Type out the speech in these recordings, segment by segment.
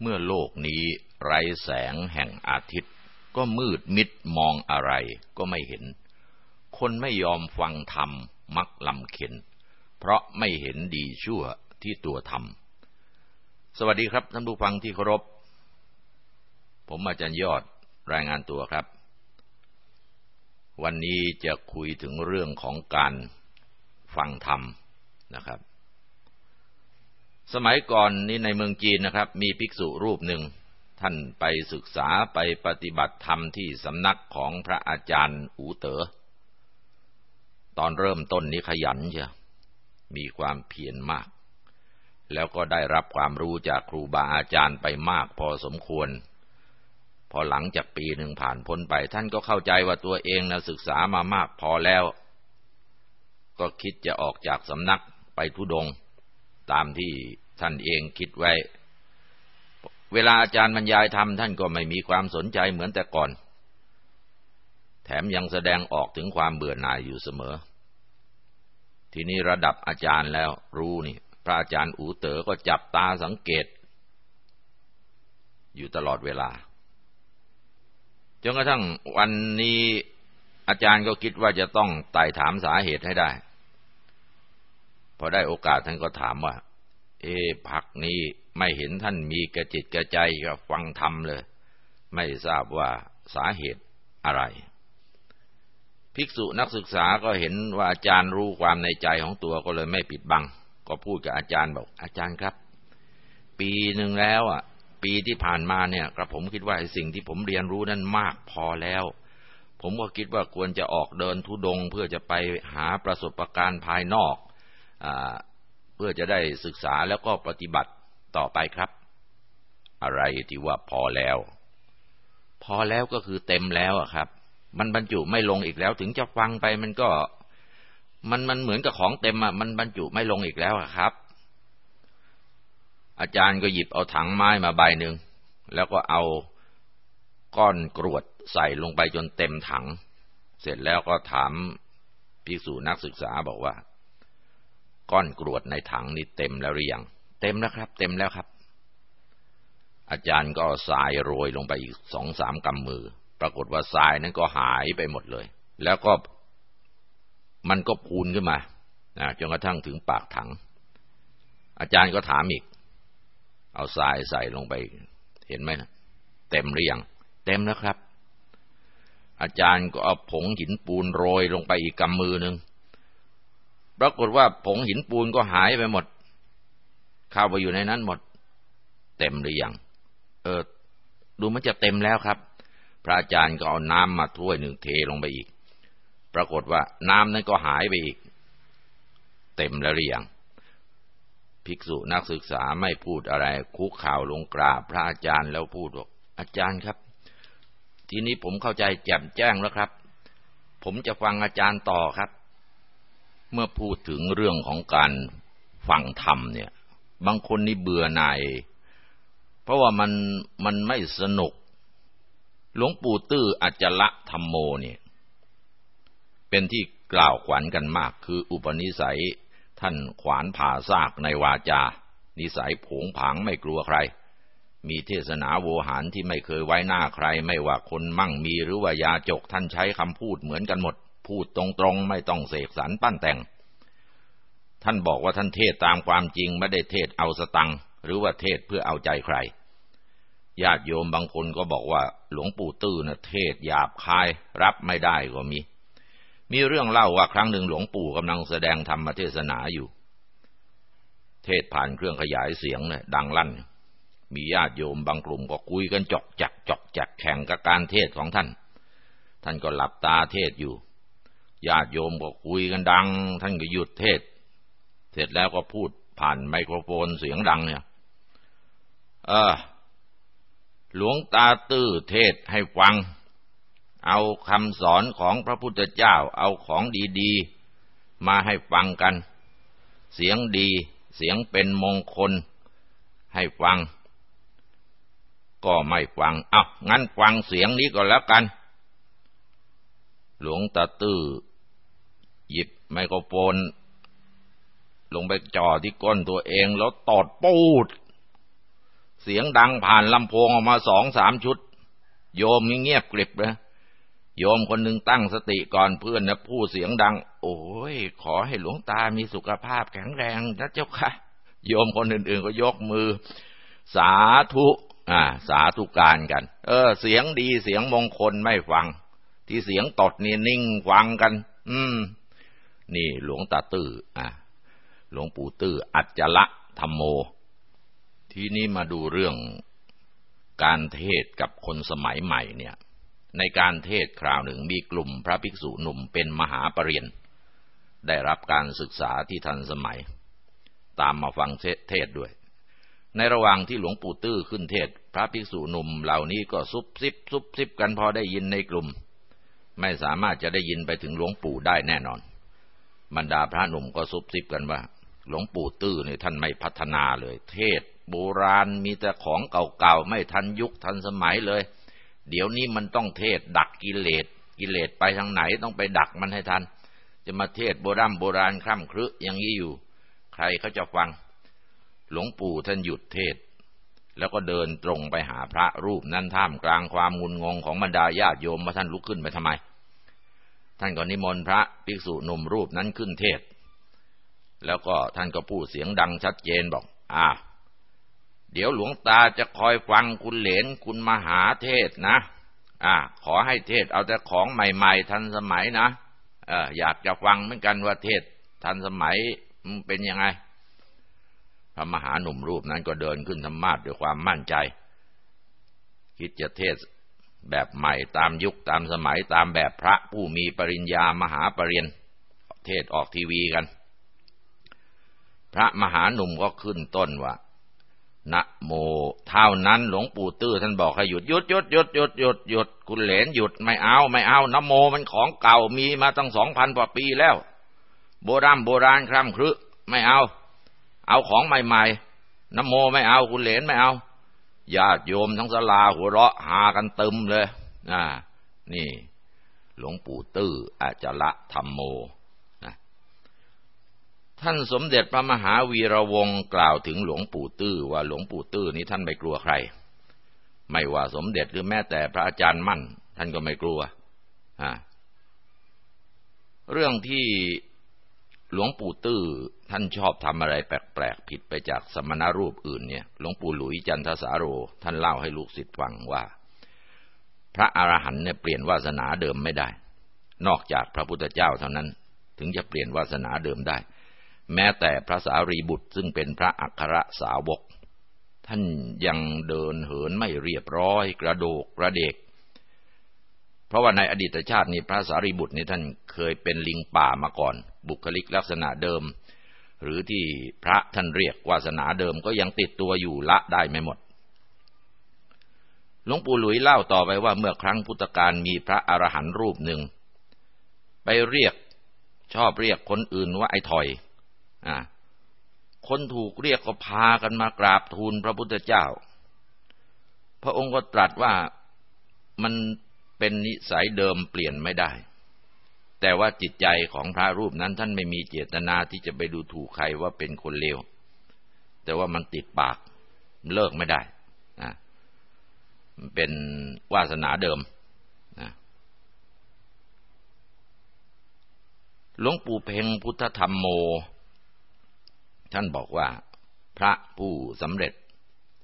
เมื่อโลกนี้ไร้แสงแห่งอาทิตย์ ก็มืดมิดมองอะไรก็ไม่เห็น คนไม่ยอมฟังธรรมมักลำเข็น เพราะไม่เห็นดีชั่วที่ตัวทำสวัสดีครับท่านผู้ฟังที่เคารพ ผมอาจารย์ยอดรายงานตัวครับ วันนี้จะคุยถึงเรื่องของการฟังธรรมนะครับ สมัยก่อนนี้ในเมืองจีนนะครับ มีภิกษุรูปหนึ่ง ท่านไปศึกษาไปปฏิบัติธรรมที่สำนักของพระอาจารย์อูเตอ๋อตอนเริ่มต้นนี้ขยันเชียมีความเพียรมาก แล้วก็ได้รับความรู้จากครูบาอาจารย์ไปมากพอสมควร พอหลังจากปีหนึ่งผ่านพ้นไป ท่านก็เข้าใจว่าตัวเองนะศึกษามามากพอแล้ว ก็คิดจะออกจากสำนักไปทุดง ตามที่ท่านเองคิดไว้ เวลาอาจารย์บรรยายธรรมท่านก็ไม่มีความสนใจเหมือนแต่ก่อน แถมยังแสดงออกถึงความเบื่อหน่ายอยู่เสมอ ทีนี้ระดับอาจารย์แล้วรู้นี่ พระอาจารย์อูเต๋อก็จับตาสังเกต อยู่ตลอดเวลาจนกระทั่งวันนี้อาจารย์ก็คิดว่าจะต้องไต่ถามสาเหตุให้ได้ พอได้โอกาสท่านก็ถามว่า เอพักนี้ไม่เห็นท่านมีกระจิตกระใจกับฟังธรรมเลย ไม่ทราบว่าสาเหตุอะไร ภิกษุนักศึกษาก็เห็นว่าอาจารย์รู้ความในใจของตัวก็เลยไม่ปิดบัง ก็พูดกับอาจารย์บอกอาจารย์ครับ ปีหนึ่งแล้วอะ ปีที่ผ่านมาเนี่ยกระผมคิดว่าสิ่งที่ผมเรียนรู้นั้นมากพอแล้วผมก็คิดว่าควรจะออกเดินทุดงเพื่อจะไปหาประสบการณ์ภายนอก เพื่อจะได้ศึกษาแล้วก็ปฏิบัติต่อไปครับ อะไรที่ว่าพอแล้ว พอแล้วก็คือเต็มแล้วอะครับ มันบรรจุไม่ลงอีกแล้วถึงจะฟังไปมันก็ มันมันเหมือนกับของเต็มอะมันบรรจุไม่ลงอีกแล้วอะครับ อาจารย์ก็หยิบเอาถังไม้มาใบหนึ่งแล้วก็เอาก้อนกรวดใส่ลงไปจนเต็มถัง เสร็จแล้วก็ถามภิกษุนักศึกษาบอกว่า ก้อนกรวดในถังนี่เต็มแล้วหรือยังเต็มแล้วครับ เต็มแล้วครับ อาจารย์ก็ทรายโรยลงไปอีกสองสามกำมือ ปรากฏว่าทรายนั้นก็หายไปหมดเลย แล้วก็มันก็พูนขึ้นมาจนกระทั่งถึงปากถัง อาจารย์ก็ถามอีก เอาทรายใส่ลงไป เห็นไหมนะเต็มหรือยังเต็มแล้วครับ อาจารย์ก็เอาผงหินปูนโรยลงไปอีกกำมือหนึ่ง ปรากฏว่าผงหินปูนก็หายไปหมด เข้าไปอยู่ในนั้นหมด เต็มหรือยังเออ ดูมันจะเต็มแล้วครับ พระอาจารย์ก็เอาน้ำมาถ้วยหนึ่งเทลงไปอีก ปรากฏว่าน้ำนั้นก็หายไปอีก เต็มแล้วหรือยังภิกษุนักศึกษาไม่พูดอะไร คุกข่าวลงกราบพระอาจารย์แล้วพูดบอกอาจารย์ครับ ทีนี้ผมเข้าใจแจ่มแจ้งแล้วครับ ผมจะฟังอาจารย์ต่อครับ เมื่อพูดถึงเรื่องของการฟังธรรมเนี่ย บางคนนี่เบื่อหน่าย เพราะว่ามันมันไม่สนุก หลวงปู่ตื้ออัจละธรรมโมเนี่ย เป็นที่กล่าวขวัญกันมาก คืออุปนิสัยท่านขวานผ่าซากในวาจา นิสัยผงผางไม่กลัวใคร มีเทศนาโวหารที่ไม่เคยไว้หน้าใคร ไม่ว่าคนมั่งมีหรือว่ายาจกท่านใช้คำพูดเหมือนกันหมด พูดตรงๆ ไม่ต้องเสกสรรปั้นแต่ง ท่านบอกว่าท่านเทศตามความจริงไม่ได้เทศเอาสตังหรือว่าเทศเพื่อเอาใจใคร ญาติโยมบางคนก็บอกว่า หลวงปู่ตื้อนะเทศหยาบคาย รับไม่ได้ก็มี มีเรื่องเล่าว่าครั้งหนึ่งหลวงปู่กำลังแสดงธรรมเทศนาอยู่ เทศผ่านเครื่องขยายเสียงเนี่ยดังลั่น มีญาติโยมบางกลุ่มก็คุยกันจอกจักจอกจักแข่งกับการเทศของท่านท่านก็หลับตาเทศอยู่ ญาติโยมก็คุยกันดัง ท่านก็หยุดเทศ เสร็จแล้วก็พูดผ่านไมโครโฟนเสียงดังเนี่ย เออ หลวงตาตื้อเทศให้ฟัง เอาคำสอนของพระพุทธเจ้า เอาของดีๆ มาให้ฟังกัน เสียงดี เสียงเป็นมงคล ให้ฟัง ก็ไม่ฟัง เอา้างั้นฟังเสียงนี้ก็แล้วกัน หลวงตาตื้อ หยิบไมโครโฟน ลงไปจ่อที่ก้นตัวเองแล้วตอดปูด เสียงดังผ่านลำโพงออกมาสองสามชุด โยมเงียบกริบเลยโยมคนหนึ่งตั้งสติก่อนเพื่อนนะพูดเสียงดัง โอ้ย ขอให้หลวงตามีสุขภาพแข็งแรงนะเจ้าค่ะ โยมคนอื่นๆก็ยกมือ สาธุอ่า สาธุการกัน เออ เสียงดีเสียงมงคลไม่ฟัง ที่เสียงตดนี่นิ่งฟังกัน อืม นี่หลวงตาตื้ออ่าหลวงปู่ตื้ออัจจละธรรมโม ทีนี้มาดูเรื่องการเทศกับคนสมัยใหม่เนี่ย ในการเทศคราวหนึ่งมีกลุ่มพระภิกษุหนุ่มเป็นมหาปรริญญาได้รับการศึกษาที่ทันสมัย ตามมาฟังเทศด้วย ในระหว่างที่หลวงปู่ตื้อขึ้นเทศ พระภิกษุหนุ่มเหล่านี้ก็ซุบซิบซุบซิบกันพอได้ยินในกลุ่ม ไม่สามารถจะได้ยินไปถึงหลวงปู่ได้แน่นอน บรรดาพระหนุ่มก็ซุบซิบกันว่า หลวงปู่ตื้อเนี่ยท่านไม่พัฒนาเลย เทศโบราณมีแต่ของเก่าๆไม่ทันยุคทันสมัยเลย เดี๋ยวนี้มันต้องเทศดักกิเลสกิเลสไปทางไหนต้องไปดักมันให้ทัน จะมาเทศโบราณโบราณคร่ำครึอย่างนี้อยู่ ใครเขาจะฟัง หลวงปู่ท่านหยุดเทศ แล้วก็เดินตรงไปหาพระรูปนั้นท่ามกลางความงุนงงของบรรดาญาติโยมมาท่านลุกขึ้นไปทำไม ท่านก็นิมนต์พระภิกษุหนุ่มรูปนั้นขึ้นเทศ แล้วก็ท่านก็พูดเสียงดังชัดเจนบอก อ่า เดี๋ยวหลวงตาจะคอยฟังคุณเหลนคุณมหาเทศนะ อ่า ขอให้เทศเอาแต่ของใหม่ๆทันสมัยนะเอออยากจะฟังเหมือนกันว่าเทศทันสมัยมันเป็นยังไง พระมหาหนุ่มรูปนั้นก็เดินขึ้นธรรมาสด้วยความมั่นใจ คิดจะเทศ แบบใหม่ตามยุคตามสมัยตามแบบพระผู้มีปริญญามหาปรริญญาเทศออกทีวีกัน พระมหาหนุ่มก็ขึ้นต้นว่านะโมเท่านั้นหลวงปู่ตื้อท่านบอกให้หยุดหยุดหยุดหยุดหยุดหยุดหยุดคุณเหลนหยุดไม่เอาไม่เอานะโมมันของเก่ามีมาตั้งสองพันกว่าปีแล้ว โบราณโบราณคร่ำครึไม่เอา เอาของใหม่ๆนะโมไม่เอาคุณเหลนไม่เอา ญาติโยมทั้งสลาหัวเราะหากันตึมเลยอ่านี่ หลวงปู่ตื้ออาจละธรรมโมท่านสมเด็จพระมหาวีระวงศ์กล่าวถึงหลวงปู่ตื้อว่าหลวงปู่ตื้อนี้ท่านไม่กลัวใคร ไม่ว่าสมเด็จหรือแม้แต่พระอาจารย์มั่น ท่านก็ไม่กลัวเรื่องที่ หลวงปู่ตื้อท่านชอบทำอะไรแปลกๆผิดไปจากสมณรูปอื่นเนี่ย หลวงปู่หลุยจันทสาโร ท่านเล่าให้ลูกศิษย์ฟังว่า พระอรหันต์เนี่ยเปลี่ยนวาสนาเดิมไม่ได้ นอกจากพระพุทธเจ้าเท่านั้น ถึงจะเปลี่ยนวาสนาเดิมได้ แม้แต่พระสารีบุตรซึ่งเป็นพระอัครสาวก ท่านยังเดินเหินไม่เรียบร้อย กระโดกกระเดกเพราะว่าในอดีตชาตินี้พระสารีบุตรนี่ท่านเคยเป็นลิงป่ามาก่อน บุคลิกลักษณะเดิม หรือที่พระท่านเรียกวาสนาเดิมก็ยังติดตัวอยู่ละได้ไม่หมดหลวงปู่หลุยเล่าต่อไปว่าเมื่อครั้งพุทธกาลมีพระอรหันต์รูปหนึ่ง ไปเรียกชอบเรียกคนอื่นว่าไอ้ถอยคนถูกเรียกก็พากันมากราบทูลพระพุทธเจ้า พระองค์ก็ตรัสว่ามันเป็นนิสัยเดิมเปลี่ยนไม่ได้ แต่ว่าจิตใจของพระรูปนั้นท่านไม่มีเจตนาที่จะไปดูถูกใครว่าเป็นคนเลว แต่ว่ามันติดปากเลิกไม่ได้นะมันเป็นวาสนาเดิมนะหลวงปู่เพ่งพุทธธรรมโม ท่านบอกว่า พระผู้สำเร็จ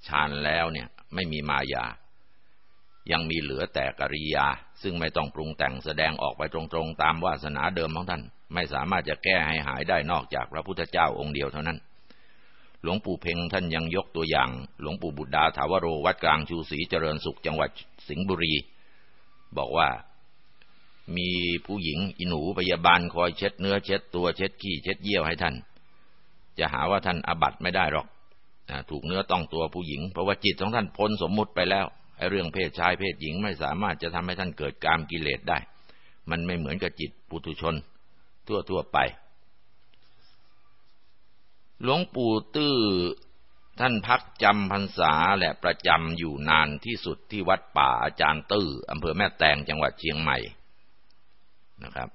ฌานแล้วเนี่ย ไม่มีมายา ยังมีเหลือแต่กริยา ซึ่งไม่ต้องปรุงแต่งแสดงออกไปตรงๆ ตามวาสนาเดิมของท่าน ไม่สามารถจะแก้ให้หายได้นอกจากพระพุทธเจ้าองค์เดียวเท่านั้น หลวงปู่เพ่งท่านยังยกตัวอย่าง หลวงปู่บุตรดาถาวโรวัดกลางชูศรีเจริญสุขจังหวัดสิงห์บุรี บอกว่ามีผู้หญิงอิหนูพยาบาลคอยเช็ดเนื้อเช็ดตัวเช็ดขี้เช็ดเยี่ยวให้ท่าน จะหาว่าท่านอบัตไม่ได้หรอกถูกเนื้อต้องตัวผู้หญิง เพราะว่าจิตของท่านพ้นสมมุติไปแล้ว เรื่องเพศชายเพศหญิงไม่สามารถจะทำให้ท่านเกิดกามกิเลสได้ มันไม่เหมือนกับจิตปุถุชน ทั่วทั่วไป หลวงปู่ตื้อท่านพักจำพรรษาและประจำอยู่นานที่สุดที่วัดป่าอาจารย์ตื้ออำเภอแม่แตงจังหวัดเชียงใหม่นะครับ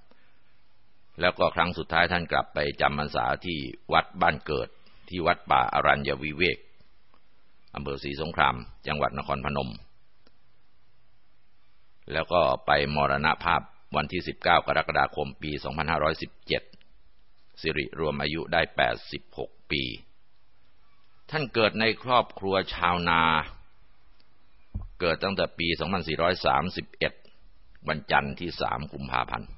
แล้วก็ครั้งสุดท้ายท่านกลับไปจำพรรษาที่วัดบ้านเกิด ที่วัดป่าอารัญญวิเวกอำเภอศรีสงคราม จังหวัดนครพนม แล้วก็ไปมรณภาพวันที่ 19 กรกฎาคมปี 2517 สิริรวมอายุได้ 86 ปี ท่านเกิดในครอบครัวชาวนา เกิดตั้งแต่ปี 2431 วันจันทร์ที่ 3 กุมภาพันธ์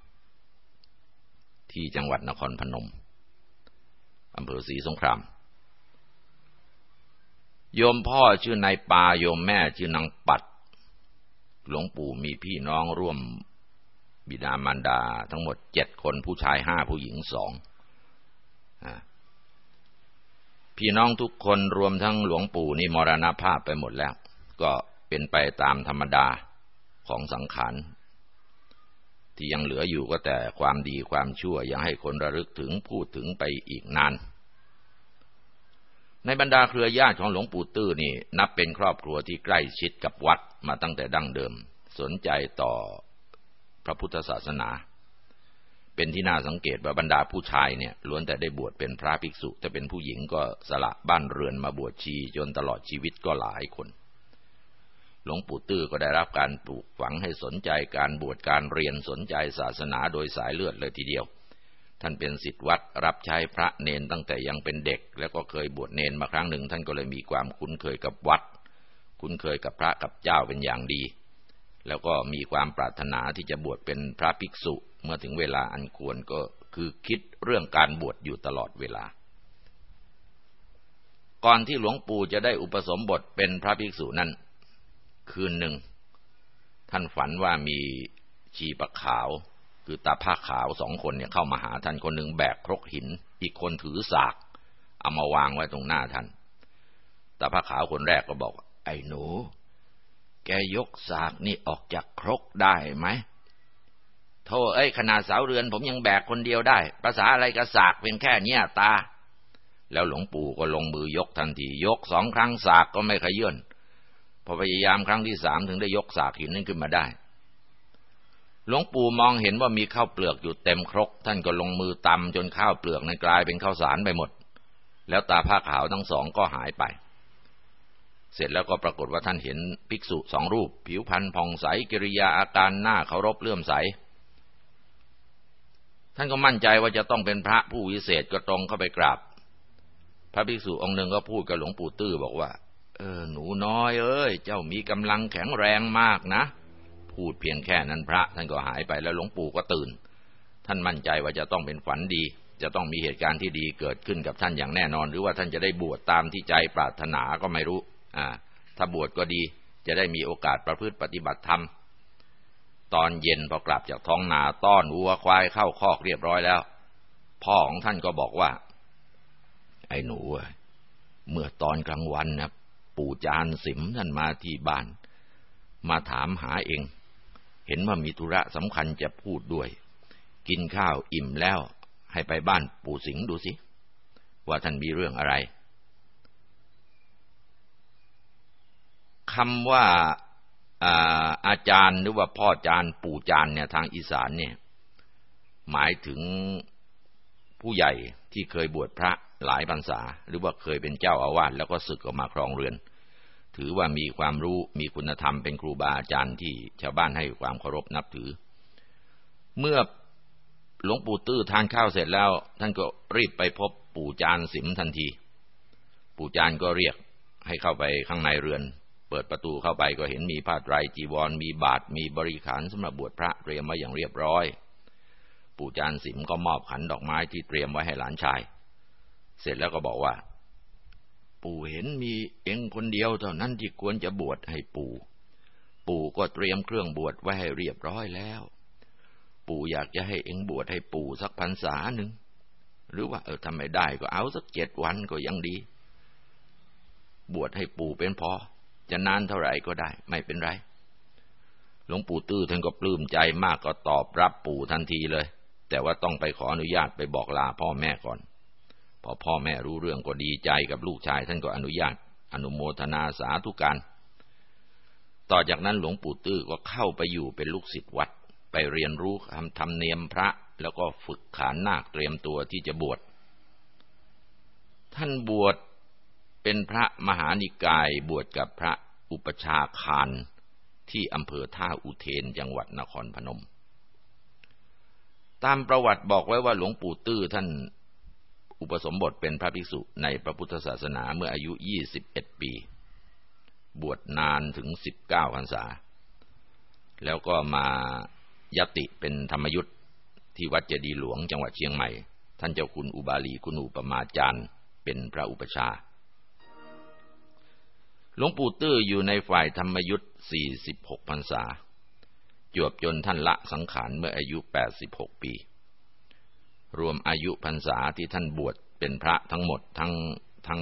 ที่จังหวัดนครพนม อำเภอศรีสงคราม โยมพ่อชื่อนายปา โยมแม่ชื่อนางปัด หลวงปู่มีพี่น้องร่วมบิดามารดาทั้งหมดเจ็ดคนผู้ชายห้าผู้หญิงสองพี่น้องทุกคนรวมทั้งหลวงปู่นี่มรณภาพไปหมดแล้ว ก็เป็นไปตามธรรมดาของสังขารที่ยังเหลืออยู่ก็แต่ความดีความชั่วยังให้คนระลึกถึงพูดถึงไปอีกนาน ในบรรดาเครือญาติของหลวงปู่ตื้อนี่ นับเป็นครอบครัวที่ใกล้ชิดกับวัด มาตั้งแต่ดั้งเดิม สนใจต่อพระพุทธศาสนา เป็นที่น่าสังเกตว่าบรรดาผู้ชายเนี่ยล้วนแต่ได้บวชเป็นพระภิกษุ แต่เป็นผู้หญิงก็สละบ้านเรือนมาบวชชีจนตลอดชีวิตก็หลายคน หลวงปู่ตื้อก็ได้รับการปลูกฝังให้สนใจการบวชการเรียนสนใจศาสนาโดยสายเลือดเลยทีเดียวท่านเป็นศิษย์วัดรับใช้พระเนนตั้งแต่ยังเป็นเด็ก แล้วก็เคยบวชเนนมาครั้งหนึ่ง ท่านก็เลยมีความคุ้นเคยกับวัด คุ้นเคยกับพระกับเจ้าเป็นอย่างดี แล้วก็มีความปรารถนาที่จะบวชเป็นพระภิกษุ เมื่อถึงเวลาอันควรก็คือคิดเรื่องการบวชอยู่ตลอดเวลา ก่อนที่หลวงปู่จะได้อุปสมบทเป็นพระภิกษุนั้น คืนหนึ่ง ท่านฝันว่ามีชีปะขาว คือตาผ้าขาวสองคนเนี่ยเข้ามาหาท่านคนหนึ่งแบกครกหิน อีกคนถือสากเอามาวางไว้ตรงหน้าท่านตาผ้าขาวคนแรกก็บอก ไอ้หนู แกยกสากนี่ออกจากครกได้ไหมโธ่เอ้ยขนาดสาวเรือนผมยังแบกคนเดียวได้ ภาษาอะไรกับสากเป็นแค่เนี้ยตา แล้วหลวงปู่ก็ลงมือยกทันที ยกสองครั้งสากก็ไม่ขยื่นพอพยายามครั้งที่สามถึงได้ยกสากหินนั้นขึ้นมาได้ หลวงปู่มองเห็นว่ามีข้าวเปลือกอยู่เต็มครก ท่านก็ลงมือตำจนข้าวเปลือกนั้นกลายเป็นข้าวสารไปหมด แล้วตาผ้าขาวทั้งสองก็หายไป เสร็จแล้วก็ปรากฏว่าท่านเห็นภิกษุสองรูป ผิวพรรณผ่องใสกิริยาอาการหน้าเคารพเลื่อมใส ท่านก็มั่นใจว่าจะต้องเป็นพระผู้วิเศษก็ตรงเข้าไปกราบ พระภิกษุองค์หนึ่งก็พูดกับหลวงปู่ตื้อบอกว่า เออ หนูน้อยเอ้ย เจ้ามีกำลังแข็งแรงมากนะ พูดเพียงแค่นั้นพระ ท่านก็หายไปแล้วหลวงปู่ก็ตื่น ท่านมั่นใจว่าจะต้องเป็นฝันดี จะต้องมีเหตุการณ์ที่ดีเกิดขึ้นกับท่านอย่างแน่นอน หรือว่าท่านจะได้บวชตามที่ใจปรารถนาก็ไม่รู้ ถ้าบวชก็ดีจะได้มีโอกาสประพฤติปฏิบัติธรรม ตอนเย็นพอกลับจากท้องนาต้อนวัวควายเข้าคอกเรียบร้อยแล้ว พ่อของท่านก็บอกว่า ไอ้หนูเมื่อตอนกลางวันนะปู่จานสิมท่านมาที่บ้าน มาถามหาเอง เห็นว่ามีธุระสำคัญจะพูดด้วย กินข้าวอิ่มแล้วให้ไปบ้านปู่สิงห์ดูสิ ว่าท่านมีเรื่องอะไร คำว่าอาจารย์หรือว่าพ่ออาจารย์ปู่อาจารย์เนี่ยทางอีสานเนี่ย หมายถึงผู้ใหญ่ที่เคยบวชพระหลายพรรษา หรือว่าเคยเป็นเจ้าอาวาสแล้วก็ศึกออกมาครองเรือน ถือว่ามีความรู้มีคุณธรรมเป็นครูบาอาจารย์ที่ชาวบ้านให้ความเคารพนับถือ เมื่อหลวงปู่ตื้อทานข้าวเสร็จแล้ว ท่านก็รีบไปพบปู่จานสิมทันที ปู่จานก็เรียกให้เข้าไปข้างในเรือน ปิดประตูเข้าไปก็เห็นมีผ้าไตรจีวร มีบาทมีบริขารสำหรับบวชพระเตรียมมาอย่างเรียบร้อย ปู่จานสิมก็มอบขันดอกไม้ที่เตรียมไว้ให้หลานชาย เสร็จแล้วก็บอกว่า ปู่เห็นมีเองคนเดียวเท่านั้นที่ควรจะบวชให้ปู่ ปู่ก็เตรียมเครื่องบวชไว้ให้เรียบร้อยแล้ว ปู่อยากจะให้เองบวชให้ปู่สักพรรษาหนึ่งหรือว่าเออทำไมได้ก็เอาสักเจ็ดวันก็ยังดี บวชให้ปู่เป็นพอ จะนานเท่าไหร่ก็ได้ ไม่เป็นไร หลวงปู่ตื้อท่านก็ปลื้มใจมากก็ตอบรับปู่ทันทีเลย แต่ว่าต้องไปขออนุญาตไปบอกลาพ่อแม่ก่อน พอพ่อแม่รู้เรื่องก็ดีใจกับลูกชาย ท่านก็อนุญาต อนุโมทนาสาธุการ ต่อจากนั้นหลวงปู่ตื้อก็เข้าไปอยู่เป็นลูกศิษย์วัด ไปเรียนรู้ทำธรรมเนียมพระ แล้วก็ฝึกขานนาคเตรียมตัวที่จะบวช ท่านบวช เป็นพระมหานิกายบวชกับพระอุปชาคารที่อำเภอท่าอุเทนจังหวัดนครพนม ตามประวัติบอกไว้ว่าหลวงปู่ตื้อท่านอุปสมบทเป็นพระภิกษุในพระพุทธศาสนาเมื่ออายุ 21 ปี บวชนานถึง 19พรรษา แล้วก็มายติเป็นธรรมยุทธที่วัดเจดีหลวงจังหวัดเชียงใหม่ ท่านเจ้าคุณอุบาลีคุณอุปมาจารย์เป็นพระอุปชา หลวงปู่ตื้ออยู่ในฝ่ายธรรมยุทธ์46พรรษา จวบจนท่านละสังขารเมื่ออายุ 86 ปี รวมอายุพรรษาที่ท่านบวชเป็นพระทั้งหมดทั้งทั้ง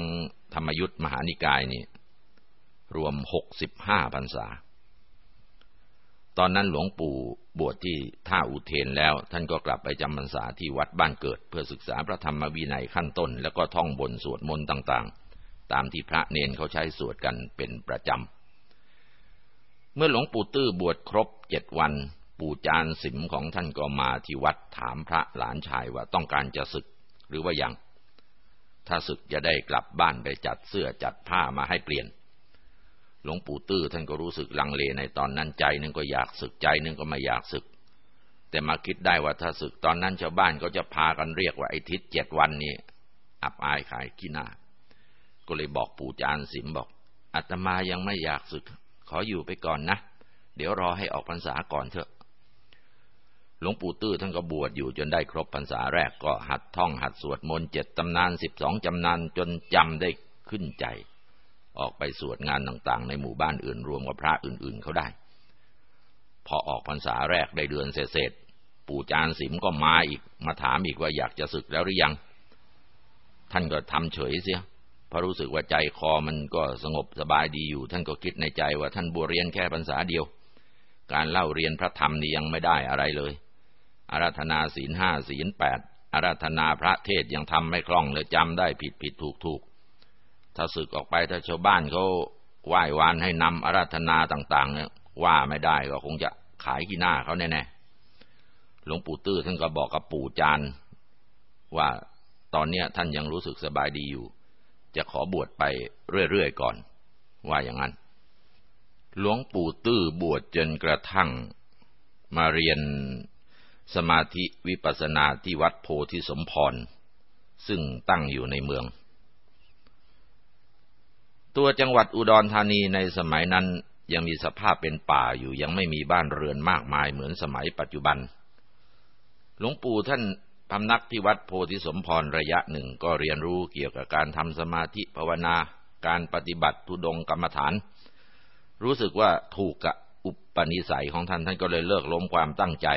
ธรรมยุทธ์มหานิกายนี่รวม 65พรรษา ตอนนั้นหลวงปู่บวชที่ท่าอุเทนแล้ว ท่านก็กลับไปจำพรรษาที่วัดบ้านเกิด เพื่อศึกษาพระธรรมวินัยขั้นต้น แล้วก็ท่องบนสวดมนต์ต่างๆ ตามที่พระเนนเขาใช้สวดกันเป็นประจำ เมื่อหลวงปู่ตื้อบวชครบเจ็ดวัน ปู่จานสิมของท่านก็มาที่วัดถามพระหลานชายว่าต้องการจะศึกหรือว่ายัง ถ้าศึกจะได้กลับบ้านไปจัดเสื้อจัดผ้ามาให้เปลี่ยน หลวงปู่ตื้อท่านก็รู้สึกลังเลในตอนนั้นใจนึงก็อยากศึกใจนึงก็ไม่อยากศึกแต่มาคิดได้ว่าถ้าศึกตอนนั้นชาวบ้านก็จะพากันเรียกว่าไอ้ทิศเจ็ดวันนี้ อับอายขายขี้หน้า ก็เลยบอกปู่จานสิมบอกอาตมายังไม่อยากศึก ขออยู่ไปก่อนนะ เดี๋ยวรอให้ออกพรรษาก่อนเถอะ หลวงปู่ตื้อท่านก็บวชอยู่จนได้ครบพรรษาแรกก็หัดท่องหัดสวดมนต์เจ็ดตำนานสิบสองจำนานจนจำได้ขึ้นใจ ออกไปสวดงานต่างๆ ในหมู่บ้านอื่นรวมกับพระอื่นๆเขาได้ พอออกพรรษาแรกได้เดือนเศษปู่จานสิมก็มาอีกมาถามอีกว่าอยากจะศึกแล้วหรือยัง ท่านก็ทำเฉยเสีย พอรู้สึกว่าใจคอมันก็สงบสบายดีอยู่ ท่านก็คิดในใจว่าท่านบวเรียนแค่พรรษาเดียว การเล่าเรียนพระธรรมนี่ยังไม่ได้อะไรเลย อาราธนาศีลห้าศีลแปดอาราธนาพระเทศยังทำไม่คล่องเลยจำได้ผิดผิดถูกถูกถ้าศึกออกไปถ้าชาวบ้านเขาไหว้วานให้นำอาราธนาต่าง ๆ เนี่ย ว่าไม่ได้ก็คงจะขายขี้หน้าเขาแน่ๆหลวงปู่ตื้อท่านก็บอกกับปู่จานว่าตอนเนี้ยท่านยังรู้สึกสบายดีอยู่ จะขอบวชไปเรื่อยๆก่อน ว่าอย่างนั้น หลวงปู่ตื้อบวชจนกระทั่งมาเรียนสมาธิวิปัสสนาที่วัดโพธิสมพร ซึ่งตั้งอยู่ในเมือง ตัวจังหวัดอุดรธานีในสมัยนั้นยังมีสภาพเป็นป่าอยู่ยังไม่มีบ้านเรือนมากมายเหมือนสมัยปัจจุบัน หลวงปู่ท่าน พำนักที่วัดโพธิสมพรระยะหนึ่งก็เรียนรู้เกี่ยวกับการทำสมาธิภาวนา การปฏิบัติทุดงกรรมฐาน รู้สึกว่าถูกกับอุปนิสัยของท่านท่านก็เลยเลิกล้มความตั้งใจ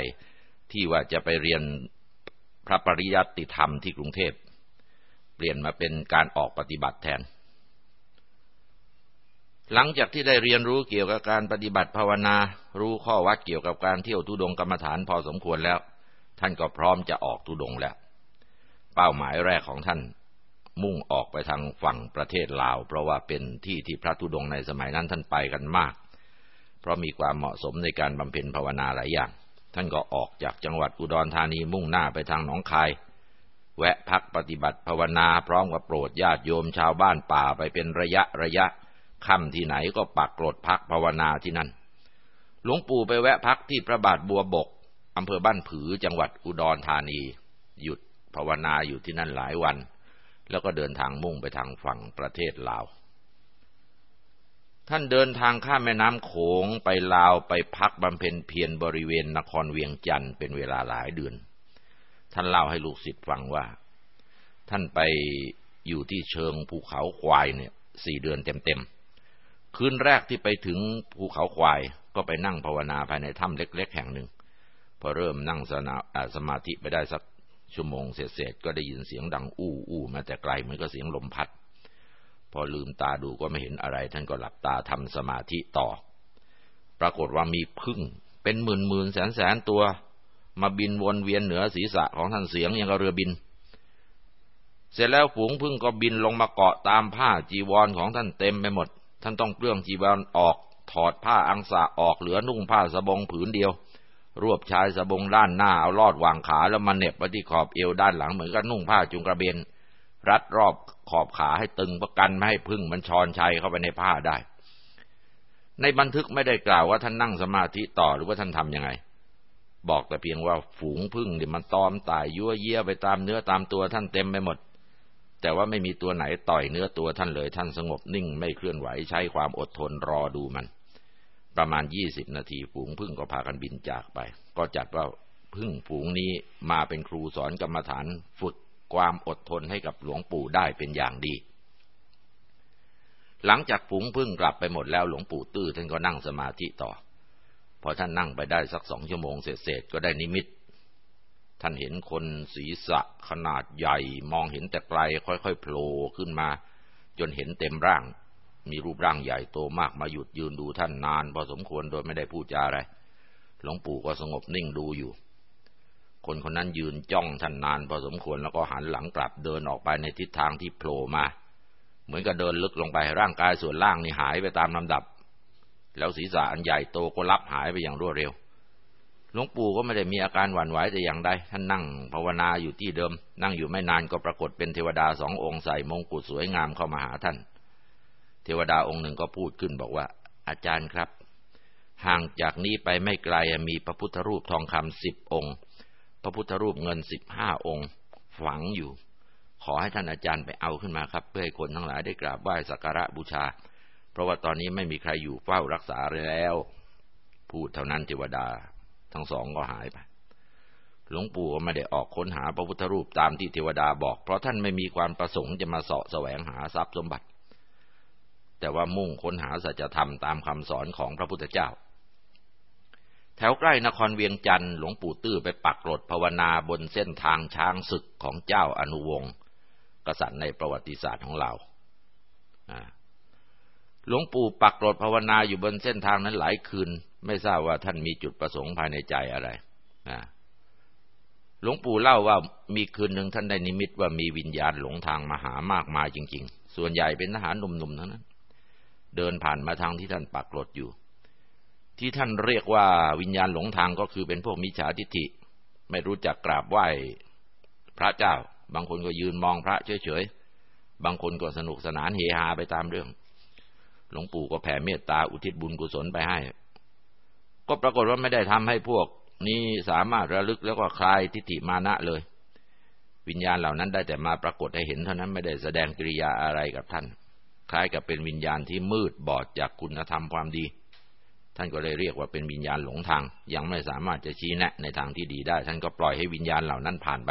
ที่ว่าจะไปเรียนพระปริยัติธรรมที่กรุงเทพ เปลี่ยนมาเป็นการออกปฏิบัติแทน หลังจากที่ได้เรียนรู้เกี่ยวกับการปฏิบัติภาวนา รู้ข้อวัดเกี่ยวกับการเที่ยวทุดงกรรมฐานพอสมควรแล้ว ท่านก็พร้อมจะออกทุดงแล้ว เป้าหมายแรกของท่านมุ่งออกไปทางฝั่งประเทศลาว เพราะว่าเป็นที่ที่พระธุดงในสมัยนั้นท่านไปกันมาก เพราะมีความเหมาะสมในการบำเพ็ญภาวนาหลายอย่าง ท่านก็ออกจากจังหวัดอุดรธานีมุ่งหน้าไปทางหนองคาย แวะพักปฏิบัติภาวนาพร้อมกับโปรดญาติโยมชาวบ้านป่าไปเป็นระยะระยะค่ำที่ไหนก็ปักกรดพักภาวนาที่นั่น หลวงปู่ไปแวะพักที่พระบาทบัวบก อำเภอบ้านผือจังหวัดอุดรธานี หยุดภาวนาอยู่ที่นั่นหลายวัน แล้วก็เดินทางมุ่งไปทางฝั่งประเทศลาว ท่านเดินทางข้ามแม่น้ำโขงไปลาวไปพักบำเพ็ญเพียรบริเวณนครเวียงจันทร์เป็นเวลาหลายเดือน ท่านเล่าให้ลูกศิษย์ฟังว่า ท่านไปอยู่ที่เชิงภูเขาควายเนี่ยสี่เดือนเต็มๆ คืนแรกที่ไปถึงภูเขาควายก็ไปนั่งภาวนาภายในถ้ำเล็ก ๆ แห่งหนึ่ง พอเริ่มนั่งสนาสมาธิไปได้สักชั่วโมงเสร็จๆก็ได้ยินเสียงดังอู้อู้มาแต่ไกลเหมือนกับเสียงลมพัด พอลืมตาดูก็ไม่เห็นอะไร ท่านก็หลับตาทำสมาธิต่อ ปรากฏว่ามีพึ่งเป็นหมื่นหมื่นแสนแสนตัว มาบินวนเวียนเหนือศีรษะของท่านเสียงยังกับเรือบิน เสร็จแล้วฝูงพึ่งก็บินลงมาเกาะตามผ้าจีวรของท่านเต็มไปหมด ท่านต้องเปลื้องจีวรออกถอดผ้าอังสะออกเหลือนุ่งผ้าสบงผืนเดียว รวบชายสบงด้านหน้าเอาลอดวางขาแล้วมาเน็บไว้ที่ขอบเอวด้านหลังเหมือนกับนุ่งผ้าจุงกระเบน รัดรอบขอบขาให้ตึงประกันไม่ให้พึ่งมันชอนชัยเข้าไปในผ้าได้ ในบันทึกไม่ได้กล่าวว่าท่านนั่งสมาธิต่อหรือว่าท่านทำยังไง บอกแต่เพียงว่าฝูงพึ่งเนี่ยมันตอมตายยั่วเยี่ยไปตามเนื้อตามตัวท่านเต็มไปหมด แต่ว่าไม่มีตัวไหนต่อยเนื้อตัวท่านเลยท่านสงบนิ่งไม่เคลื่อนไหวใช้ความอดทนรอดูมัน ประมาณยี่สิบนาทีฝูงพึ่งก็พากันบินจากไป ก็จัดว่าพึ่งฝูงนี้มาเป็นครูสอนกรรมฐานฝึกความอดทนให้กับหลวงปู่ได้เป็นอย่างดี หลังจากฝูงพึ่งกลับไปหมดแล้วหลวงปู่ตื้อท่านก็นั่งสมาธิต่อ พอท่านนั่งไปได้สักสองชั่วโมงเสร็จก็ได้นิมิต ท่านเห็นคนศีรษะขนาดใหญ่ มองเห็นแต่ไกลค่อยๆโผล่ขึ้นมา จนเห็นเต็มร่าง มีรูปร่างใหญ่โตมากมาหยุดยืนดูท่านนานพอสมควรโดยไม่ได้พูดจาอะไร หลวงปู่ก็สงบนิ่งดูอยู่ คนคนนั้นยืนจ้องท่านนานพอสมควรแล้วก็หันหลังกลับเดินออกไปในทิศทางที่โผล่มา เหมือนกับเดินลึกลงไปร่างกายส่วนล่างนี่หายไปตามลำดับ แล้วศีรษะอันใหญ่โตก็ลับหายไปอย่างรวดเร็ว หลวงปู่ก็ไม่ได้มีอาการหวั่นไหวแต่อย่างใด ท่านนั่งภาวนาอยู่ที่เดิม นั่งอยู่ไม่นานก็ปรากฏเป็นเทวดาสององค์ใส่มงกุฎสวยงามเข้ามาหาท่าน เทวดาองค์หนึ่งก็พูดขึ้นบอกว่า อาจารย์ครับ ห่างจากนี้ไปไม่ไกลมีพระพุทธรูปทองคำสิบองค์ พระพุทธรูปเงินสิบห้าองค์ ฝังอยู่ ขอให้ท่านอาจารย์ไปเอาขึ้นมาครับ เพื่อให้คนทั้งหลายได้กราบไหว้สักการะบูชา เพราะว่าตอนนี้ไม่มีใครอยู่เฝ้ารักษาเลยแล้ว พูดเท่านั้นเทวดา ทั้งสองก็หายไปหลวงปู่ก็ไม่ได้ออกค้นหาพระพุทธรูปตามที่เทวดาบอก เพราะท่านไม่มีความประสงค์จะมาเสาะแสวงหาทรัพย์สมบัติ แต่ว่ามุ่งค้นหาสัจธรรมตามคำสอนของพระพุทธเจ้า แถวใกล้นครเวียงจันทร์หลวงปู่ตื้อไปปักหลดภาวนาบนเส้นทางช้างศึกของเจ้าอนุวงศ์กษัตริย์ในประวัติศาสตร์ของเราหลวงปู่ปักหลดภาวนาอยู่บนเส้นทางนั้นหลายคืน ไม่ทราบว่าท่านมีจุดประสงค์ภายในใจอะไรหลวงปู่เล่าว่ามีคืนหนึ่งท่านได้นิมิตว่ามีวิญญาณหลงทางมาหามากมายจริง ๆ ส่วนใหญ่เป็นทหารหนุ่มๆทั้งนั้น เดินผ่านมาทางที่ท่านปักหลดอยู่ ที่ท่านเรียกว่าวิญญาณหลงทางก็คือเป็นพวกมิจฉาทิฏฐิ ไม่รู้จักกราบไหว้พระเจ้า บางคนก็ยืนมองพระเฉยๆ บางคนก็สนุกสนานเฮฮาไปตามเรื่อง หลวงปู่ก็แผ่เมตตาอุทิศบุญกุศลไปให้ ก็ปรากฏว่าไม่ได้ทำให้พวกนี้สามารถระลึกแล้วก็คลายทิฏฐิมานะเลย วิญญาณเหล่านั้นได้แต่มาปรากฏให้เห็นเท่านั้นไม่ได้แสดงกิริยาอะไรกับท่าน คล้ายกับเป็นวิญญาณที่มืดบอดจากคุณธรรมความดี ท่านก็เลยเรียกว่าเป็นวิญญาณหลงทาง ยังไม่สามารถจะชี้แนะในทางที่ดีได้ ท่านก็ปล่อยให้วิญญาณเหล่านั้นผ่านไป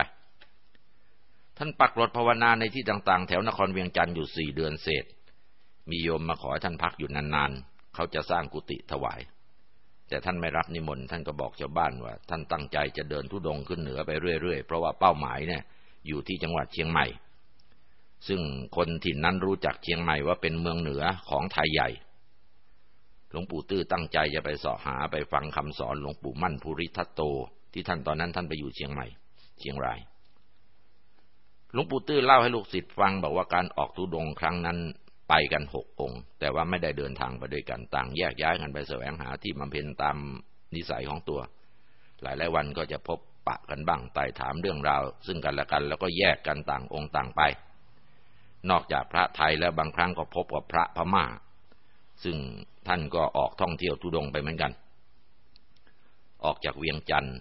ท่านปักรถภาวนาในที่ต่างๆ แถวนครเวียงจันทร์อยู่สี่เดือนเศษ มีโยมมาขอท่านพักอยู่นานๆ เขาจะสร้างกุฏิถวาย แต่ท่านไม่รับนิมนต์ท่านก็บอกชาวบ้านว่า ท่านตั้งใจจะเดินทุดงขึ้นเหนือไปเรื่อยๆ เพราะว่าเป้าหมายเนี่ยอยู่ที่จังหวัดเชียงใหม่ ซึ่งคนถิ่นนั้นรู้จักเชียงใหม่ว่าเป็นเมืองเหนือของไทยใหญ่ หลวงปู่ตื้อตั้งใจจะไปสอหาไปฟังคำสอนหลวงปู่มั่นภูริทัตโต ที่ท่านตอนนั้นท่านไปอยู่เชียงใหม่ เชียงราย หลวงปู่ตื้อเล่าให้ลูกศิษย์ฟังบอกว่าการออกทุดงครั้งนั้นไปกันหกองค์ แต่ว่าไม่ได้เดินทางไปด้วยกันต่างแยกย้ายกันไปแสวงหาที่บำเพ็ญตามนิสัยของตัว หลายหลายวันก็จะพบปะกันบ้างไต่ถามเรื่องราว ซึ่งกันและกันแล้วก็แยกกันต่างองค์ต่างไป นอกจากพระไทยแล้วบางครั้งก็พบกับพระพมา่า ซึ่งท่านก็ออกท่องเที่ยวทุดงไปเหมือนกัน ออกจากเวียงจันทร์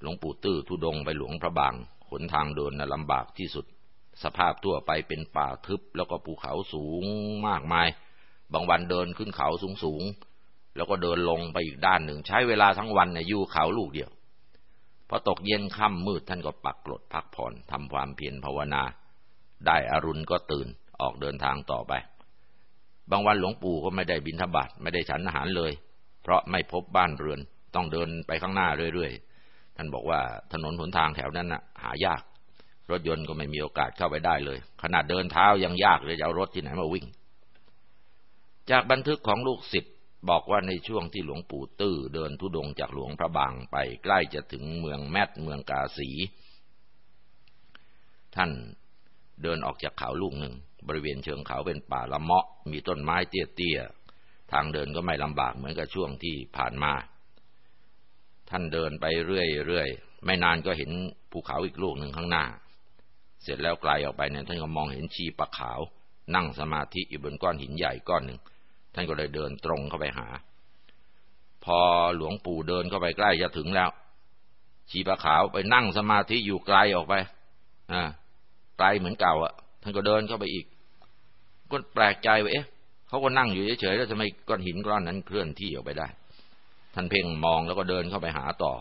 หลวงปู่ตื้อทุดงไปหลวงพระบางขนทางเดินลำบากที่สุด สภาพทั่วไปเป็นป่าทึบแล้วก็ภูเขาสูงมากมาย บางวันเดินขึ้นเขาสูงสูงแล้วก็เดินลงไปอีกด้านหนึ่ง ใช้เวลาทั้งวันเนี่ยอยู่เขาลูกเดียวพอตกเย็นค่ำมืดท่านก็ปักกลดพักผ่อนทำความเพียรภาวนา ได้อรุณก็ตื่นออกเดินทางต่อไป บางวันหลวงปู่ก็ไม่ได้บินทบาทไม่ได้ฉันอาหารเลย เพราะไม่พบบ้านเรือนต้องเดินไปข้างหน้าเรื่อยๆ ท่านบอกว่าถนนหนทางแถวนั้นน่ะ หายาก รถยนต์ก็ไม่มีโอกาสเข้าไปได้เลย ขนาดเดินเท้ายังยากเลยจะเอารถที่ไหนมาวิ่ง จากบันทึกของลูกศิษย์บอกว่าในช่วงที่หลวงปู่ตื้อเดินทุดงจากหลวงพระบางไปใกล้จะถึงเมืองแมทเมืองกาสี ท่าน เดินออกจากเขาลูกหนึ่ง บริเวณเชิงเขาเป็นป่าละเมาะ มีต้นไม้เตี้ยๆ ทางเดินก็ไม่ลำบากเหมือนกับช่วงที่ผ่านมา ท่านเดินไปเรื่อยๆ ไม่นานก็เห็นภูเขาอีกลูกหนึ่งข้างหน้า เสร็จแล้วไกลออกไปเนี่ยท่านก็มองเห็นชีปะขาว นั่งสมาธิอยู่บนก้อนหินใหญ่ก้อนหนึ่ง ท่านก็เลยเดินตรงเข้าไปหา พอหลวงปู่เดินเข้าไปใกล้จะถึงแล้ว ชีปะขาวไปนั่งสมาธิอยู่ไกลออกไป อ่า ไกลเหมือนเก่าอะท่านก็เดินเข้าไปอีก ก็แปลกใจว่าเอ๊ะเขาก็นั่งอยู่เฉยๆแล้วทำไมก้อนหินก้อนนั้นเคลื่อนที่ออกไปได้ ท่านเพ่งมองแล้วก็เดินเข้าไปหาต่อ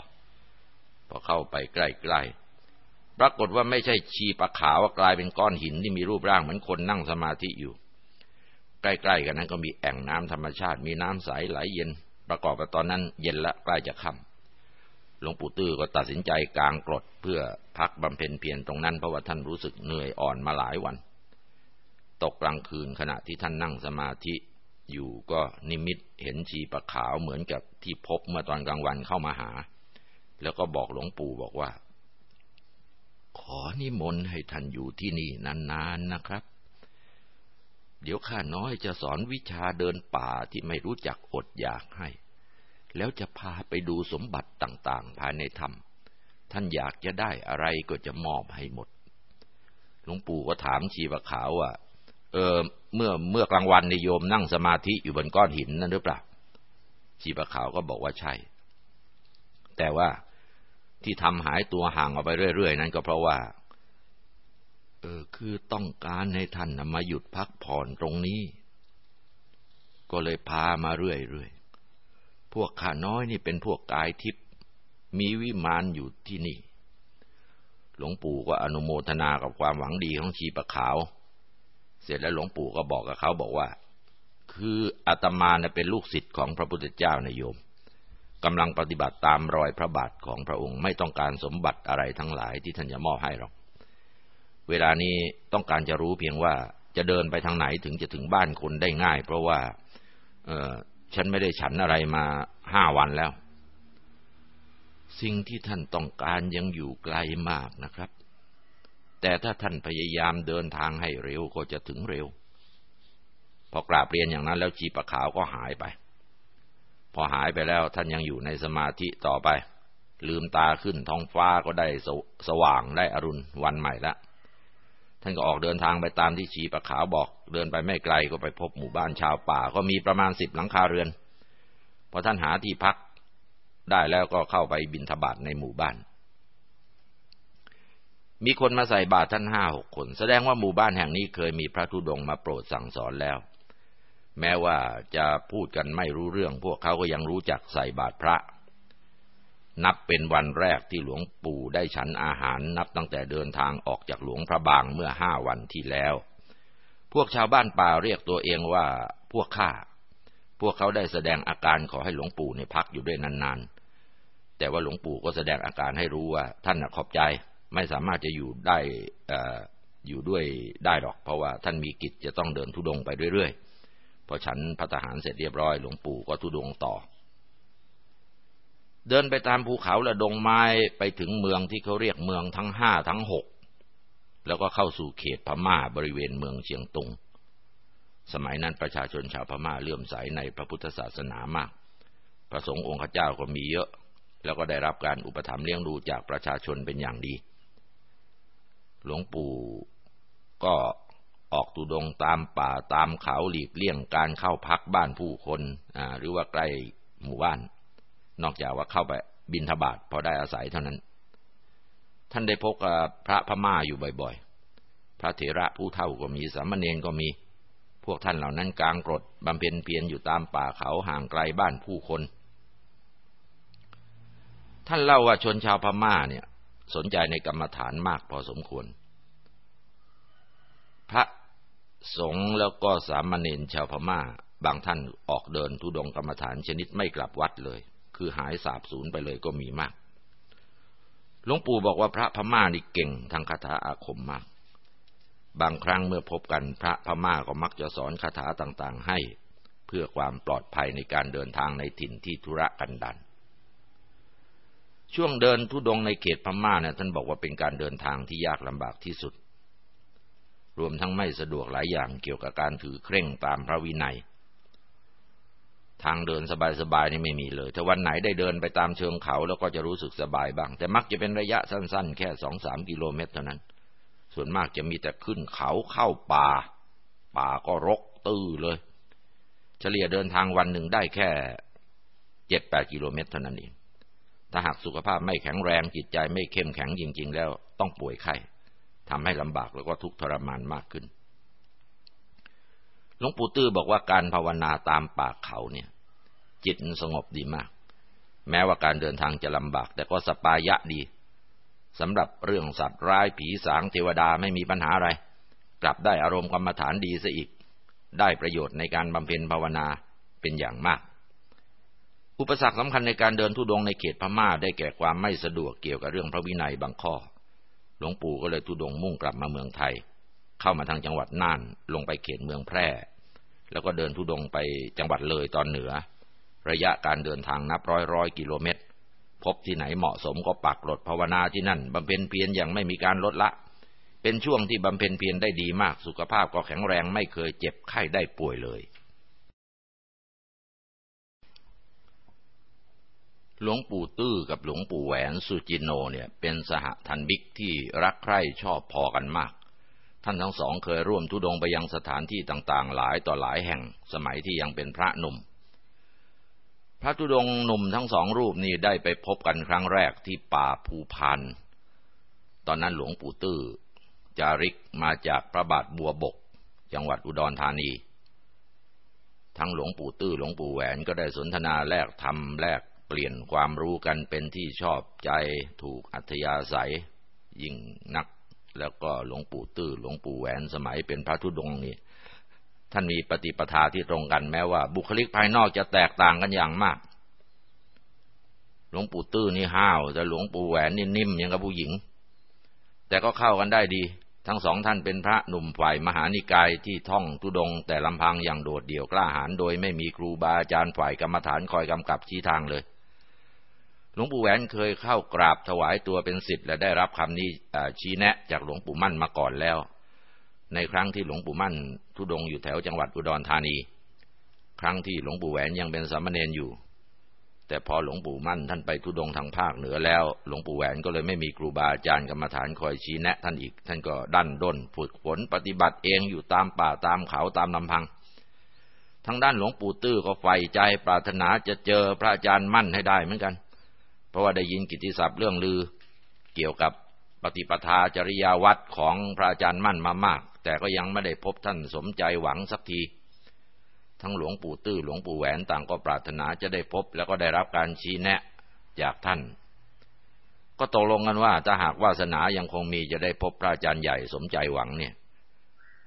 พอเข้าไปใกล้ๆปรากฏว่าไม่ใช่ชีปะขาวกลายเป็นก้อนหินที่มีรูปร่างเหมือนคนนั่งสมาธิอยู่ ใกล้ๆกันนั้นก็มีแอ่งน้ำธรรมชาติ มีน้ำใสไหลเย็น ประกอบกับตอนนั้น เย็นละใกล้จะค่ำ หลวงปู่ตื้อก็ตัดสินใจกลางกรดเพื่อพักบำเพ็ญเพียรตรงนั้นเพราะว่าท่านรู้สึกเหนื่อยอ่อนมาหลายวัน ตกกลางคืนขณะที่ท่านนั่งสมาธิอยู่ก็นิมิตเห็นชีประขาวเหมือนกับที่พบเมื่อตอนกลางวันเข้ามาหา แล้วก็บอกหลวงปู่บอกว่า ขอนิมนต์ให้ท่านอยู่ที่นี่นานๆนนะครับ เดี๋ยวข้าน้อยจะสอนวิชาเดินป่าที่ไม่รู้จักอดอยากให้ แล้วจะพาไปดูสมบัติต่างๆ ภายในถ้ำท่านอยากจะได้อะไรก็จะมอบให้หมด หลวงปู่ก็ถามชีปะขาวว่า เออเมื่อเมื่อกลางวันในโยมนั่งสมาธิอยู่บนก้อนหินนั่นหรือเปล่า ชีปะขาวก็บอกว่าใช่ แต่ว่าที่ทำหายตัวห่างออกไปเรื่อยๆ นั้นก็เพราะว่า เออคือต้องการให้ท่านมาหยุดพักผ่อนตรงนี้ ก็เลยพามาเรื่อยๆ พวกข้าน้อยนี่เป็นพวกกายทิพย์มีวิมานอยู่ที่นี่ หลวงปู่ก็อนุโมทนากับความหวังดีของชีปะขาว เสร็จแล้วหลวงปู่ก็บอกกับเขาบอกว่า คืออาตมาเป็นลูกศิษย์ของพระพุทธเจ้านะโยมกำลังปฏิบัติตามรอยพระบาทของพระองค์ไม่ต้องการสมบัติอะไรทั้งหลายที่ท่านจะมอบให้หรอก เวลานี้ต้องการจะรู้เพียงว่าจะเดินไปทางไหนถึงจะถึงบ้านคนได้ง่าย เพราะว่า ฉันไม่ได้ฉันอะไรมาห้าวันแล้ว สิ่งที่ท่านต้องการยังอยู่ไกลมากนะครับ แต่ถ้าท่านพยายามเดินทางให้เร็วก็จะถึงเร็ว พอกราบเรียนอย่างนั้นแล้วจีปะขาวก็หายไป พอหายไปแล้วท่านยังอยู่ในสมาธิต่อไป ลืมตาขึ้นท้องฟ้าก็ได้สสว่างได้อรุณวันใหม่ละ ท่านก็ออกเดินทางไปตามที่ชีปะขาวบอก เดินไปไม่ไกลก็ไปพบหมู่บ้านชาวป่า ก็มีประมาณสิบหลังคาเรือน พอท่านหาที่พักได้แล้วก็เข้าไปบินทบาทในหมู่บ้าน มีคนมาใส่บาตรท่านห้าหกคน แสดงว่าหมู่บ้านแห่งนี้เคยมีพระธุดงมาโปรดสั่งสอนแล้ว แม้ว่าจะพูดกันไม่รู้เรื่อง พวกเขาก็ยังรู้จักใส่บาตรพระ นับเป็นวันแรกที่หลวงปู่ได้ฉันอาหารนับตั้งแต่เดินทางออกจากหลวงพระบางเมื่อห้าวันที่แล้ว พวกชาวบ้านป่าเรียกตัวเองว่าพวกข้า พวกเขาได้แสดงอาการขอให้หลวงปู่ในพักอยู่ด้วยนานๆ แต่ว่าหลวงปู่ก็แสดงอาการให้รู้ว่า ท่านขอบใจไม่สามารถจะอยู่ได้อยู่ด้วยได้หรอก เพราะว่าท่านมีกิจจะต้องเดินทุดงไปเรื่อยๆ พอฉันพัฒหารเสร็จเรียบร้อยหลวงปู่ก็ทุดงต่อ เดินไปตามภูเขาและดงไม้ไปถึงเมืองที่เขาเรียกเมืองทั้งห้าทั้งหกแล้วก็เข้าสู่เขตพม่าบริเวณเมืองเชียงตุง สมัยนั้นประชาชนชาวพม่าเลื่อมใสในพระพุทธศาสนามาก พระสงฆ์องค์ข้าเจ้าก็มีเยอะ แล้วก็ได้รับการอุปถัมภ์เลี้ยงดูจากประชาชนเป็นอย่างดี หลวงปู่ก็ออกตุดงตามป่าตามเขาหลีกเลี่ยงการเข้าพักบ้านผู้คน หรือว่าใกล้หมู่บ้าน นอกจากว่าเข้าไปบินทบาทพอได้อาศัยเท่านั้น ท่านได้พบกับพระพม่าอยู่บ่อยๆ พระเถระผู้เฒ่าก็มีสามเณรก็มี พวกท่านเหล่านั้นกลางกรดบำเพ็ญเพียรอยู่ตามป่าเขาห่างไกลบ้านผู้คน ท่านเล่าว่าชนชาวพม่าเนี่ย สนใจในกรรมฐานมากพอสมควร พระสงฆ์แล้วก็สามเณรชาวพม่า บางท่านออกเดินทุดงกรรมฐานชนิดไม่กลับวัดเลย คือหายสาบสูญไปเลยก็มีมาก หลวงปู่บอกว่าพระพม่านี่เก่งทางคาถาอาคมมาก บางครั้งเมื่อพบกันพระพม่าก็มักจะสอนคาถาต่างๆให้ เพื่อความปลอดภัยในการเดินทางในถิ่นที่ธุระกันดัน ช่วงเดินทุดงในเขตพม่าเนี่ยท่านบอกว่าเป็นการเดินทางที่ยากลำบากที่สุด รวมทั้งไม่สะดวกหลายอย่างเกี่ยวกับการถือเคร่งตามพระวินัย ทางเดินสบายๆนี่ไม่มีเลยถ้าวันไหนได้เดินไปตามเชิงเขาแล้วก็จะรู้สึกสบายบ้าง แต่มักจะเป็นระยะสั้นๆ แค่สองสามกิโลเมตรเท่านั้น ส่วนมากจะมีแต่ขึ้นเขาเข้าป่า ป่าก็รกตื้อเลย เฉลี่ยเดินทางวันหนึ่งได้แค่เจ็ดแปดกิโลเมตรเท่านั้นเอง ถ้าหากสุขภาพไม่แข็งแรงจิตใจไม่เข้มแข็งจริง ๆ แล้วต้องป่วยไข้ทำให้ลำบากแล้วก็ทุกข์ทรมานมากขึ้น หลวงปู่ตื้อบอกว่าการภาวนาตามป่าเขาเนี่ย จิตสงบดีมาก แม้ว่าการเดินทางจะลำบาก แต่ก็สปายะดีสำหรับเรื่องสัตว์ร้ายผีสางเทวดาไม่มีปัญหาอะไร กลับได้อารมณ์กรรมฐานดีซะอีก ได้ประโยชน์ในการบำเพ็ญภาวนาเป็นอย่างมาก อุปสรรคสำคัญในการเดินทุดงในเขตพม่าได้แก่ความไม่สะดวกเกี่ยวกับเรื่องพระวินัยบางข้อ หลวงปู่ก็เลยทุดงมุ่งกลับมาเมืองไทย เข้ามาทางจังหวัดน่านลงไปเขตเมืองแพร่ แล้วก็เดินทุดงไปจังหวัดเลยตอนเหนือ ระยะการเดินทางนับร้อยร้อยกิโลเมตร พบที่ไหนเหมาะสมก็ปักหลดภาวนาที่นั่นบำเพ็ญเพียรอย่างไม่มีการลดละ เป็นช่วงที่บำเพ็ญเพียรได้ดีมากสุขภาพก็แข็งแรงไม่เคยเจ็บไข้ได้ป่วยเลยหลวงปู่ตื้อกับหลวงปู่แหวนสุจินโนเนี่ยเป็นสหทันบิกที่รักใคร่ชอบพอกันมาก ท่านทั้งสองเคยร่วมทุดงไปยังสถานที่ต่างๆ หลายต่อหลายแห่งสมัยที่ยังเป็นพระหนุ่ม พระธุดงหนุ่มทั้งสองรูปนี้ได้ไปพบกันครั้งแรกที่ป่าภูพานตอนนั้นหลวงปู่ตื้อจาริกมาจากพระบาทบัวบก จังหวัดอุดรธานี ทั้งหลวงปู่ตื้อหลวงปู่แหวนก็ได้สนทนาแลกทำแลกเปลี่ยนความรู้กันเป็นที่ชอบใจถูกอัธยาศัย ยิ่งนัก แล้วก็หลวงปู่ตื้อหลวงปู่แหวนสมัยเป็นพระธุดงนี่ท่านมีปฏิปทาที่ตรงกันแม้ว่า บุคลิกภายนอกจะแตกต่างกันอย่างมาก หลวงปู่ตื้อนี่ห้าวแต่หลวงปู่แหวนนี่นิ่มอย่างกับผู้หญิง แต่ก็เข้ากันได้ดี ทั้งสองท่านเป็นพระหนุ่มฝ่ายมหานิกายที่ท่องทุดง แต่ลำพังอย่างโดดเดี่ยวกล้าหาญโดยไม่มีครูบาอาจารย์ฝ่ายกรรมฐานคอยกำกับชี้ทางเลย ลวงปู่แหวนเคยเข้ากราบถวายตัวเป็นศิษย์และได้รับคำนี้ชี้แนะจากหลวงปู่มั่นมาก่อนแล้ว ในครั้งที่หลวงปู่มั่นทุดงอยู่แถวจังหวัดอุดรธานี ครั้งที่หลวงปู่แหวนยังเป็นสามเณรอยู่ แต่พอหลวงปู่มั่นท่านไปทุดงทางภาคเหนือแล้ว หลวงปู่แหวนก็เลยไม่มีครูบาอาจารย์กรรมฐานคอยชี้แนะ ท่านอีก ท่านก็ดันด้นฝึกฝนปฏิบัติเองอยู่ตามป่าตามเขาตามลำพังทางด้านหลวงปู่ตื้อก็ใฝ่ใจปรารถนาจะเจอพระอาจารย์มั่นให้ได้เหมือนกัน เพราะว่าได้ยินกิตติศัพท์เรื่องลือ เกี่ยวกับปฏิปทาจริยาวัดของพระอาจารย์มั่นมามาก แต่ก็ยังไม่ได้พบท่านสมใจหวังสักที ทั้งหลวงปู่ตื้อหลวงปู่แหวนต่างก็ปรารถนาจะได้พบแล้วก็ได้รับการชี้แนะจากท่าน ก็ตกลงกันว่าถ้าหากวาสนายังคงมีจะได้พบพระอาจารย์ใหญ่สมใจหวังเนี่ย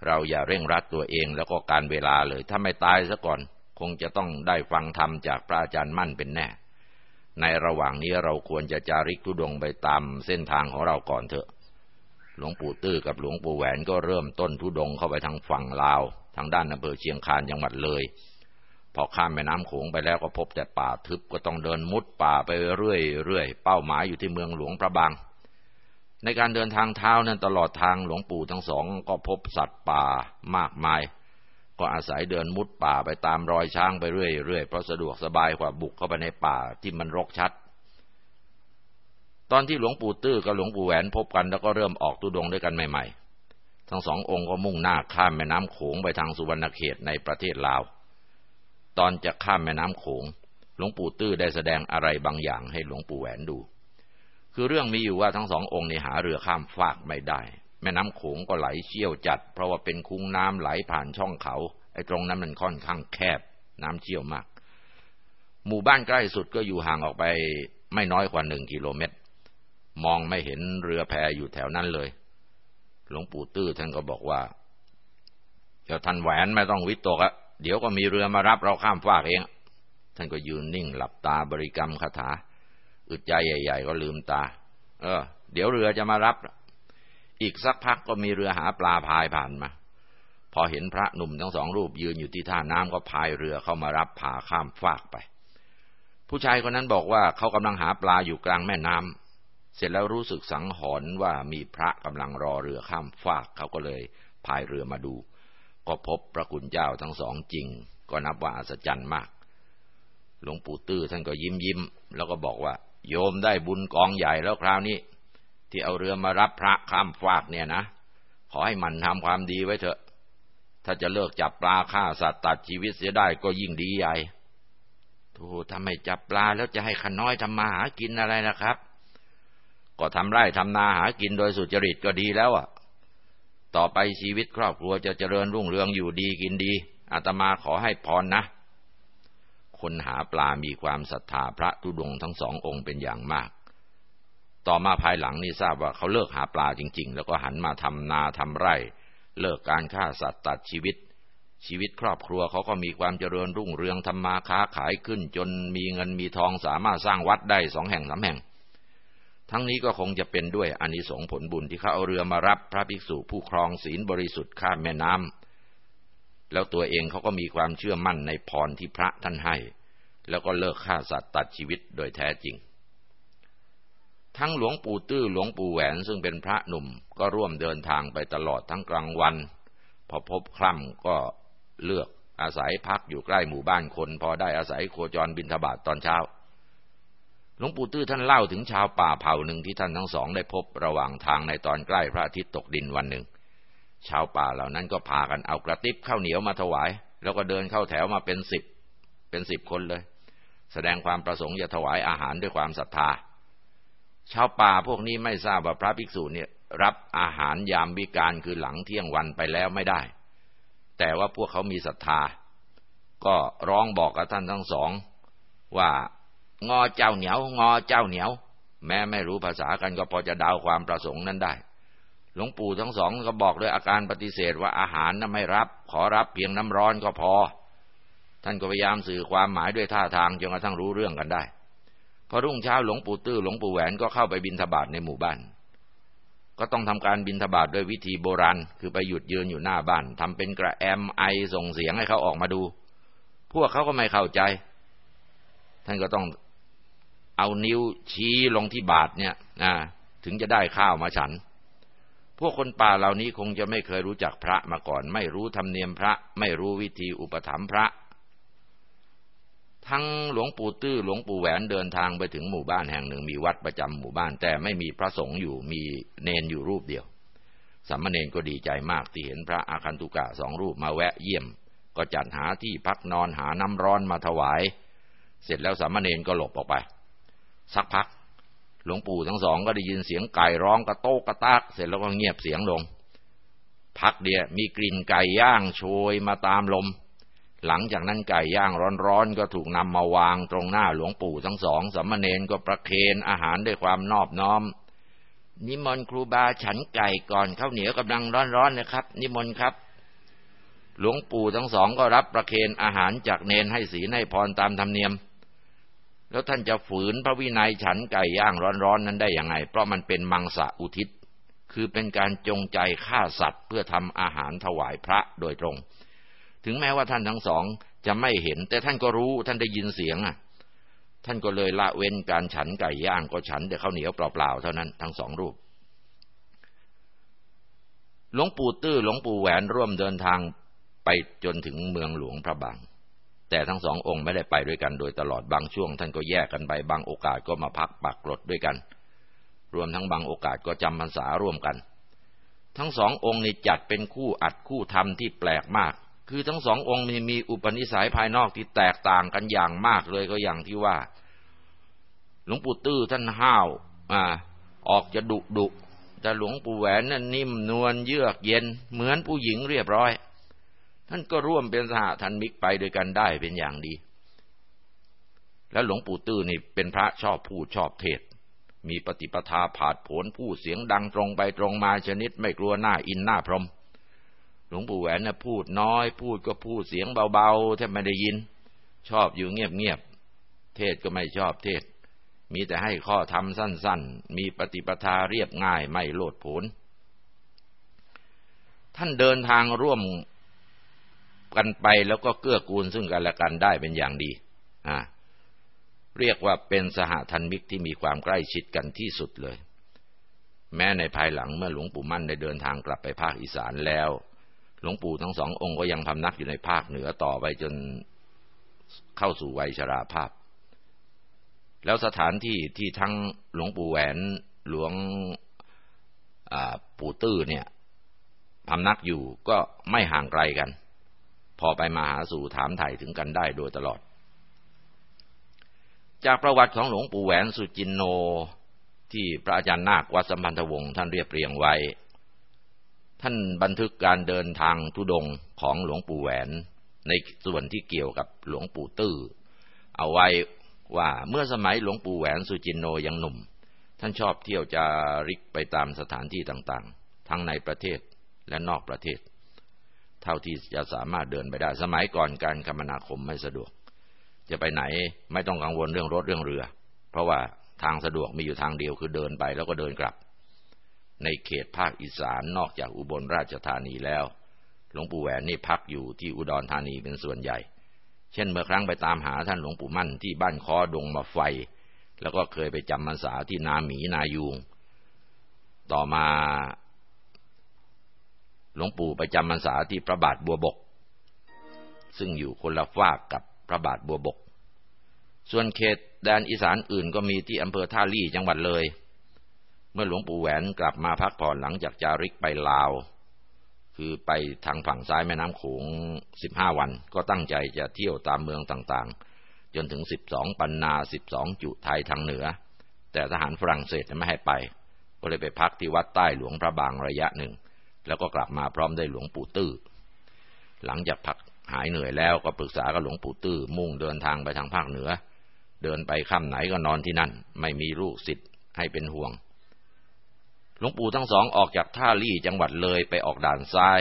เราอย่าเร่งรัดตัวเองแล้วก็การเวลาเลย ถ้าไม่ตายซะก่อน คงจะต้องได้ฟังธรรมจากพระอาจารย์มั่นเป็นแน่ ในระหว่างนี้เราควรจะจาริกทุดงไปตามเส้นทางของเราก่อนเถอะ หลวงปู่ตื้อกับหลวงปู่แหวนก็เริ่มต้นทุดงเข้าไปทางฝั่งลาว ทางด้านอำเภอเชียงคานจังหวัดเลย พอข้ามแม่น้ำโขงไปแล้วก็พบแต่ป่าทึบก็ต้องเดินมุดป่าไปเรื่อยๆ เป้าหมายอยู่ที่เมืองหลวงพระบาง ในการเดินทางเท้านั้นตลอดทางหลวงปู่ทั้งสองก็พบสัตว์ป่ามากมาย ก็อาศัยเดินมุดป่าไปตามรอยช้างไปเรื่อยๆเพราะสะดวกสบายกว่าบุกเข้าไปในป่าที่มันรกชัด ตอนที่หลวงปู่ตื้อกับหลวงปู่แหวนพบกันแล้วก็เริ่มออกตุดงด้วยกันใหม่ๆ ทั้งสององค์ก็มุ่งหน้าข้ามแม่น้ำโขงไปทางสุวรรณเขตในประเทศลาว ตอนจะข้ามแม่น้ำโขงหลวงปู่ตื้อได้แสดงอะไรบางอย่างให้หลวงปู่แหวนดู คือเรื่องมีอยู่ว่าทั้งสององค์ในหาเรือข้ามฟากไม่ได้ แม่น้ำโขงก็ไหลเชี่ยวจัด เพราะว่าเป็นคุ้งน้ำไหลผ่านช่องเขา ไอ้ตรงนั้นมันค่อนข้างแคบ น้ำเชี่ยวมาก หมู่บ้านใกล้สุดก็อยู่ห่างออกไปไม่น้อยกว่าหนึ่งกิโลเมตร มองไม่เห็นเรือแพอยู่แถวนั้นเลย หลวงปู่ตื้อท่านก็บอกว่าเจ้าท่านแหวนไม่ต้องวิตกอะเดี๋ยวก็มีเรือมารับเราข้ามฟากเอง ท่านก็ยืนนิ่งหลับตาบริกรรมคาถา อึดใจใหญ่ ๆ ก็ลืมตา เออ เดี๋ยวเรือจะมารับ อีกสักพักก็มีเรือหาปลาพายผ่านมา พอเห็นพระหนุ่มทั้งสองรูปยืนอยู่ที่ท่าน้ำก็พายเรือเข้ามารับพาข้ามฟากไป ผู้ชายคนนั้นบอกว่าเขากำลังหาปลาอยู่กลางแม่น้ำเสร็จแล้วรู้สึกสังหรณ์ว่ามีพระกำลังรอเรือข้ามฟากเขาก็เลยพายเรือมาดู ก็พบพระคุณเจ้าทั้งสองจริง ก็นับว่าอัศจรรย์มาก หลวงปู่ตื้อท่านก็ยิ้มยิ้มแล้วก็บอกว่า โยมได้บุญกองใหญ่แล้วคราวนี้ ที่เอาเรือมารับพระข้ามฟากเนี่ยนะ ขอให้มันทำความดีไว้เถอะ ถ้าจะเลิกจับปลาฆ่าสัตว์ตัดชีวิตเสียได้ก็ยิ่งดีใหญ่ทูทำไมจับปลาแล้วจะให้ขน้อยทำมาหากินอะไรนะครับ ก็ทำไร่ทำนาหากินโดยสุจริตก็ดีแล้วอะ ต่อไปชีวิตครอบครัวจะเจริญรุ่งเรืองอยู่ดีกินดีอาตมาขอให้พรนะคนหาปลามีความศรัทธาพระตุดงทั้งสององค์เป็นอย่างมาก ต่อมาภายหลังนี่ทราบว่าเขาเลิกหาปลาจริง ๆ แล้วก็หันมาทำนาทำไร่ เลิกการฆ่าสัตว์ตัดชีวิต ชีวิตครอบครัวเขาก็มีความเจริญรุ่งเรืองทำมาค้าขายขึ้น จนมีเงินมีทองสามารถสร้างวัดได้สองแห่งสาแห่ง ทั้งนี้ก็คงจะเป็นด้วยอานิสงส์ผลบุญที่เขาเอาเรือมารับพระภิกษุผู้ครองศีลบริสุทธิ์ข้ามแม่น้ำแล้วตัวเองเขาก็มีความเชื่อมั่นในพรที่พระท่านให้ แล้วก็เลิกฆ่าสัตว์ตัดชีวิตโดยแท้จริง ทั้งหลวงปู่ตื้อหลวงปู่แหวนซึ่งเป็นพระหนุ่มก็ร่วมเดินทางไปตลอดทั้งกลางวัน พอพบคล่ำก็เลือกอาศัยพักอยู่ใกล้หมู่บ้านคน พอได้อาศัยโคจรบินทบาทตอนเช้า หลวงปู่ตื้อท่านเล่าถึงชาวป่าเผ่าหนึ่งที่ท่านทั้งสองได้พบระหว่างทางในตอนใกล้พระอาทิตย์ตกดินวันหนึ่ง ชาวป่าเหล่านั้นก็พากันเอากระติบข้าวเหนียวมาถวาย แล้วก็เดินเข้าแถวมาเป็นสิบเป็นสิบคนเลย แสดงความประสงค์จะถวายอาหารด้วยความศรัทธา ชาวป่าพวกนี้ไม่ทราบว่าพระภิกษุเนี่ย รับอาหารยามวิการคือหลังเที่ยงวันไปแล้วไม่ได้ แต่ว่าพวกเขามีศรัทธา ก็ร้องบอกกับท่านทั้งสอง ว่างอเจ้าเหนียว งอเจ้าเหนียว แม้ไม่รู้ภาษากันก็พอจะดาวความประสงค์นั้นได้ หลวงปู่ทั้งสองก็บอกด้วยอาการปฏิเสธว่าอาหารนั้นไม่รับ ขอรับเพียงน้ำร้อนก็พอ ท่านก็พยายามสื่อความหมายด้วยท่าทางจนกระทั่งรู้เรื่องกันได้ พอรุ่งเช้าหลวงปู่ตื้อหลวงปู่แหวนก็เข้าไปบินทบาทในหมู่บ้าน ก็ต้องทำการบินทบาทด้วยวิธีโบราณ คือไปหยุดยืนอยู่หน้าบ้านทำเป็นกระแอมไอส่งเสียงให้เขาออกมาดู พวกเขาก็ไม่เข้าใจ ท่านก็ต้องเอานิ้วชี้ลงที่บาทเนี่ยนะถึงจะได้ข้าวมาฉัน พวกคนป่าเหล่านี้คงจะไม่เคยรู้จักพระมาก่อน ไม่รู้ธรรมเนียมพระ ไม่รู้วิธีอุปถัมภ์พระ ทั้งหลวงปู่ตื้อหลวงปู่แหวนเดินทางไปถึงหมู่บ้านแห่งหนึ่งมีวัดประจำหมู่บ้าน แต่ไม่มีพระสงฆ์อยู่มีเนนอยู่รูปเดียวสัมมาเนนก็ดีใจมากที่เห็นพระอาคันตุกะสองรูปมาแวะเยี่ยม ก็จัดหาที่พักนอนหาน้ำร้อนมาถวาย เสร็จแล้วสัมมาเนนก็หลบออกไป สักพัก หลวงปู่ทั้งสองก็ได้ยินเสียงไก่ร้องกระโตกกระตากเสร็จแล้วก็เงียบเสียงลง พักเดียมีกลิ่นไก่ย่างโชยมาตามลม หลังจากนั้นไก่ย่างร้อนๆก็ถูกนำมาวางตรงหน้าหลวงปู่ทั้งสองสมมาเนนก็ประเคนอาหารด้วยความนอบน้อม นิมนต์ครูบาฉันไก่ก่อนข้าวเหนียวกำลังร้อนๆนะครับ นิมนต์ครับ หลวงปู่ทั้งสองก็รับประเคนอาหารจากเนนให้ศีลให้พรตามธรรมเนียม แล้วท่านจะฝืนพระวินัยฉันไก่ย่างร้อนๆนั้นได้ยังไง เพราะมันเป็นมังสะอุทิศ คือเป็นการจงใจฆ่าสัตว์เพื่อทำอาหารถวายพระโดยตรง ถึงแม้ว่าท่านทั้งสองจะไม่เห็น แต่ท่านก็รู้ท่านได้ยินเสียงอะ ท่านก็เลยละเว้นการฉันไก่ย่างก็ฉันแต่ข้าวเหนียวเปล่าๆเท่านั้นทั้งสองรูปหลวงปู่ตื้อหลวงปู่แหวนร่วมเดินทางไปจนถึงเมืองหลวงพระบาง แต่ทั้งสององค์ไม่ได้ไปด้วยกันโดยตลอดบางช่วง ท่านก็แยกกันไปบางโอกาสก็มาพักปักรดด้วยกัน รวมทั้งบางโอกาสก็จำพรรษาร่วมกัน ทั้งสององค์นี่จัดเป็นคู่อัดคู่ทำที่แปลกมาก คือทั้งสององค์มีมีอุปนิสัยภายนอกที่แตกต่างกันอย่างมากเลยก็อย่างที่ว่า หลวงปู่ตื้อท่านห้าวอ่าออกจะดุดุแต่หลวงปู่แหวนนั้นนิ่มนวลเยือกเย็น เหมือนผู้หญิงเรียบร้อย ท่านก็ร่วมเป็นสหทันมิกไปด้วยกันได้เป็นอย่างดี แล้วหลวงปู่ตื้อนี่เป็นพระชอบพูดชอบเทศ มีปฏิปทาผาดผลพูดเสียงดังตรงไปตรงมาชนิดไม่กลัวหน้าอินหน้าพรหม หลวงปู่แหวนนะพูดน้อย พูดก็พูดเสียงเบาๆแทบไม่ได้ยิน ชอบอยู่เงียบๆเทศก็ไม่ชอบเทศ มีแต่ให้ข้อธรรมสั้น ๆ มีปฏิปทาเรียบง่ายไม่โลดโผนท่านเดินทางร่วมกันไปแล้วก็เกื้อกูลซึ่งกันและกันได้เป็นอย่างดีอ่าเรียกว่าเป็นสหธรรมิกที่มีความใกล้ชิดกันที่สุดเลย แม้ในภายหลังเมื่อหลวงปู่มั่นได้เดินทางกลับไปภาคอีสานแล้ว หลวงปู่ทั้งสององค์ก็ยังพำนักอยู่ในภาคเหนือต่อไปจนเข้าสู่วัยชราภาพ แล้วสถานที่ที่ทั้งหลวงปู่แหวนหลวงปู่ตื้อเนี่ยพำนักอยู่ก็ไม่ห่างไกลกัน พอไปมาหาสู่ถามไถ่ถึงกันได้โดยตลอด จากประวัติของหลวงปู่แหวนสุจินโนที่พระอาจารย์นาควัดสัมพันธวงศ์ท่านเรียบเรียงไว้ ท่านบันทึกการเดินทางทุดงของหลวงปู่แหวน ในส่วนที่เกี่ยวกับหลวงปู่ตื้อเอาไว้ว่าเมื่อสมัยหลวงปู่แหวนสุจินโนยังหนุ่ม ท่านชอบเที่ยวจาริกไปตามสถานที่ต่างๆ ทั้งในประเทศและนอกประเทศ เท่าที่จะสามารถเดินไปได้สมัยก่อนการคมนาคมไม่สะดวก จะไปไหนไม่ต้องกังวลเรื่องรถเรื่องเรือ เพราะว่าทางสะดวกมีอยู่ทางเดียวคือเดินไปแล้วก็เดินกลับ ในเขตภาคอีสานนอกจากอุบลราชธานีแล้ว หลวงปู่แหวนนี่พักอยู่ที่อุดรธานีเป็นส่วนใหญ่ เช่นเมื่อครั้งไปตามหาท่านหลวงปู่มั่นที่บ้านคอดงมาไฟ แล้วก็เคยไปจำพรรษาที่นาหมีนายูง ต่อมาหลวงปู่ไปจำพรรษาที่พระบาทบัวบก ซึ่งอยู่คนละฝากกับพระบาทบัวบก ส่วนเขตแดนอีสานอื่นก็มีที่อำเภอท่าลี่จังหวัดเลย มื่อหลวงปู่แหวนกลับมาพักผ่อนหลังจากจาริกไปลาว คือไปทางฝั่งซ้ายแม่น้ำโขงสิบห้าวัน ก็ตั้งใจจะเที่ยวตามเมืองต่างๆ จนถึงสิบสองปันนาสิบสองจุไทยทางเหนือ แต่ทหารฝรั่งเศสไม่ให้ไป ก็เลยไปพักที่วัดใต้หลวงพระบางระยะหนึ่ง แล้วก็กลับมาพร้อมได้หลวงปู่ตื้อ หลังจากพักหายเหนื่อยแล้วก็ปรึกษากับหลวงปู่ตื้อมุ่งเดินทางไปทางภาคเหนือ เดินไปค่ำไหนก็นอนที่นั่น ไม่มีลูกศิษย์ให้เป็นห่วง หลวงปู่ทั้งสองออกจากท่าลี่จังหวัดเลยไปออกด่านซ้าย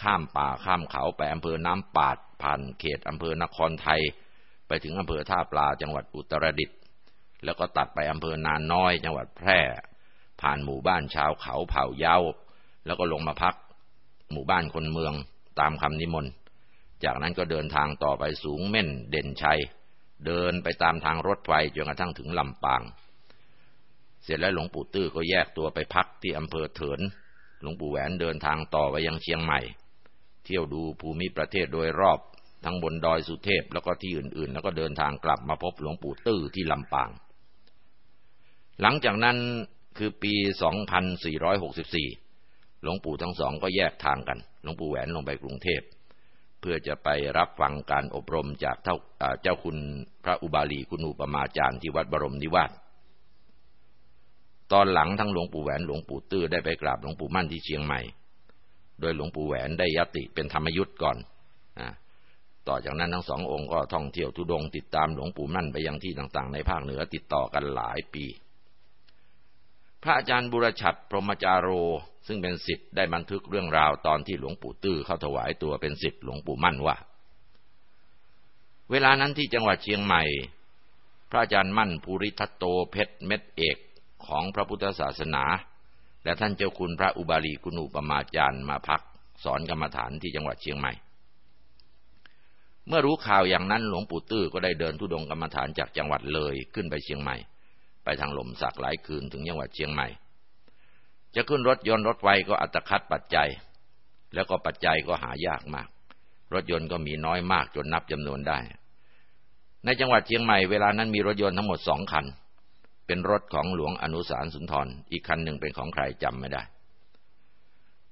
ข้ามป่าข้ามเขาไปอำเภอน้ำปาดผ่านเขตอำเภอนครไทย ไปถึงอำเภอท่าปลาจังหวัดอุตรดิตถ์แล้วก็ตัดไปอำเภอนานน้อย จังหวัดแพร่ ผ่านหมู่บ้านชาวเขาเผ่าเย้าแล้วก็ลงมาพัก หมู่บ้านคนเมืองตามคำนิมนต์ จากนั้นก็เดินทางต่อไปสูงเม่นเด่นชัย เดินไปตามทางรถไฟจนกระทั่งถึงลำปาง เสร็จแล้วหลวงปู่ตื้อก็แยกตัวไปพักที่อำเภอเถิน หลวงปู่แหวนเดินทางต่อไปยังเชียงใหม่ เที่ยวดูภูมิประเทศโดยรอบทั้งบนดอยสุเทพแล้วก็ที่อื่น ๆ แล้วก็เดินทางกลับมาพบหลวงปู่ตื้อที่ลำปาง หลังจากนั้นคือปี 2464 หลวงปู่ทั้งสองก็แยกทางกัน หลวงปู่แหวนลงไปกรุงเทพ เพื่อจะไปรับฟังการอบรมจากเจ้าคุณพระอุบาลีคุณูปมาจารย์ที่วัดบรมนิวาส ตอนหลังทั้งหลวงปู่แหวนหลวงปู่ตื้อได้ไปกราบหลวงปู่มั่นที่เชียงใหม่ โดยหลวงปู่แหวนได้ยติเป็นธรรมยุทธ์ก่อนต่อจากนั้นทั้งสององค์ก็ท่องเที่ยวทุดงติดตามหลวงปู่มั่นไปยังที่ต่างๆ ในภาคเหนือติดต่อกันหลายปี พระอาจารย์บุรชัดพรหมจารโรซึ่งเป็นสิทธิ์ได้บันทึกเรื่องราวตอนที่หลวงปู่ตื้อเข้าถวายตัวเป็นสิทธิ์หลวงปู่มั่นว่า เวลานั้นที่จังหวัดเชียงใหม่ พระอาจารย์มั่นภูริทัตโตเพชรเม็ดเอก ของพระพุทธศาสนา และท่านเจ้าคุณพระอุบาลีกุณุปมาจารย์มาพักสอนกรรมฐานที่จังหวัดเชียงใหม่ เมื่อรู้ข่าวอย่างนั้นหลวงปู่ตื้อก็ได้เดินทุดงกรรมฐานจากจังหวัดเลยขึ้นไปเชียงใหม่ ไปทางลมสักหลายคืนถึงจังหวัดเชียงใหม่ จะขึ้นรถยนต์รถไฟก็อัตคัดปัจจัย แล้วก็ปัจจัยก็หายากมาก รถยนต์ก็มีน้อยมากจนนับจำนวนได้ ในจังหวัดเชียงใหม่เวลานั้นมีรถยนต์ทั้งหมดสองคัน เป็นรถของหลวงอนุสารสุนทร อีกคันหนึ่งเป็นของใครจำไม่ได้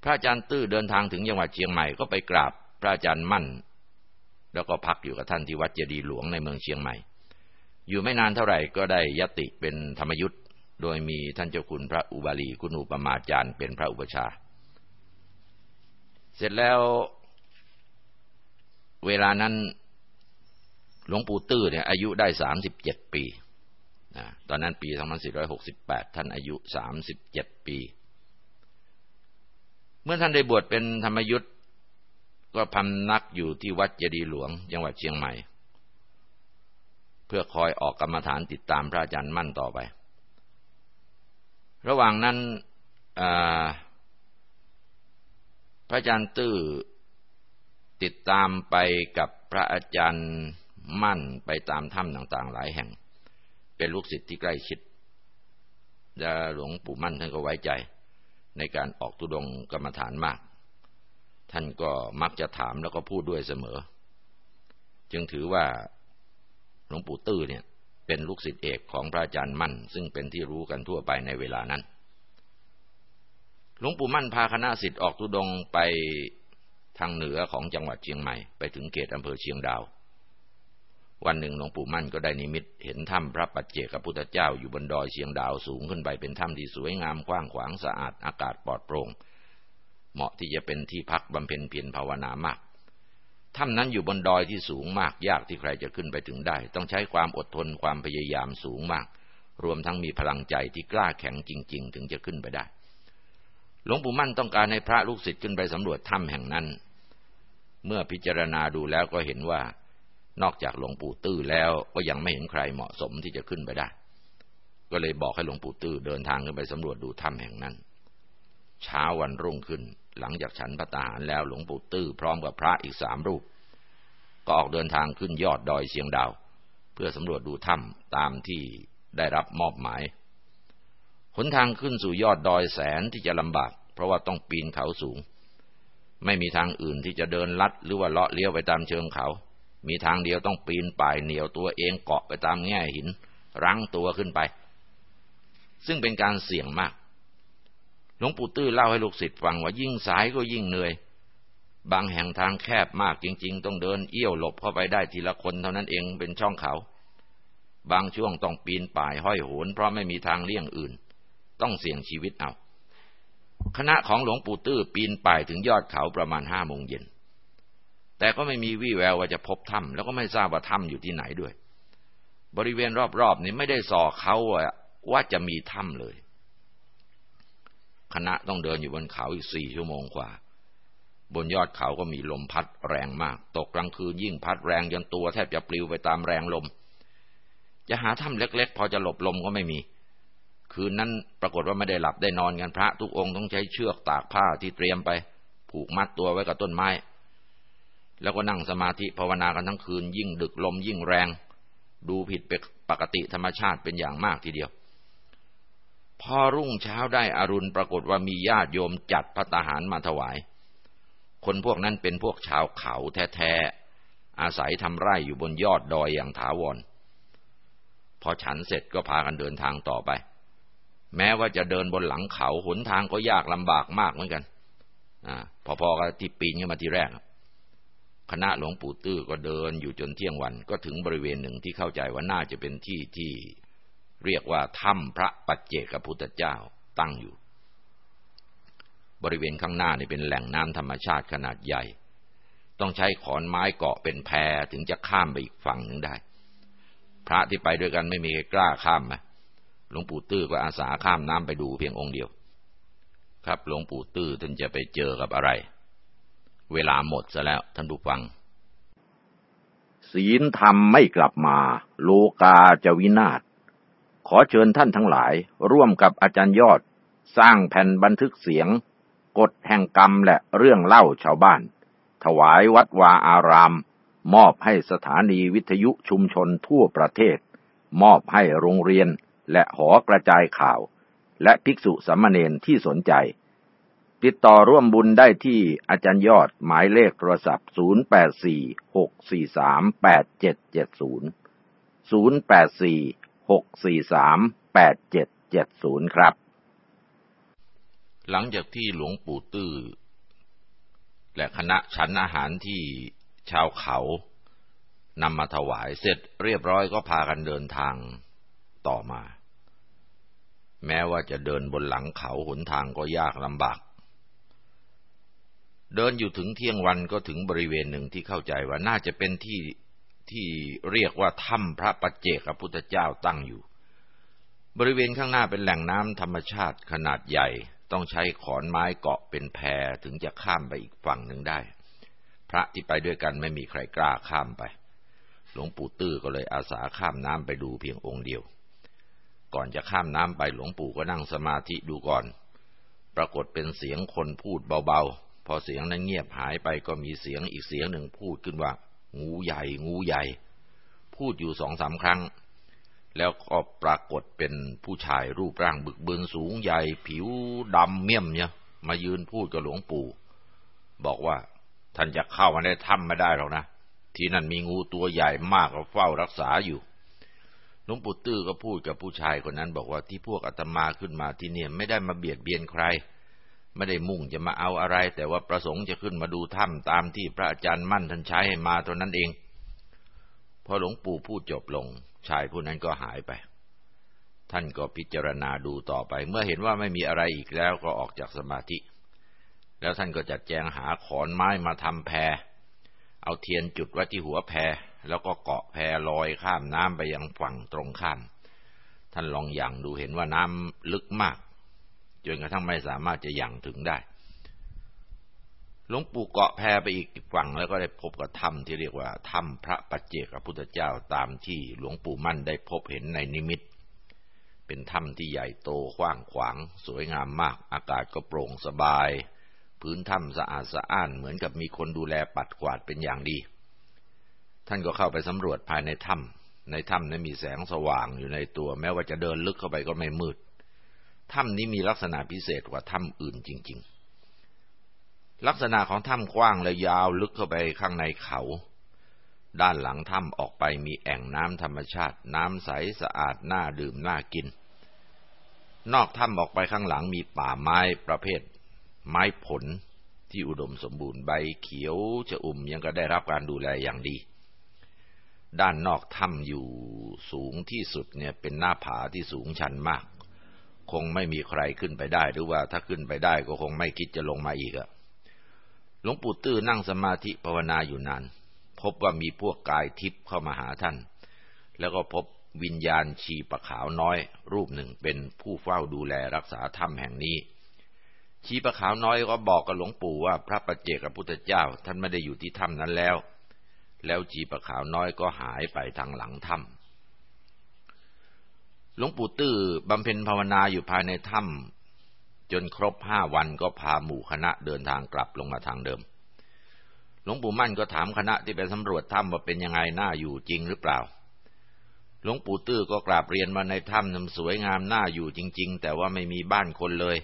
พระอาจารย์ตื้อเดินทางถึงจังหวัดเชียงใหม่ก็ไปกราบพระอาจารย์มั่น แล้วก็พักอยู่กับท่านที่วัดเจดีหลวงในเมืองเชียงใหม่ อยู่ไม่นานเท่าไหร่ก็ได้ยติเป็นธรรมยุทธโดยมีท่านเจ้าคุณพระอุบาลีคุณอุปมาจารย์เป็นพระอุปชา เสร็จแล้ว เวลานั้นหลวงปู่ตื้อเนี่ยอายุได้สามสิบเจ็ดปี อนนั้นปีสองพันสี่ร้อยหกสิบแปดท่านอายุสามสิบเจ็ดปี เมื่อท่านได้บวชเป็นธรรมยุทธก็พำนักอยู่ที่วัดเจดีหลวง จังหวัดเชียงใหม่ เพื่อคอยออกกรรมฐานติดตามพระอาจารย์มั่นต่อไป ระหว่างนั้นพระอาจารย์ตื้อติดตามไปกับพระอาจารย์มั่นไปตามถ้ำต่างๆ หลายแห่ง เป็นลูกศิษย์ที่ใกล้ชิดและหลวงปู่มั่นท่านก็ไว้ใจ ในการออกตุดงกรรมฐานมาก ท่านก็มักจะถามแล้วก็พูดด้วยเสมอ จึงถือว่าหลวงปู่ตื้อเนี่ยเป็นลูกศิษย์เอกของพระอาจารย์มั่น ซึ่งเป็นที่รู้กันทั่วไปในเวลานั้น หลวงปู่มั่นพาคณะสิทธิ์ออกตุดงไปทางเหนือของจังหวัดเชียงใหม่ ไปถึงเขตอำเภอเชียงดาว วันหนึ่งหลวงปู่มั่นก็ได้นิมิตเห็นถ้ำพระปัจเจกพุทธเจ้าอยู่บนดอยเชียงดาวสูงขึ้นไปเป็นถ้ำที่สวยงามกว้างขวางสะอาดอากาศปลอดโปร่งเหมาะที่จะเป็นที่พักบำเพ็ญเพียรภาวนามากถ้ำนั้นอยู่บนดอยที่สูงมากยากที่ใครจะขึ้นไปถึงได้ ต้องใช้ความอดทนความพยายามสูงมาก รวมทั้งมีพลังใจที่กล้าแข็งจริง ๆ ถึงจะขึ้นไปได้หลวงปู่มั่นต้องการให้พระลูกศิษย์ขึ้นไปสำรวจถ้ำแห่งนั้น เมื่อพิจารณาดูแล้วก็เห็นว่า นอกจากหลวงปู่ตื้อแล้วก็ยังไม่เห็นใครเหมาะสมที่จะขึ้นไปได้ ก็เลยบอกให้หลวงปู่ตื้อเดินทางขึ้นไปสำรวจดูถ้ำแห่งนั้น เช้าวันรุ่งขึ้น หลังจากฉันพระตาหารแล้วหลวงปู่ตื้อพร้อมกับพระอีกสามรูป ก็ออกเดินทางขึ้นยอดดอยเชียงดาว เพื่อสำรวจดูถ้ำตามที่ได้รับมอบหมาย หนทางขึ้นสู่ยอดดอยแสนที่จะลำบาก เพราะว่าต้องปีนเขาสูง ไม่มีทางอื่นที่จะเดินลัดหรือว่าเลาะเลี้ยวไปตามเชิงเขา มีทางเดียวต้องปีนป่ายเหนียวตัวเองเกาะไปตามแง่หิน รั้งตัวขึ้นไป ซึ่งเป็นการเสี่ยงมาก หลวงปู่ตื้อเล่าให้ลูกศิษย์ฟังว่ายิ่งสายก็ยิ่งเหนื่อย บางแห่งทางแคบมากจริง ๆ ต้องเดินเอี้ยวหลบเข้าไปได้ทีละคนเท่านั้นเองเป็นช่องเขา บางช่วงต้องปีนป่ายห้อยโหนเพราะไม่มีทางเลี่ยงอื่น ต้องเสี่ยงชีวิตเอา คณะของหลวงปู่ตื้อปีนป่ายถึงยอดเขาประมาณห้าโมงเย็น แต่ก็ไม่มีวี่แววว่าจะพบถ้ำแล้วก็ไม่ทราบว่าถ้ำอยู่ที่ไหนด้วย บริเวณรอบๆนี้ไม่ได้ส่อเขาว่าจะมีถ้ำเลย คณะต้องเดินอยู่บนเขาอีกสี่ชั่วโมงกว่า บนยอดเขาก็มีลมพัดแรงมาก ตกกลางคืนยิ่งพัดแรงจนตัวแทบจะปลิวไปตามแรงลม จะหาถ้ำเล็ก ๆ พอจะหลบลมก็ไม่มี คืนนั้นปรากฏว่าไม่ได้หลับได้นอนกันพระ ทุกองค์ต้องใช้เชือกตากผ้าที่เตรียมไป ผูกมัดตัวไว้กับต้นไม้ แล้วก็นั่งสมาธิภาวนากันทั้งคืน ยิ่งดึกลมยิ่งแรง ดูผิดปกติธรรมชาติเป็นอย่างมากทีเดียว พอรุ่งเช้าได้อรุณปรากฏว่ามีญาติโยมจัดพระตาหารมาถวาย คนพวกนั้นเป็นพวกชาวเขาแท้ๆ อาศัยทำไร่อยู่บนยอดดอยอย่างถาวร พอฉันเสร็จก็พากันเดินทางต่อไป แม้ว่าจะเดินบนหลังเขาหนทางก็ยากลำบากมากเหมือนกันอพอๆกับที่ปีนขึ้นมาทีแรก คณะหลวงปู่ตื้อก็เดินอยู่จนเที่ยงวันก็ถึงบริเวณหนึ่งที่เข้าใจว่าน่าจะเป็นที่ที่เรียกว่าถ้ำพระปัจเจกพุทธเจ้าตั้งอยู่ บริเวณข้างหน้านี่เป็นแหล่งน้ำธรรมชาติขนาดใหญ่ ต้องใช้ขอนไม้เกาะเป็นแพถึงจะข้ามไปอีกฝั่งหนึ่งได้ พระที่ไปด้วยกันไม่มีใครกล้าข้ามนะหลวงปู่ตื้อก็อาสาข้ามน้ำไปดูเพียงองค์เดียว ครับหลวงปู่ตื้อท่านจะไปเจอกับอะไร เวลาหมดซะแล้วท่านผู้ฟัง ศีลธรรมไม่กลับมา โลกาจะวินาศ ขอเชิญท่านทั้งหลาย ร่วมกับอาจารย์ยอด สร้างแผ่นบันทึกเสียง กฎแห่งกรรมและเรื่องเล่าชาวบ้าน ถวายวัดวาอาราม มอบให้สถานีวิทยุชุมชนทั่วประเทศ มอบให้โรงเรียนและหอกระจายข่าว และภิกษุสัมมเนนที่สนใจ ติดต่อร่วมบุญได้ที่อาจารย์ยอดหมายเลขโทรศัพท์ 0846438770 084-643-8770 ครับ หลังจากที่หลวงปู่ตื้อ และคณะฉันอาหารที่ชาวเขานำมาถวายเสร็จเรียบร้อยก็พากันเดินทางต่อมา แม้ว่าจะเดินบนหลังเขาหนทางก็ยากลำบาก เดินอยู่ถึงเที่ยงวันก็ถึงบริเวณหนึ่งที่เข้าใจว่าน่าจะเป็นที่ที่เรียกว่าถ้ำพระปัจเจกพุทธเจ้าตั้งอยู่ บริเวณข้างหน้าเป็นแหล่งน้ำธรรมชาติขนาดใหญ่ ต้องใช้ขอนไม้เกาะเป็นแพถึงจะข้ามไปอีกฝั่งหนึ่งได้ พระที่ไปด้วยกันไม่มีใครกล้าข้ามไป หลวงปู่ตื้อก็เลยอาสาข้ามน้ำไปดูเพียงองค์เดียว ก่อนจะข้ามน้ำไปหลวงปู่ก็นั่งสมาธิดูก่อน ปรากฏเป็นเสียงคนพูดเบา อเสียงนั้นเงียบหายไปก็มีเสียงอีกเสียงหนึ่งพูดขึ้นว่า งูใหญ่ งูใหญ่ พูดอยู่สองสาครั้ง แล้วก็ปรากฏเป็นผู้ชายรูปร่างบึกบึนสูงใหญ่ ผิวดำเมี่ยมเนี่ยมายืนพูดกับหลวงปู่ บอกว่าท่านจะเข้ามาในถ้ำไม่ได้หรอกนะ ที่นั่นมีงูตัวใหญ่มากก็เฝ้ารักษาอยู่หลวงปู่ตื้อก็พูดกับผู้ชายคนนั้น บอกว่าที่พวกอาตมาขึ้นมาที่เนี่ยไม่ได้มาเบียดเบียนใคร ไม่ได้มุ่งจะมาเอาอะไร แต่ว่าประสงค์จะขึ้นมาดูถ้ำตามที่พระอาจารย์มั่นท่านใช้ให้มาตัวนั้นเอง พอหลวงปู่พูดจบลง ชายผู้นั้นก็หายไป ท่านก็พิจารณาดูต่อไป เมื่อเห็นว่าไม่มีอะไรอีกแล้วก็ออกจากสมาธิ แล้วท่านก็จัดแจงหาขอนไม้มาทำแพเอาเทียนจุดไว้ที่หัวแพแล้วก็เกาะแพลอยข้ามน้ำไปยังฝั่งตรงข้าม ท่านลองอย่างดูเห็นว่าน้ำลึกมาก จนกระทั่งไม่สามารถจะยังถึงได้ หลวงปู่เกาะแพไปอีกฝั่งแล้วก็ได้พบกับถ้ำที่เรียกว่าถ้ำพระปัจเจกพุทธเจ้าตามที่หลวงปู่มั่นได้พบเห็นในนิมิต เป็นถ้ำที่ใหญ่โตกว้างขวาง สวยงามมาก อากาศก็โปร่งสบาย พื้นถ้ำสะอาดสะอ้านเหมือนกับมีคนดูแลปัดกวาดเป็นอย่างดี ท่านก็เข้าไปสำรวจภายในถ้ำในถ้ำนั้นมีแสงสว่างอยู่ในตัว แม้ว่าจะเดินลึกเข้าไปก็ไม่มืด ถ้ำนี้มีลักษณะพิเศษกว่าถ้ำอื่นจริง ๆ ลักษณะของถ้ำกว้างและยาวลึกเข้าไปข้างในเขา ด้านหลังถ้ำออกไปมีแอ่งน้ำธรรมชาติ น้ำใสสะอาดน่าดื่มน่ากิน นอกถ้ำออกไปข้างหลังมีป่าไม้ประเภท ไม้ผลที่อุดมสมบูรณ์ใบเขียวจะอุ่มยังก็ได้รับการดูแลอย่างดี ด้านนอกถ้ำอยู่สูงที่สุดเนี่ยเป็นหน้าผาที่สูงชันมาก คงไม่มีใครขึ้นไปได้ หรือว่าถ้าขึ้นไปได้ก็คงไม่คิดจะลงมาอีกอะหลวงปู่ตื้อนั่งสมาธิภาวนาอยู่นาน พบว่ามีพวกกายทิพย์เข้ามาหาท่าน แล้วก็พบวิญญาณชีปะขาวน้อย รูปหนึ่งเป็นผู้เฝ้าดูแลรักษาถ้ำแห่งนี้ ชีปะขาวน้อยก็บอกกับหลวงปู่ว่าพระปัจเจกพระพุทธเจ้าท่านไม่ได้อยู่ที่ถ้ำนั้นแล้ว แล้วชีปะขาวน้อยก็หายไปทางหลังถ้ำ หลวงปู่ตื้อบำเพ็ญภาวนาอยู่ภายในถ้ำจนครบห้าวันก็พาหมู่คณะเดินทางกลับลงมาทางเดิม หลวงปู่มั่นก็ถามคณะที่ไปสำรวจถ้ำว่าเป็นยังไงน่าอยู่จริงหรือเปล่า หลวงปู่ตื้อก็กราบเรียนว่าในถ้ำนั้นสวยงามน่าอยู่จริง ๆ แต่ว่าไม่มีบ้านคนเลย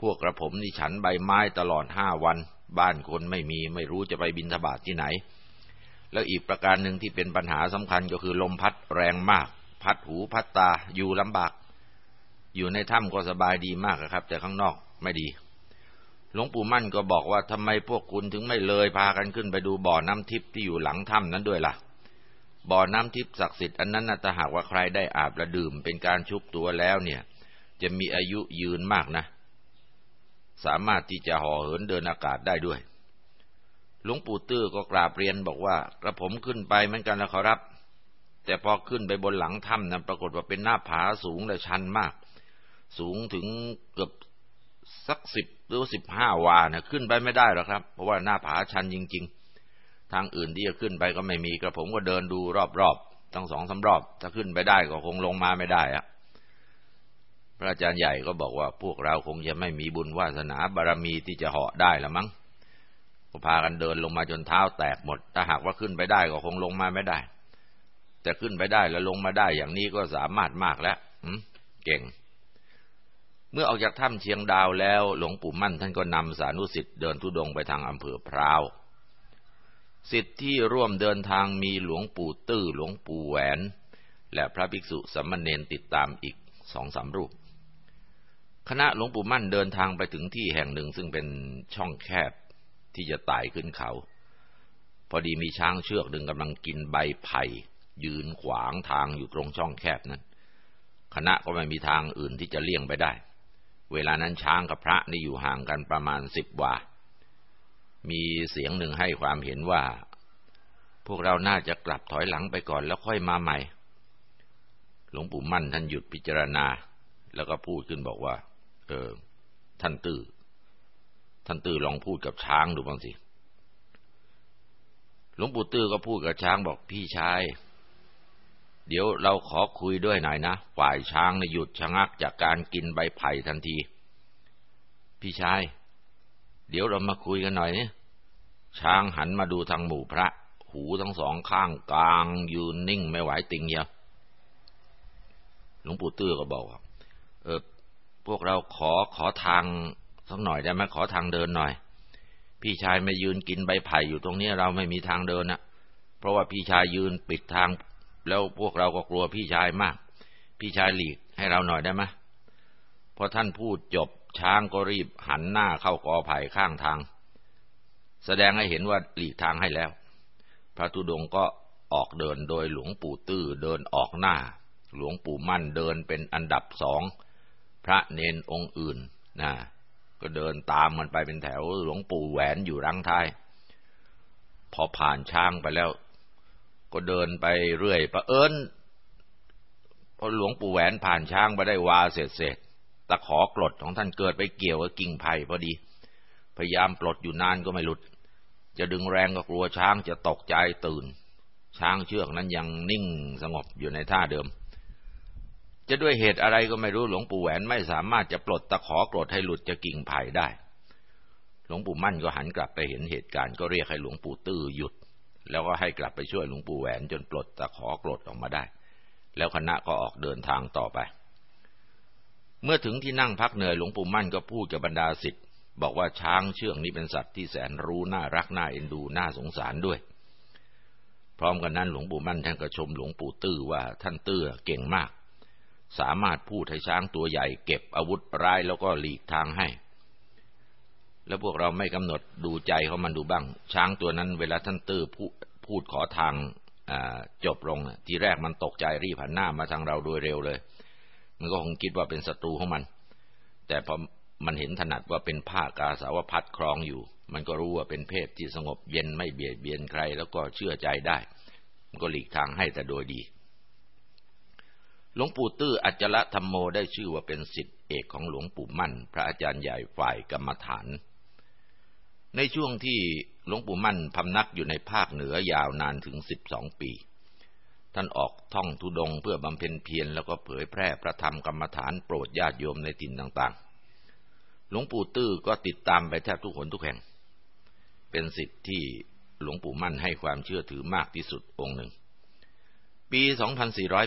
พวกกระผมนี่ฉันใบไม้ตลอดห้าวัน บ้านคนไม่มีไม่รู้จะไปบินทบาทที่ไหน แล้วอีกประการหนึ่งที่เป็นปัญหาสำคัญก็คือลมพัดแรงมาก พัดหูพัดตาอยู่ลำบาก อยู่ในถ้ำก็สบายดีมากครับ แต่ข้างนอกไม่ดี หลวงปู่มั่นก็บอกว่าทำไมพวกคุณถึงไม่เลยพากันขึ้นไปดูบ่อน้ำทิพย์ที่อยู่หลังถ้ำนั้นด้วยละ่ะ บ่อน้ำทิพย์ศักดิ์สิทธิ์อันนั้นนะถ้าหากว่าใครได้อาบและดื่มเป็นการชุบตัวแล้วเนี่ย จะมีอายุยืนมากนะ สามารถที่จะห่อเหินเดินอากาศได้ด้วยหลวงปู่ตื้อก็กราบเรียนบอกว่ากระผมขึ้นไปเหมือนกันแล้วขอรับ แต่พอขึ้นไปบนหลังถ้ำนั้นปรากฏว่าเป็นหน้าผาสูงและชันมาก สูงถึงเกือบสักสิบหรือสิบห้าวานี่ยขึ้นไปไม่ได้หรอกครับ เพราะว่าหน้าผาชันจริง ๆ ทางอื่นที่จะขึ้นไปก็ไม่มีกระผมก็เดินดูรอบๆทั้งสองสารอบ ถ้าขึ้นไปได้ก็คงลงมาไม่ได้อะพระอาจารย์ใหญ่ก็บอกว่าพวกเราคงจะไม่มีบุญวาสนาบารมีที่จะเหาะได้ละมั้งก็พากันเดินลงมาจนเท้าแตกหมด ถ้าหากว่าขึ้นไปได้ก็คงลงมาไม่ได้ แต่ขึ้นไปได้แล้วลงมาได้อย่างนี้ก็สามารถมากแล้วเก่ง เมื่อออกจากถ้ำเชียงดาวแล้ว หลวงปู่มั่นท่านก็นำสานุสิทธิ์เดินทุดงไปทางอำเภอพร้าวสิทธิ์ที่ร่วมเดินทางมีหลวงปู่ตื้อหลวงปู่แหวน และพระภิกษุสัมมเนนติดตามอีกสองสามรูป คณะหลวงปู่มั่นเดินทางไปถึงที่แห่งหนึ่งซึ่งเป็นช่องแคบที่จะไต่ขึ้นเขา พอดีมีช้างเชือกหนึ่งกำลังกินใบไผ่ ยืนขวางทางอยู่ตรงช่องแคบนั้น คณะก็ไม่มีทางอื่นที่จะเลี่ยงไปได้ เวลานั้นช้างกับพระนี่อยู่ห่างกันประมาณสิบวา มีเสียงหนึ่งให้ความเห็นว่า พวกเราน่าจะกลับถอยหลังไปก่อนแล้วค่อยมาใหม่ หลวงปู่มั่นท่านหยุดพิจารณา แล้วก็พูดขึ้นบอกว่า เออ ท่านตื้อ ท่านตื้อลองพูดกับช้างดูบ้างสิหลวงปู่ตื้อก็พูดกับช้างบอกพี่ชาย เดี๋ยวเราขอคุยด้วยหน่อยนะ ฝ่ายช้างในหยุดชะงักจากการกินใบไผ่ทันที พี่ชาย เดี๋ยวเรามาคุยกันหน่อยนี่ช้างหันมาดูทางหมู่พระ หูทั้งสองข้างกลางยืนนิ่งไม่ไหวติงเยอะหลวงปู่ตื้อก็บอกว่าเออพวกเราขอขอทางสักหน่อยได้ไหมขอทางเดินหน่อย พี่ชายไม่ยืนกินใบไผ่อยู่ตรงนี้เราไม่มีทางเดินนะเพราะว่าพี่ชายยืนปิดทาง แล้วพวกเราก็กลัวพี่ชายมาก พี่ชายหลีกให้เราหน่อยได้ไหมพอท่านพูดจบช้างก็รีบหันหน้าเข้ากอไผ่ข้างทาง แสดงให้เห็นว่าหลีกทางให้แล้ว พระธุดงก็ออกเดินโดยหลวงปู่ตื้อเดินออกหน้า หลวงปู่มั่นเดินเป็นอันดับสอง พระเนนองค์อื่นนะก็เดินตามมันไปเป็นแถวหลวงปู่แหวนอยู่รังท้าย พอผ่านช้างไปแล้ว ก็เดินไปเรื่อยประเอิญพอหลวงปู่แหวนผ่านช้างไปได้วาเสร็จเสร็จตะขอกรดของท่านเกิดไปเกี่ยวกับกิ่งไผ่พอดี พยายามปลดอยู่นานก็ไม่หลุด จะดึงแรงก็กลัวช้างจะตกใจตื่น ช้างเชือกนั้นยังนิ่งสงบอยู่ในท่าเดิม จะด้วยเหตุอะไรก็ไม่รู้หลวงปู่แหวนไม่สามารถจะปลดตะขอกรดให้หลุดจากกิ่งไผ่ได้ หลวงปู่มั่นก็หันกลับไปเห็นเหตุการณ์ก็เรียกให้หลวงปู่ตื้อหยุด แล้วก็ให้กลับไปช่วยหลวงปู่แหวนจนปลดตะขอกรดออกมาได้ แล้วคณะก็ออกเดินทางต่อไป เมื่อถึงที่นั่งพักเหนื่อยหลวงปู่มั่นก็พูดกับบรรดาสิทธิ์บอกว่าช้างเชื่องนี้เป็นสัตว์ที่แสนรู้น่ารักน่าเอ็นดูน่าสงสารด้วย พร้อมกันนั้นหลวงปู่มั่นท่านก็ชมหลวงปู่ตื้อว่าท่านตื้อเก่งมาก สามารถพูดให้ช้างตัวใหญ่เก็บอาวุธร้ายแล้วก็หลีกทางให้ แล้วพวกเราไม่กำหนดดูใจเขามันดูบ้าง ช้างตัวนั้นเวลาท่านตื้อพูดขอทางจบลงทีแรกมันตกใจรีบหันหน้ามาทางเราโดยเร็วเลย มันก็คงคิดว่าเป็นศัตรูของมัน แต่พอมันเห็นถนัดว่าเป็นผ้ากาสาวพัดครองอยู่ มันก็รู้ว่าเป็นเพศที่สงบเย็นไม่เบียดเบียนใคร แล้วก็เชื่อใจได้ มันก็หลีกทางให้แต่โดยดีหลวงปู่ตื้ออัจฉรธรรมโมได้ชื่อว่าเป็นสิทธิเอกของหลวงปู่มั่น พระอาจารย์ใหญ่ฝ่ายกรรมฐาน ในช่วงที่หลวงปู่มั่นพำนักอยู่ในภาคเหนือยาวนานถึงสิบสองปี ท่านออกท่องทุดงเพื่อบำเพ็ญเพียรแล้วก็เผยแพร่พระธรรมกรรมฐานโปรดญาติโยมในถิ่นต่างๆ หลวงปู่ตื้อก็ติดตามไปแทบทุกคนทุกแห่ง เป็นสิทธิ์ที่หลวงปู่มั่นให้ความเชื่อถือมากที่สุดองค์หนึ่ง ปี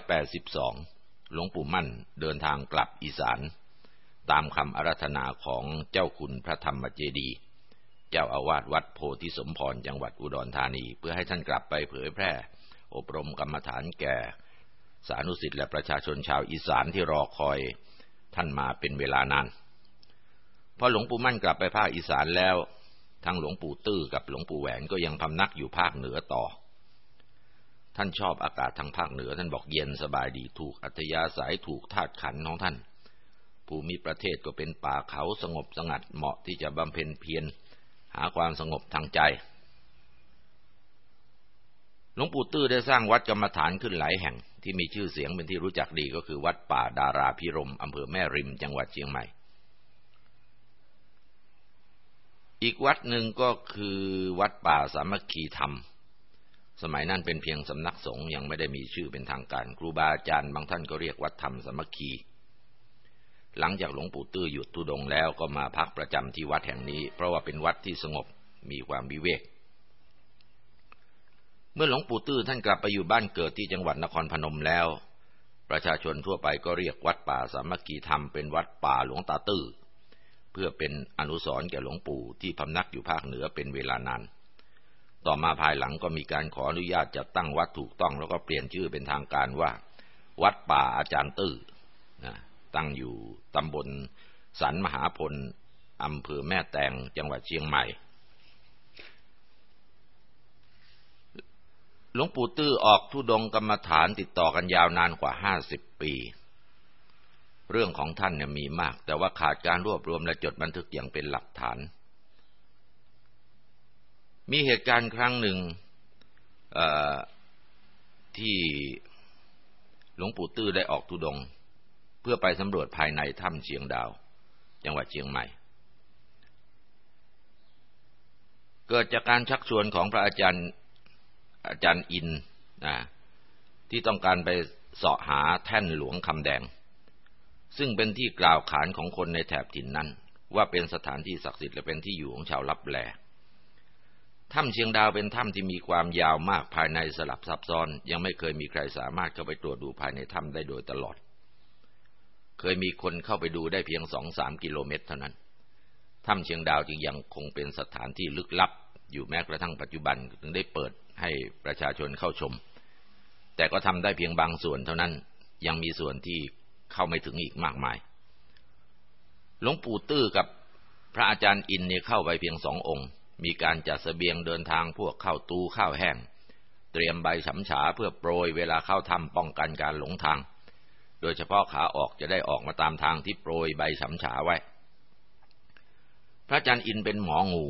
2482 หลวงปู่มั่นเดินทางกลับอีสาน ตามคำอารัธนาของเจ้าคุณพระธรรมเจดีย์ เจ้าอาวาสวัดโพธิสมพรจังหวัดอุดรธานี เพื่อให้ท่านกลับไปเผยแพร่ อบรมกรรมฐานแก่ สานุสิทธิ์และประชาชนชาวอีสานที่รอคอยท่านมาเป็นเวลานานพอหลวงปู่มั่นกลับไปภาคอีสานแล้วทั้งหลวงปู่ตื้อกับหลวงปู่แหวนก็ยังพำนักอยู่ภาคเหนือต่อ ท่านชอบอากาศทางภาคเหนือ ท่านบอกเย็นสบายดีถูกอัธยาศัยถูกธาตุขันของท่าน ภูมิประเทศก็เป็นป่าเขาสงบสงัดเหมาะที่จะบำเพ็ญเพียร หาความสงบทางใจ หลวงปู่ตื้อได้สร้างวัดกรรมฐานขึ้นหลายแห่งที่มีชื่อเสียงเป็นที่รู้จักดีก็คือวัดป่าดาราพิรมอำเภอแม่ริม จังหวัดเชียงใหม่ อีกวัดหนึ่งก็คือวัดป่าสามัคคีธรรม สมัยนั้นเป็นเพียงสำนักสงฆ์ยังไม่ได้มีชื่อเป็นทางการ ครูบาอาจารย์บางท่านก็เรียกวัดธรรมสามัคคี หลังจากหลวงปู่ตื้อหยุดทุดงแล้วก็มาพักประจำที่วัดแห่งนี้ เพราะว่าเป็นวัดที่สงบมีความวิเวก เมื่อหลวงปู่ตื้อท่านกลับไปอยู่บ้านเกิดที่จังหวัดนครพนมแล้ว ประชาชนทั่วไปก็เรียกวัดป่าสามัคคีธรรมเป็นวัดป่าหลวงตาตื้อเพื่อเป็นอนุสรณ์แก่หลวงปู่ที่พำนักอยู่ภาคเหนือเป็นเวลานานต่อมาภายหลังก็มีการขออนุญาตจัดตั้งวัดถูกต้องแล้วก็เปลี่ยนชื่อเป็นทางการว่า วัดป่าอาจารย์ตื้อ ตั้งอยู่ตำบลสันมหาพลอำเภอแม่แตงจังหวัดเชียงใหม่ หลวงปู่ตื้อออกทุดงกรรมฐานติดต่อกันยาวนานกว่าห้าสิบปี เรื่องของท่านเนี่ยมีมาก แต่ว่าขาดการรวบรวมและจดบันทึกอย่างเป็นหลักฐาน มีเหตุการณ์ครั้งหนึ่งที่หลวงปู่ตื้อได้ออกทุดง เพื่อไปสำรวจภายในถ้ำเชียงดาว จังหวัดเชียงใหม่ เกิดจากการชักชวนของพระอาจารย์อาจารย์อินนะที่ต้องการไปเสาะหาแท่นหลวงคำแดง ซึ่งเป็นที่กล่าวขานของคนในแถบถิ่นนั้น ว่าเป็นสถานที่ศักดิ์สิทธิ์และเป็นที่อยู่ของชาวลับแลถ้ำเชียงดาวเป็นถ้ำที่มีความยาวมากภายในสลับซับซ้อน ยังไม่เคยมีใครสามารถเข้าไปตรวจดูภายในถ้ำได้โดยตลอด เคยมีคนเข้าไปดูได้เพียงสองสามกิโลเมตรเท่านั้น ถ้ำเชียงดาวจึงยังคงเป็นสถานที่ลึกลับ อยู่แม้กระทั่งปัจจุบันถึงได้เปิดให้ประชาชนเข้าชม แต่ก็ทำได้เพียงบางส่วนเท่านั้น ยังมีส่วนที่เข้าไม่ถึงอีกมากมาย หลวงปู่ตื้อกับพระอาจารย์อินเนี่ยเข้าไปเพียงสององค์ มีการจัดสเสบียงเดินทางพวกข้าวตูข้าวแห้ง เตรียมใบฉำฉาเพื่อโปรยเวลาเข้าถ้ำป้องกันการหลงทาง โดยเฉพาะขาออกจะได้ออกมาตามทางที่โปรยใบฉำฉาไว้ พระอาจารย์อินเป็นหมองู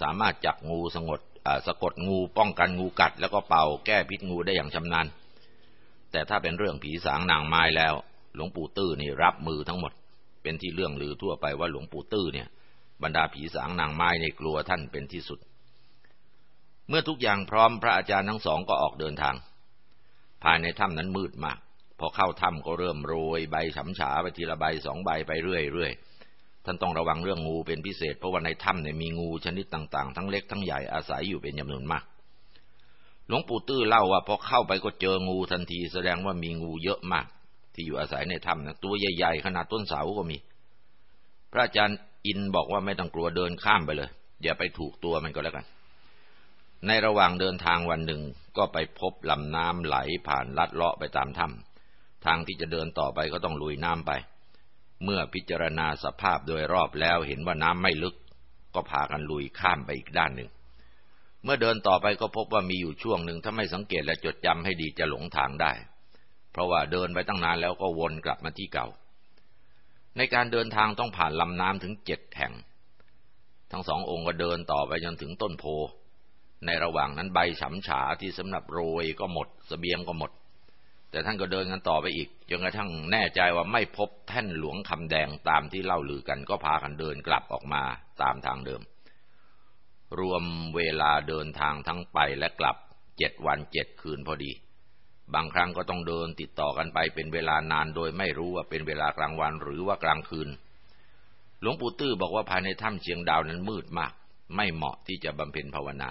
สามารถจับงูสงดสะกดงูป้องกันงูกัด แล้วก็เป่าแก้พิษงูได้อย่างชำนาญ แต่ถ้าเป็นเรื่องผีสางนางไม้แล้ว หลวงปู่ตื้อนี่รับมือทั้งหมด เป็นที่เรื่องลือทั่วไปว่าหลวงปู่ตื้อเนี่ย บรรดาผีสางนางไม้ในกลัวท่านเป็นที่สุด เมื่อทุกอย่างพร้อมพระอาจารย์ทั้งสองก็ออกเดินทาง ภายในถ้ำนั้นมืดมาก พอเข้าถ้ำก็เริ่มโรยใบฉำฉาไปทีละใบสองใบไปเรื่อยๆ ท่านต้องระวังเรื่องงูเป็นพิเศษ เพราะว่าในถ้ำเนี่ยมีงูชนิดต่างๆ ทั้งเล็กทั้งใหญ่อาศัยอยู่เป็นจำนวนมาก หลวงปู่ตื้อเล่าว่าพอเข้าไปก็เจองูทันทีแสดงว่ามีงูเยอะมาก ที่อยู่อาศัยในถ้ำนะตัวใหญ่ๆขนาดต้นเสาก็มี พระอาจารย์อินบอกว่าไม่ต้องกลัวเดินข้ามไปเลย อย่าไปถูกตัวมันก็แล้วกัน ในระหว่างเดินทางวันหนึ่งก็ไปพบลำน้ำไหลผ่านลัดเลาะไปตามถ้ำ ทางที่จะเดินต่อไปก็ต้องลุยน้ำไป เมื่อพิจารณาสภาพโดยรอบแล้วเห็นว่าน้ำไม่ลึก ก็พากันลุยข้ามไปอีกด้านหนึ่ง เมื่อเดินต่อไปก็พบว่ามีอยู่ช่วงหนึ่งถ้าไม่สังเกตและจดจำให้ดีจะหลงทางได้ เพราะว่าเดินไปตั้งนานแล้วก็วนกลับมาที่เก่า ในการเดินทางต้องผ่านลำน้ำถึงเจ็ดแห่ง ทั้งสององค์ก็เดินต่อไปจนถึงต้นโพ ในระหว่างนั้นใบฉำฉาที่สำหรับโรยก็หมดสเสบียงก็หมด แต่ท่านก็เดินกันต่อไปอีกจนกระทั่งแน่ใจว่าไม่พบแท่นหลวงคำแดงตามที่เล่าลือกัน ก็พากันเดินกลับออกมาตามทางเดิม รวมเวลาเดินทางทั้งไปและกลับเจ็ดวันเจ็ดคืนพอดี บางครั้งก็ต้องเดินติดต่อกันไปเป็นเวลานานโดยไม่รู้ว่าเป็นเวลากลางวันหรือว่ากลางคืน หลวงปู่ตื้อบอกว่าภายในถ้ำเชียงดาวนั้นมืดมาก ไม่เหมาะที่จะบำเพ็ญภาวนา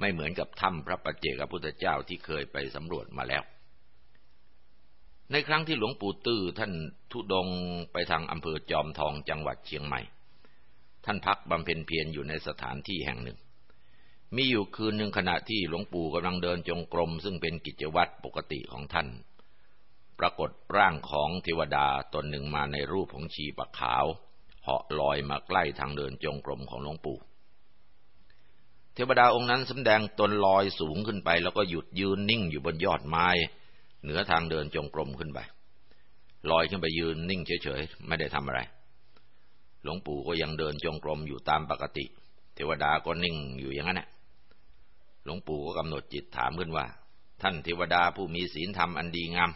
ไม่เหมือนกับถ้ำพระปัจเจกพุทธเจ้าที่เคยไปสำรวจมาแล้ว ในครั้งที่หลวงปู่ตื้อท่านทุดงไปทางอำเภอจอมทองจังหวัดเชียงใหม่ ท่านพักบำเพ็ญเพียรอยู่ในสถานที่แห่งหนึ่ง มีอยู่คืนหนึ่งขณะที่หลวงปู่กำลังเดินจงกรม ซึ่งเป็นกิจวัตรปกติของท่าน ปรากฏร่างของเทวดาตนหนึ่งมาในรูปของชีปะขาวเหาะลอยมาใกล้ทางเดินจงกรมของหลวงปู่เทวดาองค์นั้นสำแดงตนลอยสูงขึ้นไป แล้วก็หยุดยืนนิ่งอยู่บนยอดไม้ เหนือทางเดินจงกรมขึ้นไปลอยขึ้นไปยืนนิ่งเฉยๆ ไม่ได้ทำอะไร หลวงปู่ก็ยังเดินจงกรมอยู่ตามปกติ เทวดาก็นิ่งอยู่อย่างนั้นแหละหลวงปู่ก็กำหนดจิตถามขึ้นว่า ท่านเทวดาผู้มีศีลธรรมอันดีงาม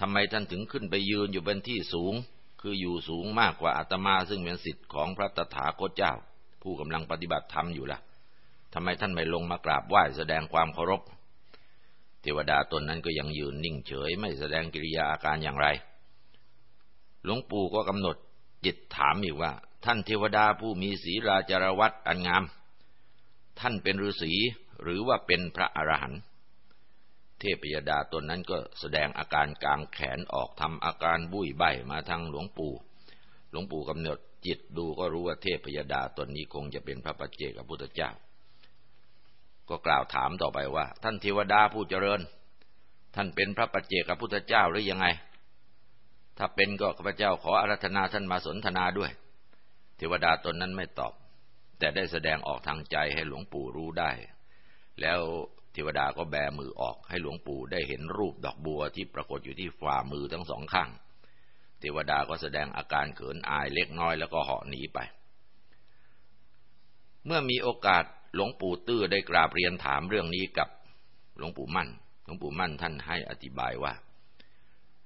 ทำไมท่านถึงขึ้นไปยืนอยู่บนที่สูง คืออยู่สูงมากกว่าอาตมาซึ่งเป็นสิทธิ์ของพระตถาคตเจ้า ผู้กำลังปฏิบัติธรรมอยู่ละ่ะทำไมท่านไม่ลงมากราบไหว้แสดงความเคารพ เทวดาตนนั้นก็ยังยืนนิ่งเฉย ไม่แสดงกิริยาอาการอย่างไร หลวงปู่ก็กำหนดจิตถามอีกว่า ท่านเทวดาผู้มีศีลาจารวัตอันงาม ท่านเป็นฤาษีหรือว่าเป็นพระอรหันต์เทพยดาตนนั้นก็แสดงอาการกลางแขนออกทำอาการบุ้ยใบมาทางหลวงปู่ หลวงปู่กำหนดจิตดูก็รู้ว่าเทพยดาตนนี้คงจะเป็นพระปัจเจกพุทธเจ้า ก็กล่าวถามต่อไปว่า ท่านเทวดาผู้เจริญ ท่านเป็นพระปัจเจกพุทธเจ้าหรือยังไง ถ้าเป็นก็ข้าพเจ้าขออารัธนาท่านมาสนทนาด้วย เทวดาตนนั้นไม่ตอบ แต่ได้แสดงออกทางใจให้หลวงปู่รู้ได้ แล้วเทวดาก็แบมือออกให้หลวงปู่ได้เห็นรูปดอกบัวที่ปรากฏอยู่ที่ฝ่ามือทั้งสองข้าง เทวดาก็แสดงอาการเขินอายเล็กน้อยแล้วก็เหาะหนีไป เมื่อมีโอกาส หลวงปู่ตื้อได้กราบเรียนถามเรื่องนี้กับหลวงปู่มั่น หลวงปู่มั่นท่านให้อธิบายว่า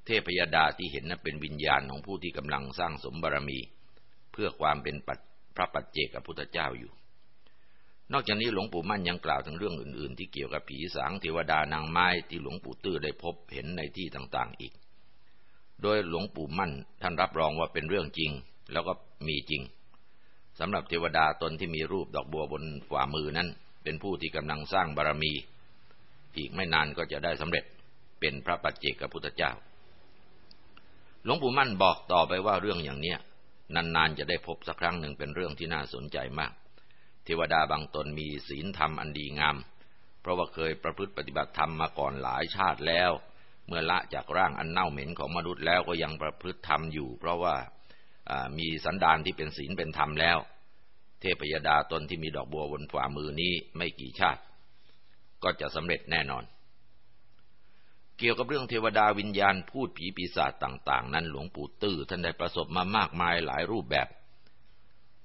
เทพยดาที่เห็นนั้นเป็นวิญญาณของผู้ที่กำลังสร้างสมบารมี เพื่อความเป็นปพระปัจเจกพุทธเจ้าอยู่ นอกจากนี้หลวงปู่มั่นยังกล่าวถึงเรื่องอื่น ๆ ที่เกี่ยวกับผีสางเทวดานางไม้ที่หลวงปู่ตื้อได้พบเห็นในที่ต่างๆอีก โดยหลวงปู่มั่นท่านรับรองว่าเป็นเรื่องจริง แล้วก็มีจริง สำหรับเทวดาตนที่มีรูปดอกบัวบนฝ่ามือนั้น เป็นผู้ที่กำลังสร้างบารมี อีกไม่นานก็จะได้สำเร็จเป็นพระปัจเจกพุทธเจ้า หลวงปู่มั่นบอกต่อไปว่าเรื่องอย่างเนี้ยนานๆจะได้พบสักครั้งหนึ่งเป็นเรื่องที่น่าสนใจมาก เทวดาบางตนมีศีลธรรมอันดีงาม เพราะว่าเคยประพฤติปฏิบัติธรรมมาก่อนหลายชาติแล้ว เมื่อละจากร่างอันเน่าเหม็นของมนุษย์แล้วก็ยังประพฤติธรรมอยู่ เพราะว่า มีสันดานที่เป็นศีลเป็นธรรมแล้ว เทพยดาตนที่มีดอกบัวบนฝ่ามือนี้ไม่กี่ชาติ ก็จะสำเร็จแน่นอน เกี่ยวกับเรื่องเทวดาวิญญาณพูดผีปีศาจต่าง ๆ นั้นหลวงปู่ตื้อท่านได้ประสบมามากมายหลายรูปแบบ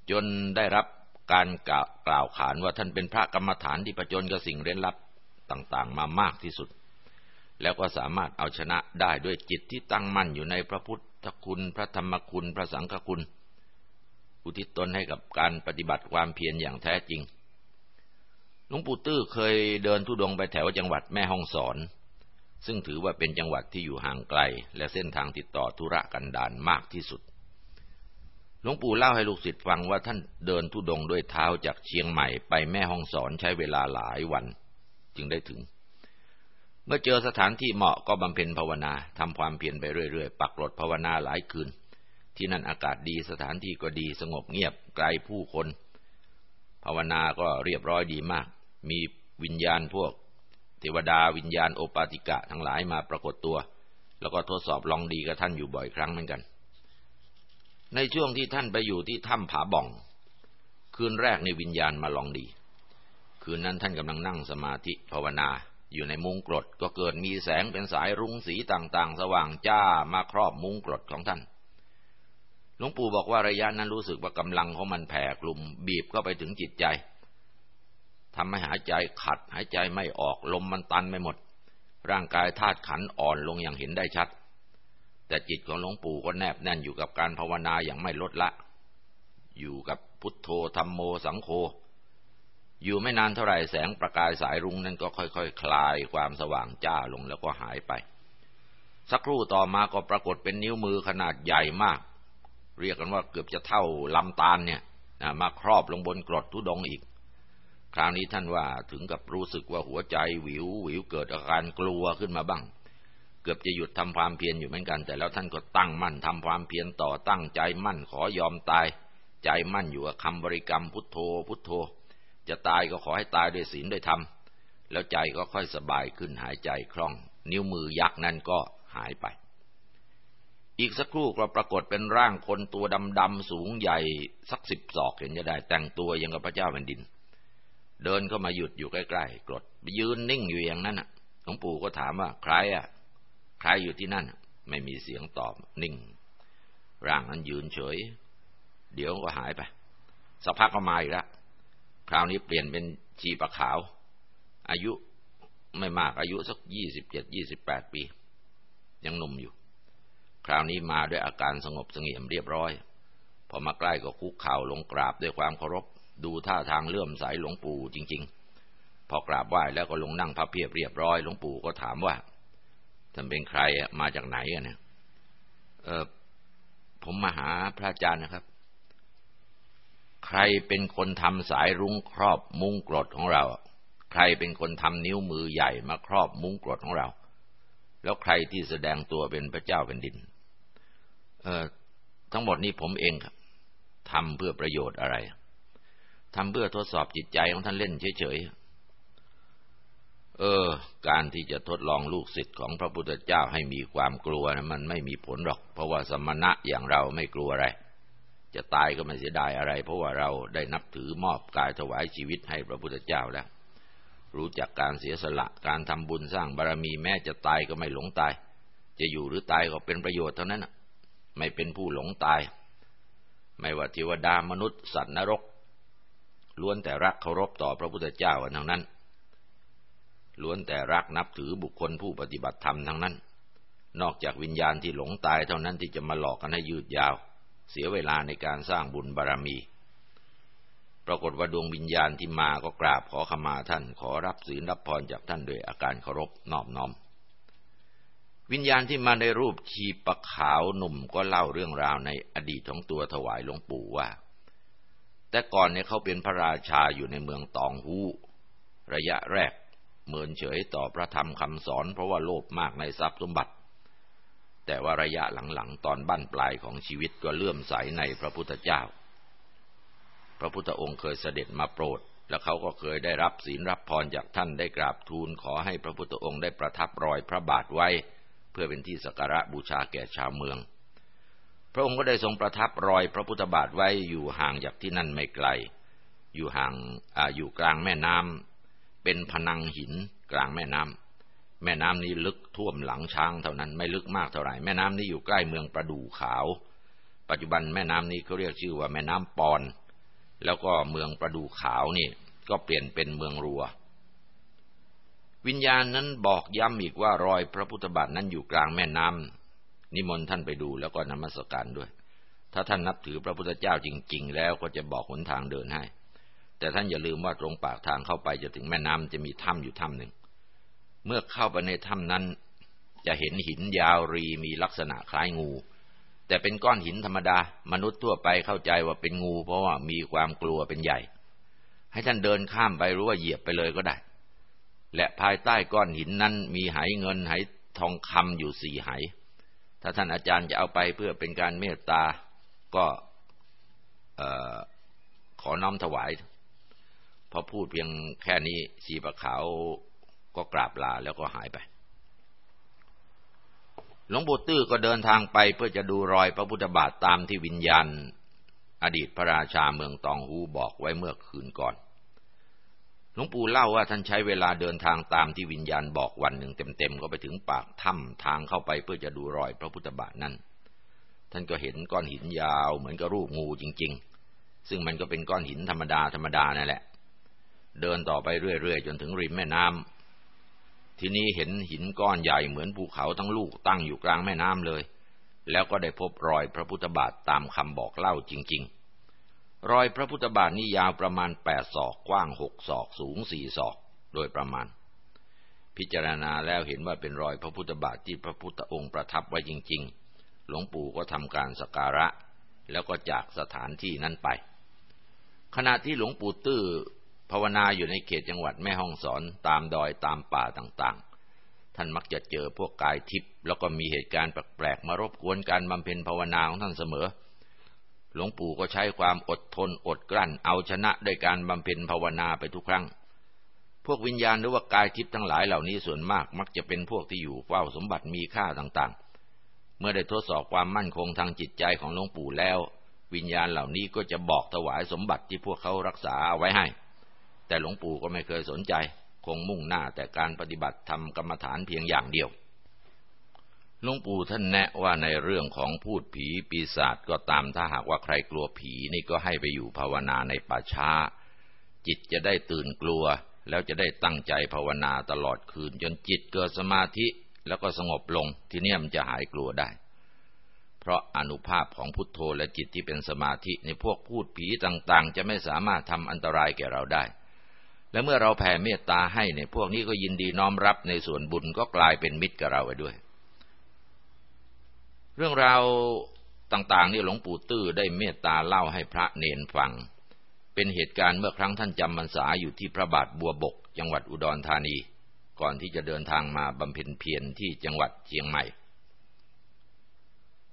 จนได้รับการกล่าวขานว่าท่านเป็นพระกรรมฐานที่ประจนกับสิ่งเร้นลับต่างๆ มามากที่สุด แล้วก็สามารถเอาชนะได้ด้วยจิตที่ตั้งมั่นอยู่ในพระพุทธ คุณ พระธรรมคุณ พระสังฆคุณ อุทิศตนให้กับการปฏิบัติความเพียรอย่างแท้จริง หลวงปู่ตื้อเคยเดินทุดงไปแถวจังหวัดแม่ฮ่องสอน ซึ่งถือว่าเป็นจังหวัดที่อยู่ห่างไกล และเส้นทางติดต่อธุระกันดารมากที่สุด หลวงปู่เล่าให้ลูกศิษย์ฟังว่าท่านเดินทุดงด้วยเท้าจากเชียงใหม่ไปแม่ห้องสอนใช้เวลาหลายวัน จึงได้ถึง เมื่อเจอสถานที่เหมาะก็บำเพ็ญภาวนาทำความเพียรไปเรื่อยๆ ปักหลดภาวนาหลายคืน ที่นั่นอากาศดีสถานที่ก็ดีสงบเงียบไกลผู้คน ภาวนาก็เรียบร้อยดีมาก มีวิญญาณพวก เทวดาวิญญาณโอปาติกะทั้งหลายมาปรากฏตัว แล้วก็ทดสอบลองดีกับท่านอยู่บ่อยครั้งเหมือนกัน ในช่วงที่ท่านไปอยู่ที่ถ้ำผาบ่อง คืนแรกในวิญญาณมาลองดี คืนนั้นท่านกำลังนั่งสมาธิภาวนา อยู่ในมุงกรดก็เกิดมีแสงเป็นสายรุ้งสีต่างๆ สว่างจ้ามาครอบมุงกรดของท่าน หลวงปู่บอกว่าระยะนั้นรู้สึกว่ากำลังของมันแผ่กลุ่ม บีบเข้าไปถึงจิตใจทำให้หายใจขัดหายใจไม่ออกลมมันตันไม่หมด ร่างกายธาตุขันอ่อนลงอย่างเห็นได้ชัด แต่จิตของหลวงปู่ก็แนบแน่นอยู่กับการภาวนาอย่างไม่ลดละ อยู่กับพุทโธธรรมโมสังโฆ อยู่ไม่นานเท่าไหร่แสงประกายสายรุ้งนั้นก็ค่อยๆคคลายความสว่างจ้าลงแล้วก็หายไป สักครู่ต่อมาก็ปรากฏเป็นนิ้วมือขนาดใหญ่มาก เรียกกันว่าเกือบจะเท่าลำตาลเนี่ยมาครอบลงบนกรดทุดงอีก คราวนี้ท่านว่าถึงกับรู้สึกว่าหัวใจวิววิวเกิดอาการกลัวขึ้นมาบ้าง เกือบจะหยุดทำความเพียรอยู่เหมือนกัน แต่แล้วท่านก็ตั้งมั่นทำความเพียรต่อตั้งใจมั่นขอยอมตาย ใจมั่นอยู่กับคำบริกรรมพุทโธพุทโธ จะตายก็ขอให้ตายด้วยศีลด้วยธรรม แล้วใจก็ค่อยสบายขึ้นหายใจคล่อง นิ้วมือยักษ์นั้นก็หายไป อีกสักครู่ก็ปรากฏเป็นร่างคนตัวดำๆสูงใหญ่สักสิบศอกเห็นจะได้ แต่งตัวยังกับพระเจ้าแผ่นดิน เดินเข้ามาหยุดอยู่ใกล้ๆกรดยืนนิ่งอยู่อย่างนั้นน่ะหลวงปู่ก็ถามว่าใครอะใครอยู่ที่นั่น ไม่มีเสียงตอบนิ่ง ร่างนั้นยืนเฉย เดี๋ยวก็หายไปสักพักก็มาอีกแล้ว คราวนี้เปลี่ยนเป็นชีปะขาว อายุไม่มากอายุสักยี่สิบเจ็ดยี่สิบแปดปี ยังหนุ่มอยู่ คราวนี้มาด้วยอาการสงบสงเงียมเรียบร้อย พอมาใกล้ก็คุกเข่าลงกราบด้วยความเคารพ ดูท่าทางเลื่อมใสหลวงปู่จริง ๆ พอกราบไหว้แล้วก็ลงนั่งพับเพียบเรียบร้อยหลวงปู่ก็ถามว่าท่านเป็นใครมาจากไหนอะเนี่ยเออผมมาหาพระอาจารย์นะครับ ใครเป็นคนทำสายรุ้งครอบมุ้งกรดของเรา ใครเป็นคนทำนิ้วมือใหญ่มาครอบมุ้งกรดของเรา แล้วใครที่แสดงตัวเป็นพระเจ้าเป็นดิน เออทั้งหมดนี้ผมเองครับทำเพื่อประโยชน์อะไรทำเพื่อทดสอบจิตใจของท่านเล่นเฉยๆ เออ การที่จะทดลองลูกศิษย์ของพระพุทธเจ้าให้มีความกลัวนะมันไม่มีผลหรอก เพราะว่าสมณะอย่างเราไม่กลัวอะไร จะตายก็ไม่เสียดายอะไร เพราะว่าเราได้นับถือมอบกายถวายชีวิตให้พระพุทธเจ้าแล้ว รู้จักการเสียสละการทำบุญสร้างบารมีแม้จะตายก็ไม่หลงตาย จะอยู่หรือตายก็เป็นประโยชน์เท่านั้นไม่เป็นผู้หลงตาย ไม่ว่าเทวดามนุษย์สัตว์นรก ล้วนแต่รักเคารพต่อพระพุทธเจ้าทั้งนั้น ล้วนแต่รักนับถือบุคคลผู้ปฏิบัติธรรมทั้งนั้น นอกจากวิญญาณที่หลงตายเท่านั้นที่จะมาหลอกกันให้ยืดยาว เสียเวลาในการสร้างบุญบารรมี ปรากฏว่าดวงวิญญาณที่มาก็กราบขอขมาท่าน ขอรับศีลรับพรจากท่านโดยอาการเคารพนอบน้อม วิญญาณที่มาในรูปชีปะขาวหนุ่มก็เล่าเรื่องราวในอดีตของตัวถวายหลวงปู่ว่า แต่ก่อนเนี่ยเขาเป็นพระราชาอยู่ในเมืองตองฮูระยะแรกเมินเฉยต่อพระธรรมคำสอนเพราะว่าโลภมากในทรัพย์สมบัติ แต่ว่าระยะหลังๆ ตอนบั้นปลายของชีวิตก็เลื่อมใสในพระพุทธเจ้า พระพุทธองค์เคยเสด็จมาโปรด และเขาก็เคยได้รับศีลรับพรจากท่านได้กราบทูลขอให้พระพุทธองค์ได้ประทับรอยพระบาทไว้ เพื่อเป็นที่สักการะบูชาแก่ชาวเมือง พระองค์ก็ได้ทรงประทับรอยพระพุทธบาทไว้อยู่ห่างจากที่นั่นไม่ไกล อยู่ห่างออยู่กลางแม่น้ำเป็นพนังหินกลางแม่น้ำ แม่น้ำนี้ลึกท่วมหลังช้างเท่านั้นไม่ลึกมากเท่าไหร่แม่น้ำนี้อยู่ใกล้เมืองประดู่ขาว ปัจจุบันแม่น้ำนี้เขาเรียกชื่อว่าแม่น้ำปอน แล้วก็เมืองประดู่ขาวนี่ก็เปลี่ยนเป็นเมืองรัว วิญญาณนั้นบอกย้ำอีกว่ารอยพระพุทธบาทนั้นอยู่กลางแม่น้ำนิมนต์ท่านไปดูแล้วก็นมัสการด้วย ถ้าท่านนับถือพระพุทธเจ้าจริง ๆ แล้วก็จะบอกหนทางเดินให้ แต่ท่านอย่าลืมว่าตรงปากทางเข้าไปจะถึงแม่น้ำจะมีถ้ำอยู่ถ้ำหนึ่ง เมื่อเข้าไปในถ้ำนั้น จะเห็นหินยาวรีมีลักษณะคล้ายงู แต่เป็นก้อนหินธรรมดามนุษย์ทั่วไปเข้าใจว่าเป็นงู เพราะว่ามีความกลัวเป็นใหญ่ ให้ท่านเดินข้ามไปหรือว่าเหยียบไปเลยก็ได้ และภายใต้ก้อนหินนั้นมีไหเงินไหทองคำอยู่สี่ไหถ้าท่านอาจารย์จะเอาไปเพื่อเป็นการเมตตาก็ขอน้อมถวาย พอพูดเพียงแค่นี้สีประขาว ก็กราบลาแล้วก็หายไป หลวงปู่ตื้อก็เดินทางไปเพื่อจะดูรอยพระพุทธบาทตามที่วิญญาณ อดีตพระราชาเมืองตองหูบอกไว้เมื่อคืนก่อน หลวงปู่เล่าว่าท่านใช้เวลาเดินทางตามที่วิญญาณบอกวันหนึ่งเต็มๆก็ไปถึงปากถ้ำทางเข้าไปเพื่อจะดูรอยพระพุทธบาทนั้นท่านก็เห็นก้อนหินยาวเหมือนกับรูปงูจริง ๆ ซึ่งมันก็เป็นก้อนหินธรรมดาธรรมดานั่นแหละเดินต่อไปเรื่อยๆ จนถึงริมแม่น้ำ ทีนี้เห็นหินก้อนใหญ่เหมือนภูเขาทั้งลูกตั้งอยู่กลางแม่น้ำเลย แล้วก็ได้พบรอยพระพุทธบาทตามคำบอกเล่าจริง ๆ รอยพระพุทธบาทนี้ยาวประมาณแปดศอกกว้างหกศอกสูงสี่ศอกโดยประมาณ พิจารณาแล้วเห็นว่าเป็นรอยพระพุทธบาทที่พระพุทธองค์ประทับไว้จริง ๆ หลวงปู่ก็ทำการสักการะ แล้วก็จากสถานที่นั้นไป ขณะที่หลวงปู่ตื้อ ภาวนาอยู่ในเขตจังหวัดแม่ฮ่องสอนตามดอยตามป่าต่างๆ ท่านมักจะเจอพวกกายทิพย์แล้วก็มีเหตุการณ์แปลกๆมารบกวนการบำเพ็ญภาวนาของท่านเสมอ หลวงปู่ก็ใช้ความอดทนอดกลั้น เอาชนะด้วยการบำเพ็ญภาวนาไปทุกครั้ง พวกวิญญาณหรือว่ากายทิพย์ทั้งหลายเหล่านี้ส่วนมากมักจะเป็นพวกที่อยู่เฝ้าสมบัติมีค่าต่างๆ เมื่อได้ทดสอบความมั่นคงทางจิตใจของหลวงปู่แล้ว วิญญาณเหล่านี้ก็จะบอกถวายสมบัติที่พวกเขารักษาเอาไว้ให้ แต่หลวงปู่ก็ไม่เคยสนใจ คงมุ่งหน้าแต่การปฏิบัติทำกรรมฐานเพียงอย่างเดียวหลวงปู่ท่านแนะว่าในเรื่องของพูดผีปีศาจก็ตามถ้าหากว่าใครกลัวผีนี่ก็ให้ไปอยู่ภาวนาในป่าช้า จิตจะได้ตื่นกลัว แล้วจะได้ตั้งใจภาวนาตลอดคืน จนจิตเกิดสมาธิแล้วก็สงบลงทีนี้มันจะหายกลัวได้ เพราะอนุภาพของพุทโธและจิตที่เป็นสมาธิในพวกพูดผีต่างๆ จะไม่สามารถทำอันตรายแก่เราได้ และเมื่อเราแผ่เมตตาให้เนี่ยพวกนี้ก็ยินดีน้อมรับในส่วนบุญก็กลายเป็นมิตรกับเราไปด้วย เรื่องราวต่างๆนี่หลวงปู่ตื้อได้เมตตาเล่าให้พระเนนฟัง เป็นเหตุการณ์เมื่อครั้งท่านจำพรรษาอยู่ที่พระบาทบัวบก จังหวัดอุดรธานี ก่อนที่จะเดินทางมาบำเพ็ญเพียรที่จังหวัดเชียงใหม่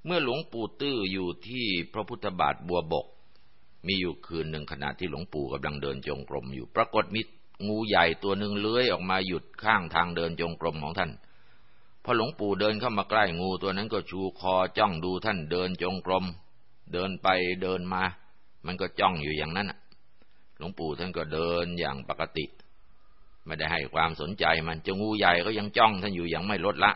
เมื่อหลวงปู่ตื้ออยู่ที่พระพุทธบาทบัวบก มีอยู่คืนหนึ่งขณะที่หลวงปู่กำลังเดินจงกรมอยู่ ปรากฏมีงูใหญ่ตัวหนึ่งเลื้อยออกมาหยุดข้างทางเดินจงกรมของท่าน พอหลวงปู่เดินเข้ามาใกล้งูตัวนั้นก็ชูคอจ้องดูท่านเดินจงกรม เดินไปเดินมา มันก็จ้องอยู่อย่างนั้นหลวงปู่ท่านก็เดินอย่างปกติ ไม่ได้ให้ความสนใจมันจะงูใหญ่ก็ยังจ้องท่านอยู่อย่างไม่ลดละ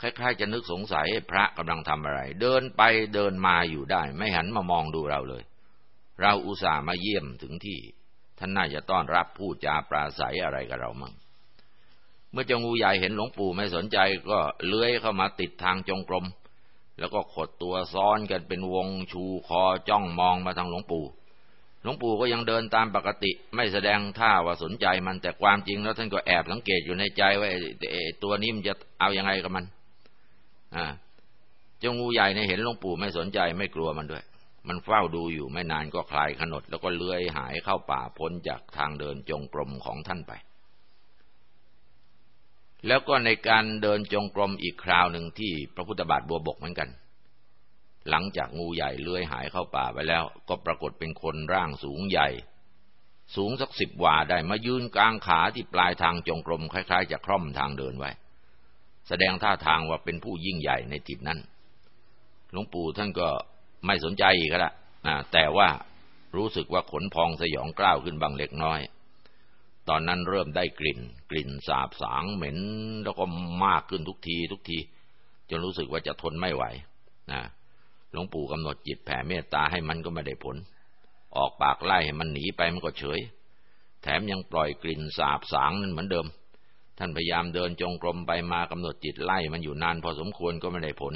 คล้ายๆจะนึกสงสัยพระกำลังทำอะไร เดินไปเดินมาอยู่ได้ ไม่หันมามองดูเราเลย เราอุตส่าห์มาเยี่ยมถึงที่ ท่านน่าจะต้อนรับผู้จาปราศัยอะไรกับเรามั่ง เมื่อเจ้างูใหญ่เห็นหลวงปู่ไม่สนใจก็เลื้อยเข้ามาติดทางจงกรม แล้วก็ขดตัวซ้อนกันเป็นวงชูคอจ้องมองมาทางหลวงปู่หลวงปู่ก็ยังเดินตามปกติ ไม่แสดงท่าว่าสนใจมันแต่ความจริงแล้วท่านก็แอบสังเกตอยู่ในใจว่าตัวนี้มันจะเอาอยัางไงกับมัน อ่าเจ้างูใหญ่เนี่ยเห็นหลวงปู่ไม่สนใจไม่กลัวมันด้วย มันเฝ้าดูอยู่ไม่นานก็คลายขนด แล้วก็เลื้อยหายเข้าป่าพ้นจากทางเดินจงกรมของท่านไป แล้วก็ในการเดินจงกรมอีกคราวหนึ่งที่พระพุทธบาทบัวบกเหมือนกัน หลังจากงูใหญ่เลื้อยหายเข้าป่าไปแล้ว ก็ปรากฏเป็นคนร่างสูงใหญ่ สูงสักสิบวาได้มายืนกลางขาที่ปลายทางจงกรมคล้ายๆจะคล่อมทางเดินไว้ แสดงท่าทางว่าเป็นผู้ยิ่งใหญ่ในทิศนั้นหลวงปู่ท่านก็ ไม่สนใจอีกแล้วแต่ว่ารู้สึกว่าขนพองสยองกล้าวขึ้นบางเล็กน้อย ตอนนั้นเริ่มได้กลิ่น กลิ่นสาบสางเหม็นแล้วก็มากขึ้นทุกทีทุกที จนรู้สึกว่าจะทนไม่ไหวนะหลวงปู่กำหนดจิตแผ่เมตตาให้มันก็ไม่ได้ผล ออกปากไล่ให้มันหนีไปมันก็เฉย แถมยังปล่อยกลิ่นสาบสางนั่นเหมือนเดิม ท่านพยายามเดินจงกรมไปมากำหนดจิตไล่มันอยู่นานพอสมควรก็ไม่ได้ผล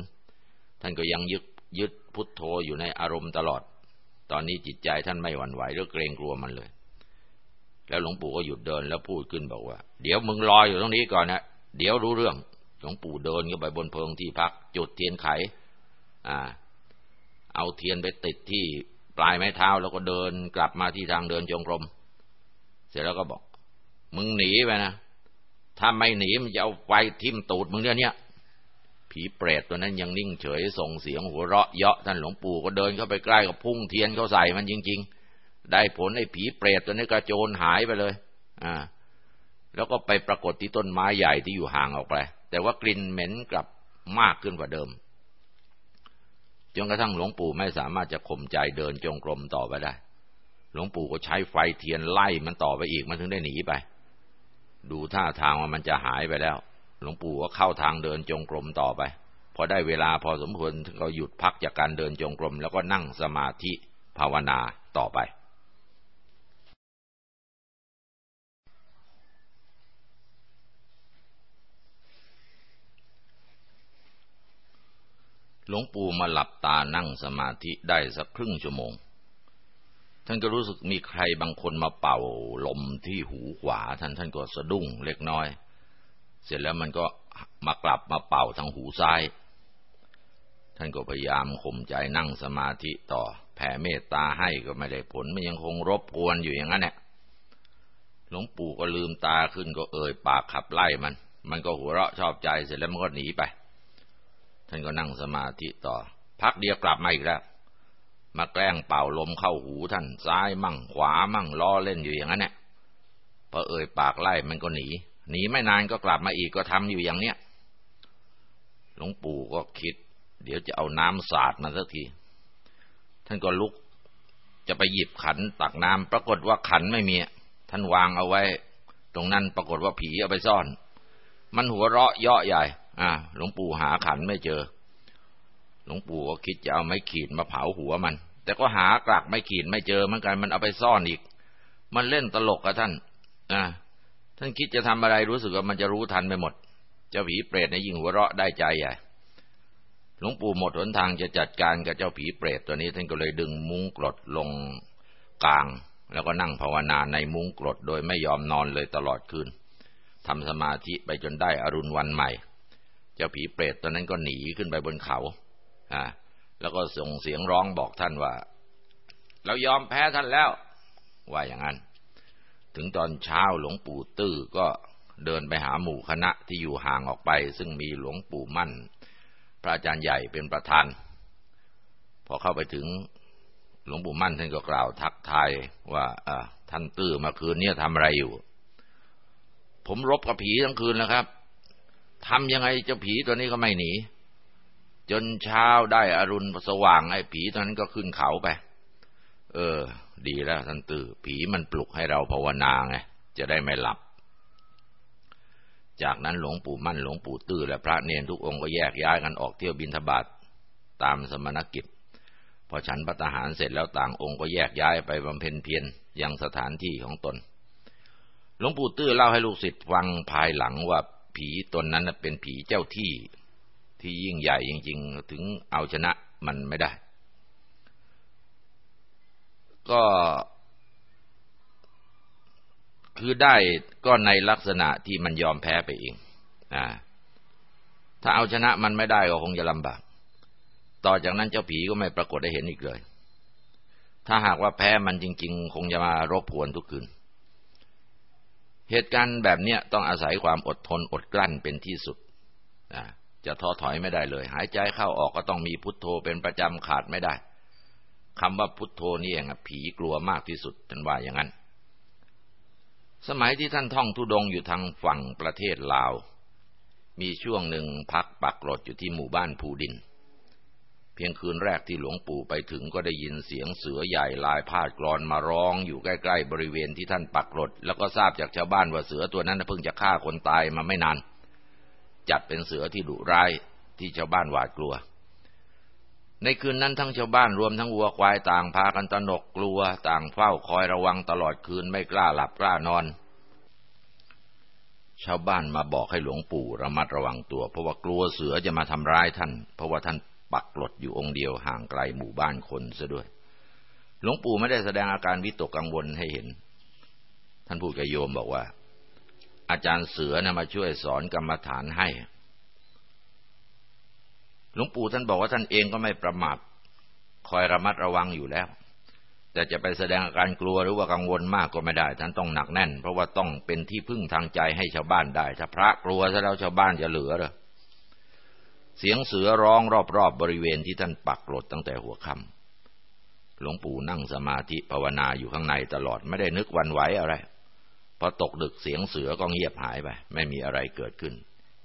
ท่านก็ยังยึดยึด พุทโธอยู่ในอารมณ์ตลอด ตอนนี้จิตใจท่านไม่หวั่นไหวหรือเกรงกลัวมันเลย แล้วหลวงปู่ก็หยุดเดินแล้วพูดขึ้นบอกว่า เดี๋ยวมึงรออยู่ตรงนี้ก่อนนะ เดี๋ยวรู้เรื่อง หลวงปู่เดินเข้าไปบนเพิงที่พัก จุดเทียนไข อ่า เอาเทียนไปติดที่ปลายไม้เท้าแล้วก็เดินกลับมาที่ทางเดินจงกรม เสร็จแล้วก็บอก มึงหนีไปนะ ถ้าไม่หนีมันจะเอาไฟทิ่มตูดมึงเนี่ยเนี่ย ผีเปรตตัวนั้นยังนิ่งเฉยส่งเสียงหัวเราะเยาะท่านหลวงปู่ก็เดินเข้าไปใกล้กับพุ่งเทียนเขาใส่มันจริง ๆ ได้ผลไอ้ผีเปรตตัวนี้กระโจนหายไปเลย อ่า แล้วก็ไปปรากฏที่ต้นไม้ใหญ่ที่อยู่ห่างออกไป แต่ว่ากลิ่นเหม็นกลับมากขึ้นกว่าเดิมจนกระทั่งหลวงปู่ไม่สามารถจะข่มใจเดินจงกรมต่อไปได้ หลวงปู่ก็ใช้ไฟเทียนไล่มันต่อไปอีกมันถึงได้หนีไป ดูท่าทางว่ามันจะหายไปแล้ว หลวงปู่ก็เข้าทางเดินจงกรมต่อไป พอได้เวลาพอสมควรก็หยุดพักจากการเดินจงกรม แล้วก็นั่งสมาธิภาวนาต่อไป หลวงปู่มาหลับตานั่งสมาธิได้สักครึ่งชั่วโมง ท่านก็รู้สึกมีใครบางคนมาเป่าลมที่หูขวาท่านท่านก็สะดุ้งเล็กน้อย เสร็จแล้วมันก็มากลับมาเป่าทางหูซ้าย ท่านก็พยายามข่มใจนั่งสมาธิต่อ แผ่เมตตาให้ก็ไม่ได้ผล มันยังคงรบกวนอยู่อย่างนั้นแหละหลวงปู่ก็ลืมตาขึ้นก็เอ่ยปากขับไล่มัน มันก็หัวเราะชอบใจเสร็จแล้วมันก็หนีไป ท่านก็นั่งสมาธิต่อ พักเดียวกลับมาอีกแล้ว มาแกล้งเป่าลมเข้าหูท่านซ้ายมั่งขวามั่งล้อเล่นอยู่อย่างนั้นแหละพอเอ่ยปากไล่มันก็หนี หนีไม่นานก็กลับมาอีกก็ทำอยู่อย่างเนี้ยหลวงปู่ก็คิด เดี๋ยวจะเอาน้ำสาดมาสักที ท่านก็ลุก จะไปหยิบขันตักน้ำปรากฏว่าขันไม่มี ท่านวางเอาไว้ ตรงนั้นปรากฏว่าผีเอาไปซ่อน มันหัวเราะเยาะใหญ่ อ่าหลวงปู่หาขันไม่เจอ หลวงปู่ก็คิดจะเอาไม้ขีดมาเผาหัวมัน แต่ก็หากลักไม้ขีดไม่เจอเหมือนกันมันเอาไปซ่อนอีก มันเล่นตลกกับท่าน อ่า ท่านคิดจะทำอะไรรู้สึกว่ามันจะรู้ทันไปหมด เจ้าผีเปรตในยิ่งหัวเราะได้ใจใหญ่หลวงปู่หมดหนทางจะจัดการกับเจ้าผีเปรตตัวนี้ท่านก็เลยดึงมุ้งกรดลงกลาง แล้วก็นั่งภาวนาในมุ้งกรดโดยไม่ยอมนอนเลยตลอดคืนทำสมาธิไปจนได้อรุณวันใหม่ เจ้าผีเปรตตัวนั้นก็หนีขึ้นไปบนเขาอ่าแล้วก็ส่งเสียงร้องบอกท่านว่า เรายอมแพ้ท่านแล้ว ว่าอย่างนั้น ถึงตอนเช้าหลวงปู่ตื้อก็เดินไปหาหมู่คณะที่อยู่ห่างออกไป ซึ่งมีหลวงปู่มั่น พระอาจารย์ใหญ่เป็นประธาน พอเข้าไปถึงหลวงปู่มั่นท่านก็กล่าวทักทายว่าท่านตื้อมาคืนนี้ทำอะไรอยู่ ผมรบกับผีทั้งคืนแล้วครับทำยังไงเจ้าผีตัวนี้ก็ไม่หนี จนเช้าได้อรุณสว่างไอ้ผีตัวนั้นก็ขึ้นเขาไป เออ ดีแล้วท่านตื่อผีมันปลุกให้เราภาวนาไงจะได้ไม่หลับ จากนั้นหลวงปู่มั่นหลวงปู่ตื้อและพระเนนทุกองค์ก็แยกย้ายกันออกเที่ยวบินทบาทตามสมณกิจ พอฉันพัฒหารเสร็จแล้วต่างองค์ก็แยกย้ายไปบำเพ็ญเพียรยังสถานที่ของตน หลวงปู่ตื้อเล่าให้ลูกศิษย์ฟังภายหลังว่าผีตนนั้นเป็นผีเจ้าที่ที่ยิ่งใหญ่จริง ๆ ถึงเอาชนะมันไม่ได้ ก็คือได้ก็ในลักษณะที่มันยอมแพ้ไปเองนะถ้าเอาชนะมันไม่ได้ก็คงจะลำบาก ต่อจากนั้นเจ้าผีก็ไม่ปรากฏได้เห็นอีกเลย ถ้าหากว่าแพ้มันจริง ๆ คงจะมารบกวนทุกคืน เหตุการณ์แบบนี้ต้องอาศัยความอดทนอดกลั้นเป็นที่สุดนะจะท้อถอยไม่ได้เลย หายใจเข้าออกก็ต้องมีพุทโธเป็นประจำขาดไม่ได้ คำว่าพุทโธนี่เองผีกลัวมากที่สุดท่านว่าอย่างนั้น สมัยที่ท่านท่องทุดงอยู่ทางฝั่งประเทศลาว มีช่วงหนึ่งพักปักหลดอยู่ที่หมู่บ้านภูดินพพียงคืนแรกที่หลวงปู่ไปถึงก็ได้ยินเสียงเสือใหญ่ลายพาดกรอนมาร้องอยู่ใกล้ๆบริเวณที่ท่านปักรถแล้วก็ทราบจากชาวบ้านว่าเสือตัวนั้นเพิ่งจะฆ่าคนตายมาไม่นาน จัดเป็นเสือที่ดุร้ายที่ชาวบ้านหวาดกลัว ในคืนนั้นทั้งชาวบ้านรวมทั้งวัวควายต่างพากันตนกกลัวต่างเฝ้าคอยระวังตลอดคืนไม่กล้าหลับกล้านอน ชาวบ้านมาบอกให้หลวงปู่ระมัดระวังตัว เพราะว่ากลัวเสือจะมาทำร้ายท่าน เพราะว่าท่านปักกลดอยู่องค์เดียวห่างไกลหมู่บ้านคนซะด้วย หลวงปู่ไม่ได้แสดงอาการวิตกกังวลให้เห็น ท่านพูดกับโยมบอกว่า อาจารย์เสือนะมาช่วยสอนกรรมฐานให้ หลวงปู่ท่านบอกว่าท่านเองก็ไม่ประมาทคอยระมัดระวังอยู่แล้ว แต่จะไปแสดงอาการกลัวหรือว่ากังวลมากก็ไม่ได้ ท่านต้องหนักแน่น เพราะว่าต้องเป็นที่พึ่งทางใจให้ชาวบ้านได้ ถ้าพระกลัวซะแล้วชาวบ้านจะเหลือเหรอเสียงเสือร้องรอบๆบบริเวณที่ท่านปักหลดตั้งแต่หัวค่ำหลวงปู่นั่งสมาธิภาวนาอยู่ข้างในตลอดไม่ได้นึกวันไหวอะไรพอตกดึกเสียงเสือก็เงียบหายไป ไม่มีอะไรเกิดขึ้น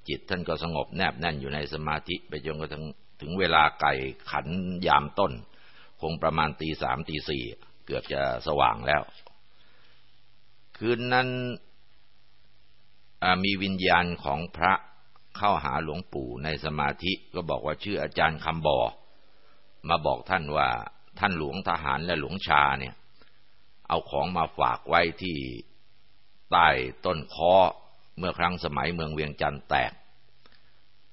จิตท่านก็สงบแนบแน่นอยู่ในสมาธิไปจนกระทั่งถึงเวลาไก่ขันยามต้น คงประมาณตีสามตีสี่เกือบจะสว่างแล้ว คืนนั้นมีวิญญาณของพระเข้าหาหลวงปู่ในสมาธิก็บอกว่าชื่ออาจารย์คำบอมาบอกท่านว่าท่านหลวงทหารและหลวงชาเนี่ย เอาของมาฝากไว้ที่ใต้ต้นคอ เมื่อครั้งสมัยเมืองเวียงจันทร์แตก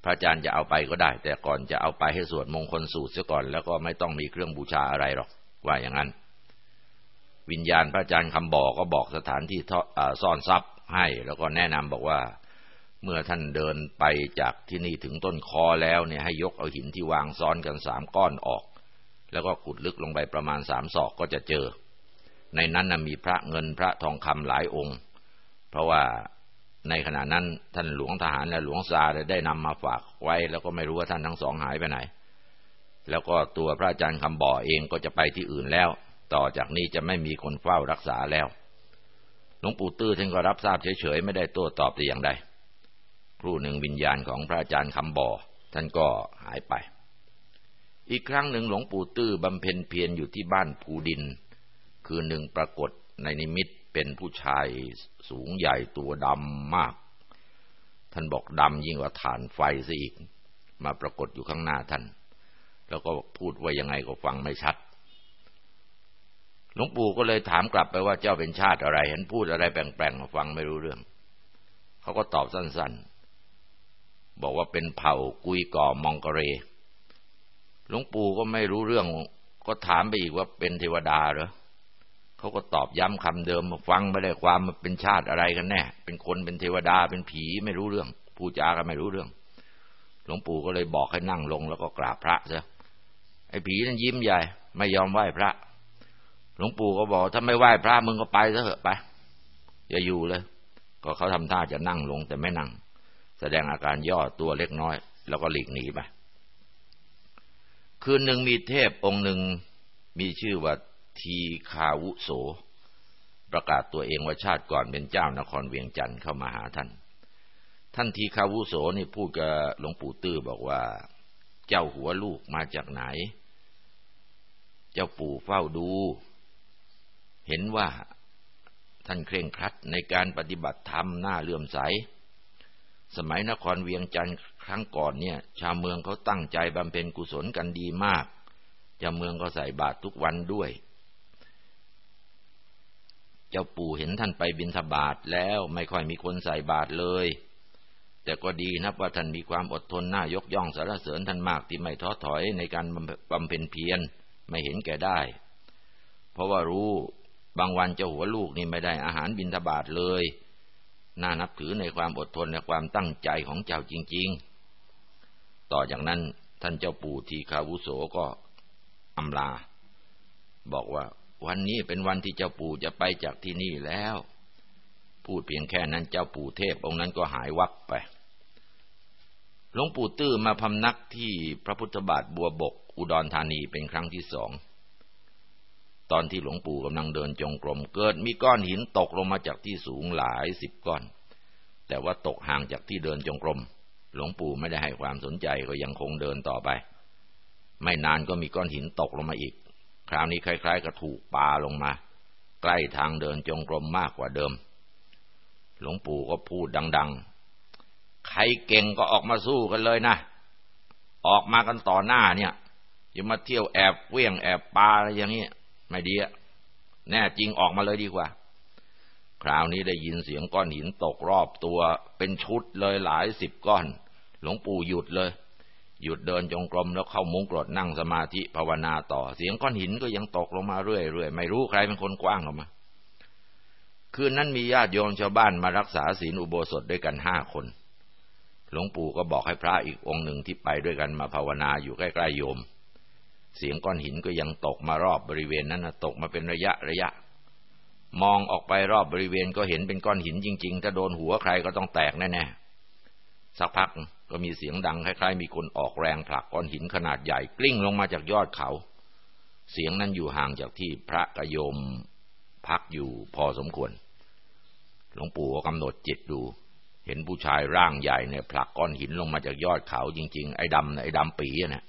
พระอาจารย์จะเอาไปก็ได้ แต่ก่อนจะเอาไปให้สวดมงคลสูตรเสียก่อน แล้วก็ไม่ต้องมีเครื่องบูชาอะไรหรอกว่าอย่างนั้น วิญญาณพระอาจารย์คำบอกก็บอกสถานที่ซ่อนทรัพย์ให้แล้วก็แนะนำบอกว่า เมื่อท่านเดินไปจากที่นี่ถึงต้นคอแล้วเนี่ยให้ยกเอาหินที่วางซ้อนกันสามก้อนออก แล้วก็ขุดลึกลงไปประมาณสามศอกก็จะเจอ ในนั้นนะมีพระเงินพระทองคำหลายองค์ เพราะว่า ในขณะนั้นท่านหลวงทหารและหลวงซาได้นำมาฝากไว้ แล้วก็ไม่รู้ว่าท่านทั้งสองหายไปไหน แล้วก็ตัวพระอาจารย์คำบ่อเองก็จะไปที่อื่นแล้ว ต่อจากนี้จะไม่มีคนเฝ้ารักษาแล้วหลวงปู่ตื้อท่านก็รับทราบเฉยๆไม่ได้โต้ตอบแต่อย่างใดครู่หนึ่งวิญญาณของพระอาจารย์คำบ่อท่านก็หายไป อีกครั้งหนึ่งหลวงปู่ตื้อบำเพ็ญเพียรอยู่ที่บ้านภูดิน คืนหนึ่งปรากฏในนิมิต เป็นผู้ชายสูงใหญ่ตัวดำมาก ท่านบอกดำยิ่งกว่าฐานไฟซะอีก มาปรากฏอยู่ข้างหน้าท่าน แล้วก็พูดว่ายังไงก็ฟังไม่ชัด หลวงปู่ก็เลยถามกลับไปว่าเจ้าเป็นชาติอะไร เห็นพูดอะไรแปลงๆฟังไม่รู้เรื่อง เขาก็ตอบสั้นๆ บอกว่าเป็นเผ่ากุยก่อมองกเรหลวงปู่ก็ไม่รู้เรื่อง ก็ถามไปอีกว่าเป็นเทวดาเหรอ เขาก็ตอบย้ำคำเดิมมาฟังไม่ได้ความมันเป็นชาติอะไรกันแน่ เป็นคนเป็นเทวดาเป็นผีไม่รู้เรื่องผู้จากันไม่รู้เรื่อง หลวงปู่ก็เลยบอกให้นั่งลงแล้วก็กราบพระซะไอ้ผีนั้นยิ้มใหญ่ ไม่ยอมไหว้พระ หลวงปู่ก็บอกถ้าไม่ไหว้พระมึงก็ไปซะเถอะไปอย่าอยู่เลย ก็เขาทำท่าจะนั่งลงแต่ไม่นั่ง แสดงอาการย่อตัวเล็กน้อย แล้วก็หลีกหนีไปคืนหนึ่งมีเทพองค์หนึ่งมีชื่อว่า ทีคาวุโส ประกาศตัวเองว่าชาติก่อนเป็นเจ้านครเวียงจันทร์เข้ามาหาท่าน ท่านทีคาวุโสนี่พูดกับหลวงปู่ตื้อบอกว่า เจ้าหัวลูกมาจากไหน เจ้าปู่เฝ้าดู เห็นว่าท่านเคร่งครัดในการปฏิบัติธรรมหน้าเลื่อมใส สมัยนครเวียงจันทร์ครั้งก่อนเนี่ย ชาวเมืองเขาตั้งใจบำเพ็ญกุศลกันดีมากชาวเมืองก็ใส่บาตรทุกวันด้วย เจ้าปู่เห็นท่านไปบิณฑบาตแล้วไม่ค่อยมีคนใส่บาตรเลย แต่ก็ดีนับว่าท่านมีความอดทนน่ายกย่องสรรเสริญท่านมากที่ไม่ท้อถอยในการบำเพ็ญเพียรไม่เห็นแก่ได้ เพราะว่ารู้บางวันเจ้าหัวลูกนี่ไม่ได้อาหารบิณฑบาตเลย น่านับถือในความอดทนและความตั้งใจของเจ้าจริง ๆ ต่อจากนั้นท่านเจ้าปู่ทีคาวุโสก็อำลา บอกว่า วันนี้เป็นวันที่เจ้าปู่จะไปจากที่นี่แล้ว พูดเพียงแค่นั้นเจ้าปู่เทพองค์นั้นก็หายวับไปหลวงปู่ตื้อมาพำนักที่พระพุทธบาทบัวบก อุดรธานีเป็นครั้งที่สองตอนที่หลวงปู่กำลังเดินจงกรมเกิด มีก้อนหินตกลงมาจากที่สูงหลายสิบก้อน แต่ว่าตกห่างจากที่เดินจงกรม หลวงปู่ไม่ได้ให้ความสนใจก็ยังคงเดินต่อไป ไม่นานก็มีก้อนหินตกลงมาอีก คราวนี้คล้าย ๆกับถูกปาลงมา ใกล้ทางเดินจงกรมมากกว่าเดิม หลวงปู่ก็พูดดัง ๆ ใครเก่งก็ออกมาสู้กันเลยนะ ออกมากันต่อหน้าเนี่ยอย่ามาเที่ยวแอบเวี่ยงแอบปาอะไรอย่างนี้ไม่ดีอะแน่จริงออกมาเลยดีกว่า คราวนี้ได้ยินเสียงก้อนหินตกรอบตัวเป็นชุดเลยหลายสิบก้อน หลวงปู่หยุดเลย หยุดเดินจงกรมแล้วเข้ามุ้งกรดนั่งสมาธิภาวนาต่อ เสียงก้อนหินก็ยังตกลงมาเรื่อยๆ ไม่รู้ใครเป็นคนกว้างออกมา คืนนั้นมีญาติโยมชาวบ้านมารักษาศีลอุโบสถด้วยกันห้าคน หลวงปู่ก็บอกให้พระอีกองค์หนึ่งที่ไปด้วยกันมาภาวนาอยู่ใกล้ๆโยม เสียงก้อนหินก็ยังตกมารอบบริเวณนั้นนะตกมาเป็นระยะระยะ มองออกไปรอบบริเวณก็เห็นเป็นก้อนหินจริง ๆ ถ้าโดนหัวใครก็ต้องแตกแน่ๆสักพัก ก็มีเสียงดังคล้ายๆมีคนออกแรงผลักก้อนหินขนาดใหญ่กลิ้งลงมาจากยอดเขา เสียงนั้นอยู่ห่างจากที่พระกยมพักอยู่พอสมควร หลวงปู่ก็กำหนดจิตดู เห็นผู้ชายร่างใหญ่เนี่ยผลักก้อนหินลงมาจากยอดเขา จริง ๆ ไอ้ดำไอ้ดำปีเนี่ย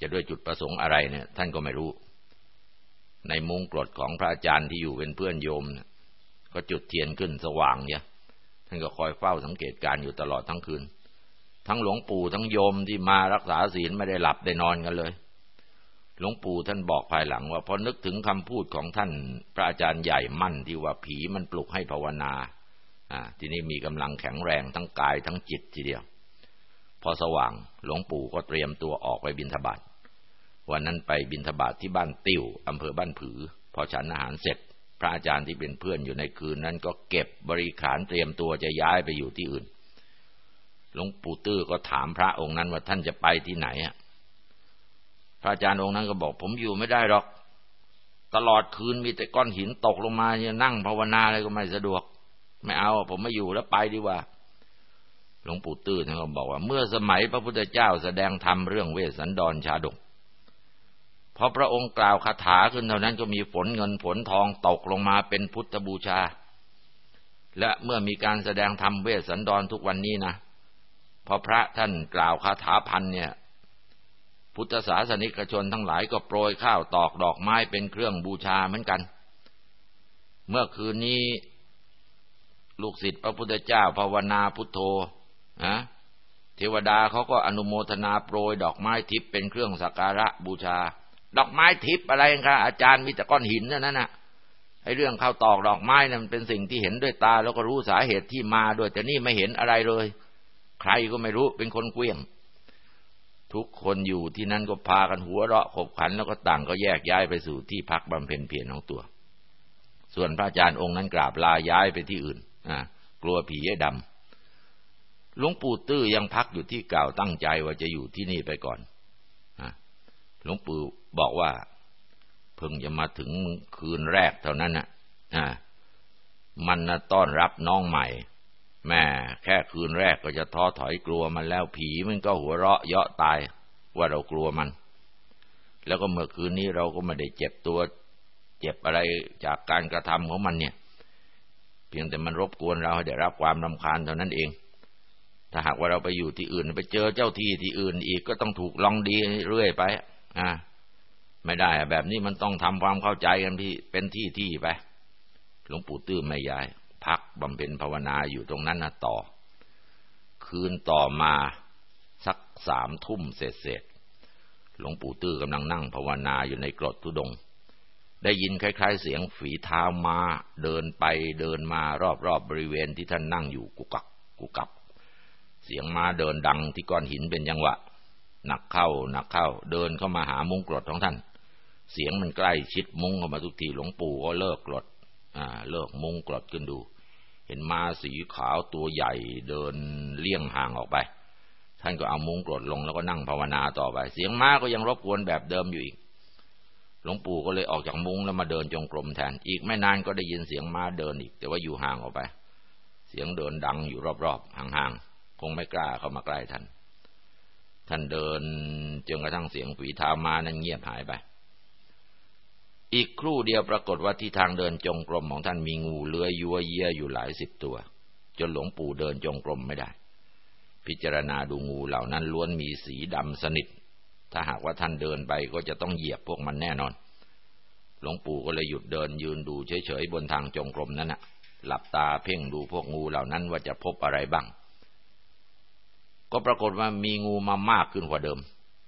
จะด้วยจุดประสงค์อะไรเนี่ย ท่านก็ไม่รู้ ในมุ้งกรดของพระอาจารย์ที่อยู่เป็นเพื่อนโยมก็จุดเทียนขึ้นสว่างเนี่ยท่านก็คอยเฝ้าสังเกตการอยู่ตลอดทั้งคืน ทั้งหลวงปู่ทั้งโยมที่มารักษาศีลไม่ได้หลับได้นอนกันเลย หลวงปู่ท่านบอกภายหลังว่าพอนึกถึงคำพูดของท่านพระอาจารย์ใหญ่มั่นที่ว่าผีมันปลุกให้ภาวนาอ่าที่นี่มีกำลังแข็งแรงทั้งกายทั้งจิตทีเดียว พอสว่างหลวงปู่ก็เตรียมตัวออกไปบิณฑบาตวันนั้นไปบินทบาทที่บ้านติวอำเภอบ้านผือ พอฉันอาหารเสร็จ พระอาจารย์ที่เป็นเพื่อนอยู่ในคืนนั้นก็เก็บบริขารเตรียมตัวจะย้ายไปอยู่ที่อื่น หลวงปู่ตื้อก็ถามพระองค์นั้นว่าท่านจะไปที่ไหนอะพระอาจารย์องค์นั้นก็บอก ผมอยู่ไม่ได้หรอก ตลอดคืนมีแต่ก้อนหินตกลงมาจะนั่งภาวนาอะไรก็ไม่สะดวก ไม่เอาผมไม่อยู่แล้วไปดีกว่าหลวงปู่ตื้อท่านก็บอกว่า เมื่อสมัยพระพุทธเจ้าแสดงธรรมเรื่องเวสสันดรชาดกพอพระองค์กล่าวคาถาขึ้นเท่านั้นก็มีฝนเงินฝนทองตกลงมาเป็นพุทธบูชา และเมื่อมีการแสดงธรรมเวสสันดรทุกวันนี้นะ พอพระท่านกล่าวคาถาพันเนี่ย พุทธศาสนิกชนทั้งหลายก็โปรยข้าวตอกดอกไม้เป็นเครื่องบูชาเหมือนกัน เมื่อคืนนี้ ลูกศิษย์พระพุทธเจ้าภาวนาพุทโธนะเทวดาเขาก็อนุโมทนาโปรย ดอกไม้ทิพย์เป็นเครื่องสักการะบูชา ดอกไม้ทิพย์อะไรครับอาจารย์มีแต่ก้อนหินนั่นน่ะไอ้เรื่องข้าวตอกดอกไม้นั่นเป็นสิ่งที่เห็นด้วยตา แล้วก็รู้สาเหตุที่มาด้วยแต่นี่ไม่เห็นอะไรเลย ใครก็ไม่รู้เป็นคนเกลี้ยง ทุกคนอยู่ที่นั่นก็พากันหัวเราะขบขันแล้วก็ต่างก็แยกย้ายไปสู่ที่พักบำเพ็ญเพียรของตัว ส่วนพระอาจารย์องค์นั้นกราบลาย้ายไปที่อื่นอ่ากลัวผีไอ้ดำหลวงปู่ตื้อยังพักอยู่ที่เก่าตั้งใจว่าจะอยู่ที่นี่ไปก่อนหลวงปู่บอกว่า เพิ่งจะมาถึงคืนแรกเท่านั้นนะ่ะมันนะต้อนรับน้องใหม่ แม่แค่คืนแรกก็จะท้อถอยกลัวมันแล้วผีมันก็หัวเราะเยาะตายว่าเรากลัวมัน แล้วก็เมื่อคืนนี้เราก็ไม่ได้เจ็บตัว เจ็บอะไรจากการกระทำของมันเนี่ย เพียงแต่มันรบกวนเราให้ได้รับความรำคาญเท่านั้นเอง ถ้าหากว่าเราไปอยู่ที่อื่น ไปเจอเจ้าที่ที่อื่นอีกก็ต้องถูกลองดีเรื่อยไป อ่าไม่ได้แบบนี้มันต้องทำความเข้าใจกันที่เป็นที่ที่ไป หลวงปู่ตื้อไม่ย้าย พักบำเพ็ญภาวนาอยู่ตรงนั้นนะต่อ คืนต่อมาสักสามทุ่มเสร็จเสร็จหลวงปู่ตื้อกำลังนั่งภาวนาอยู่ในกรดทุดง ได้ยินคล้าย ๆ เสียงฝีเท้ามาเดินไปเดินมารอบๆบบริเวณที่ท่านนั่งอยู่กุกักกุกับ เสียงมาเดินดังที่ก้อนหินเป็นยังวะหนักเข้าหนักเข้า เดินเข้ามาหามุ้งกรดของท่าน เสียงมันใกล้ชิดมุ้งเข้ามาทุกทีหลวงปู่ก็เลิกกรดอ่าเลิกมุ้งกรดขึ้นดู เห็นม้าสีขาวตัวใหญ่เดินเลี่ยงห่างออกไป ท่านก็เอามุ้งกรดลงแล้วก็นั่งภาวนาต่อไป เสียงม้าก็ยังรบกวนแบบเดิมอยู่อีก หลวงปู่ก็เลยออกจากมุ้งแล้วมาเดินจงกรมแทน อีกไม่นานก็ได้ยินเสียงม้าเดินอีก แต่ว่าอยู่ห่างออกไป เสียงเดินดังอยู่รอบๆห่างๆคงไม่กล้าเข้ามาใกล้ท่านท่านเดินจนกระทั่งเสียงฝีเท้าม้านั้นเงียบหายไป อีกครู่เดียวปรากฏว่าที่ทางเดินจงกรมของท่านมีงูเลื้อยยัวเยียอยู่หลายสิบตัว จนหลวงปู่เดินจงกรมไม่ได้ พิจารณาดูงูเหล่านั้นล้วนมีสีดำสนิท ถ้าหากว่าท่านเดินไปก็จะต้องเหยียบพวกมันแน่นอน หลวงปู่ก็เลยหยุดเดินยืนดูเฉยๆบนทางจงกรมนั้นนะหลับตาเพ่งดูพวกงูเหล่านั้นว่าจะพบอะไรบ้าง ก็ปรากฏว่ามีงูมามากขึ้นกว่าเดิม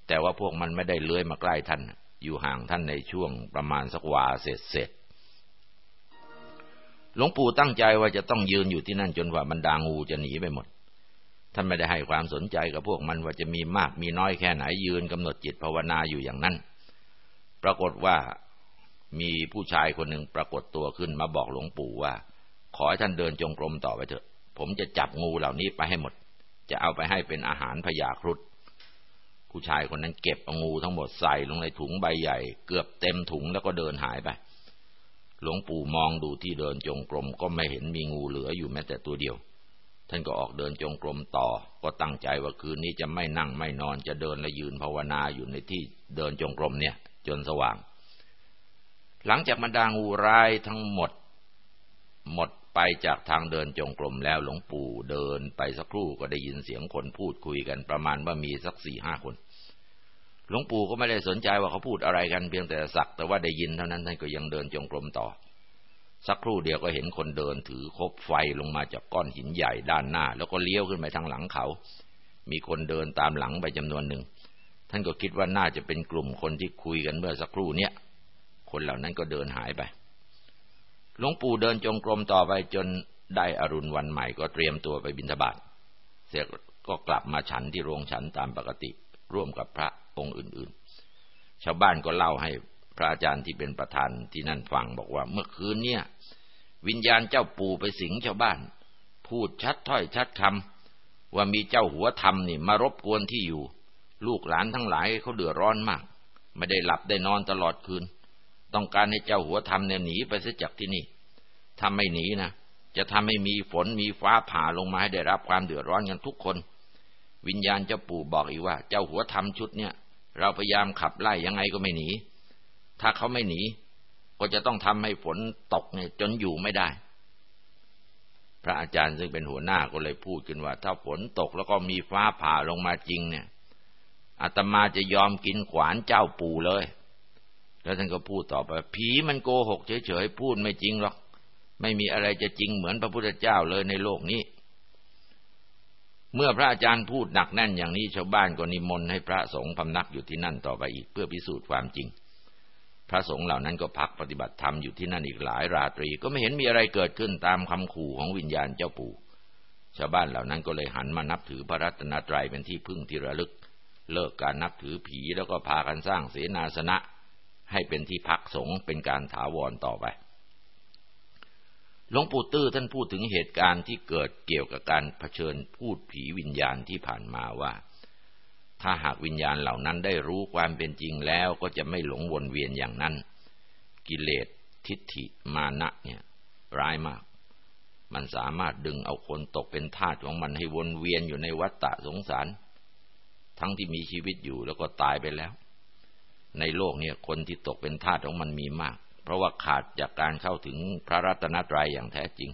แต่ว่าพวกมันไม่ได้เลื้อยมาใกล้ท่าน อยู่ห่างท่านในช่วงประมาณสักวาเศษเศษหลวงปู่ตั้งใจว่าจะต้องยืนอยู่ที่นั่นจนกว่าบรรดางูจะหนีไปหมด ท่านไม่ได้ให้ความสนใจกับพวกมันว่าจะมีมากมีน้อยแค่ไหนยืนกำหนดจิตภาวนาอยู่อย่างนั้น ปรากฏว่ามีผู้ชายคนหนึ่งปรากฏตัวขึ้นมาบอกหลวงปู่ว่า ขอให้ท่านเดินจงกรมต่อไปเถอะ ผมจะจับงูเหล่านี้ไปให้หมด จะเอาไปให้เป็นอาหารพยาครุฑ ผู้ชายคนนั้นเก็บงูทั้งหมดใส่ลงในถุงใบใหญ่ เกือบเต็มถุงแล้วก็เดินหายไปหลวงปู่มองดูที่เดินจงกรมก็ไม่เห็นมีงูเหลืออยู่แม้แต่ตัวเดียว ท่านก็ออกเดินจงกรมต่อ ก็ตั้งใจว่าคืนนี้จะไม่นั่งไม่นอนจะเดินและยืนภาวนาอยู่ในที่เดินจงกรมเนี่ย จนสว่าง หลังจากบรรดางูร้ายทั้งหมด หมด ไปจากทางเดินจงกรมแล้วหลวงปู่เดินไปสักครู่ก็ได้ยินเสียงคนพูดคุยกันประมาณว่ามีสักสี่ห้าคน หลวงปู่ก็ไม่ได้สนใจว่าเขาพูดอะไรกันเพียงแต่สัก แต่ว่าได้ยินเท่านั้นท่านก็ยังเดินจงกรมต่อ สักครู่เดียวก็เห็นคนเดินถือคบไฟลงมาจากก้อนหินใหญ่ด้านหน้า แล้วก็เลี้ยวขึ้นไปทางหลังเขา มีคนเดินตามหลังไปจำนวนหนึ่ง ท่านก็คิดว่าน่าจะเป็นกลุ่มคนที่คุยกันเมื่อสักครู่เนี้ยคนเหล่านั้นก็เดินหายไป หลวงปู่เดินจงกรมต่อไปจนได้อรุณวันใหม่ก็เตรียมตัวไปบิณฑบาตเสร็จก็กลับมาฉันที่โรงฉันตามปกติ ร่วมกับพระองค์อื่นๆ ชาวบ้านก็เล่าให้พระอาจารย์ที่เป็นประธานที่นั่นฟังบอกว่าเมื่อคืนเนี่ยวิญญาณเจ้าปู่ไปสิงชาวบ้าน พูดชัดถ้อยชัดคำว่ามีเจ้าหัวธรรมนี่มารบกวนที่อยู่ ลูกหลานทั้งหลายเขาเดือดร้อนมาก ไม่ได้หลับได้นอนตลอดคืน ต้องการให้เจ้าหัวธรรมเนี่ยหนีไปเสียจากที่นี่ถ้าไม่หนีนะจะทำให้มีฝนมีฟ้าผ่าลงมาให้ได้รับความเดือดร้อนกันทุกคน วิญญาณเจ้าปู่บอกอีกว่า เจ้าหัวทำชุดเนี่ย เราพยายามขับไล่ยังไงก็ไม่หนี ถ้าเขาไม่หนี ก็จะต้องทำให้ฝนตกเนี่ยจนอยู่ไม่ได้ พระอาจารย์ซึ่งเป็นหัวหน้าก็เลยพูดขึ้นว่า ถ้าฝนตกแล้วก็มีฟ้าผ่าลงมาจริงเนี่ยอาตมาจะยอมกินขวานเจ้าปู่เลย แล้วท่านก็พูดต่อไป ผีมันโกหกเฉยๆพูดไม่จริงหรอก ไม่มีอะไรจะจริงเหมือนพระพุทธเจ้าเลยในโลกนี้ เมื่อพระอาจารย์พูดหนักแน่นอย่างนี้ชาวบ้านก็นิมนต์ให้พระสงฆ์พำนักอยู่ที่นั่นต่อไปอีกเพื่อพิสูจน์ความจริง พระสงฆ์เหล่านั้นก็พักปฏิบัติธรรมอยู่ที่นั่นอีกหลายราตรี ก็ไม่เห็นมีอะไรเกิดขึ้นตามคำขู่ของวิญญาณเจ้าปู่ชาวบ้านเหล่านั้นก็เลยหันมานับถือพระรัตนตรัยเป็นที่พึ่งที่ระลึก เลิกการนับถือผีแล้วก็พากันสร้างเสนาสนะ ให้เป็นที่พักสงฆ์เป็นการถาวรต่อไป หลวงปู่ตื้อท่านพูดถึงเหตุการณ์ที่เกิดเกี่ยวกับการเผชิญพูดผีวิญญาณที่ผ่านมาว่า ถ้าหากวิญญาณเหล่านั้นได้รู้ความเป็นจริงแล้วก็จะไม่หลงวนเวียนอย่างนั้น กิเลสทิฏฐิมานะเนี่ยร้ายมาก มันสามารถดึงเอาคนตกเป็นทาสของมันให้วนเวียนอยู่ในวัฏฏะสงสาร ทั้งที่มีชีวิตอยู่แล้วก็ตายไปแล้ว ในโลกเนี่ยคนที่ตกเป็นทาสของมันมีมาก เพราะว่าขาดจากการเข้าถึงพระรัตนตรัยอย่างแท้จริง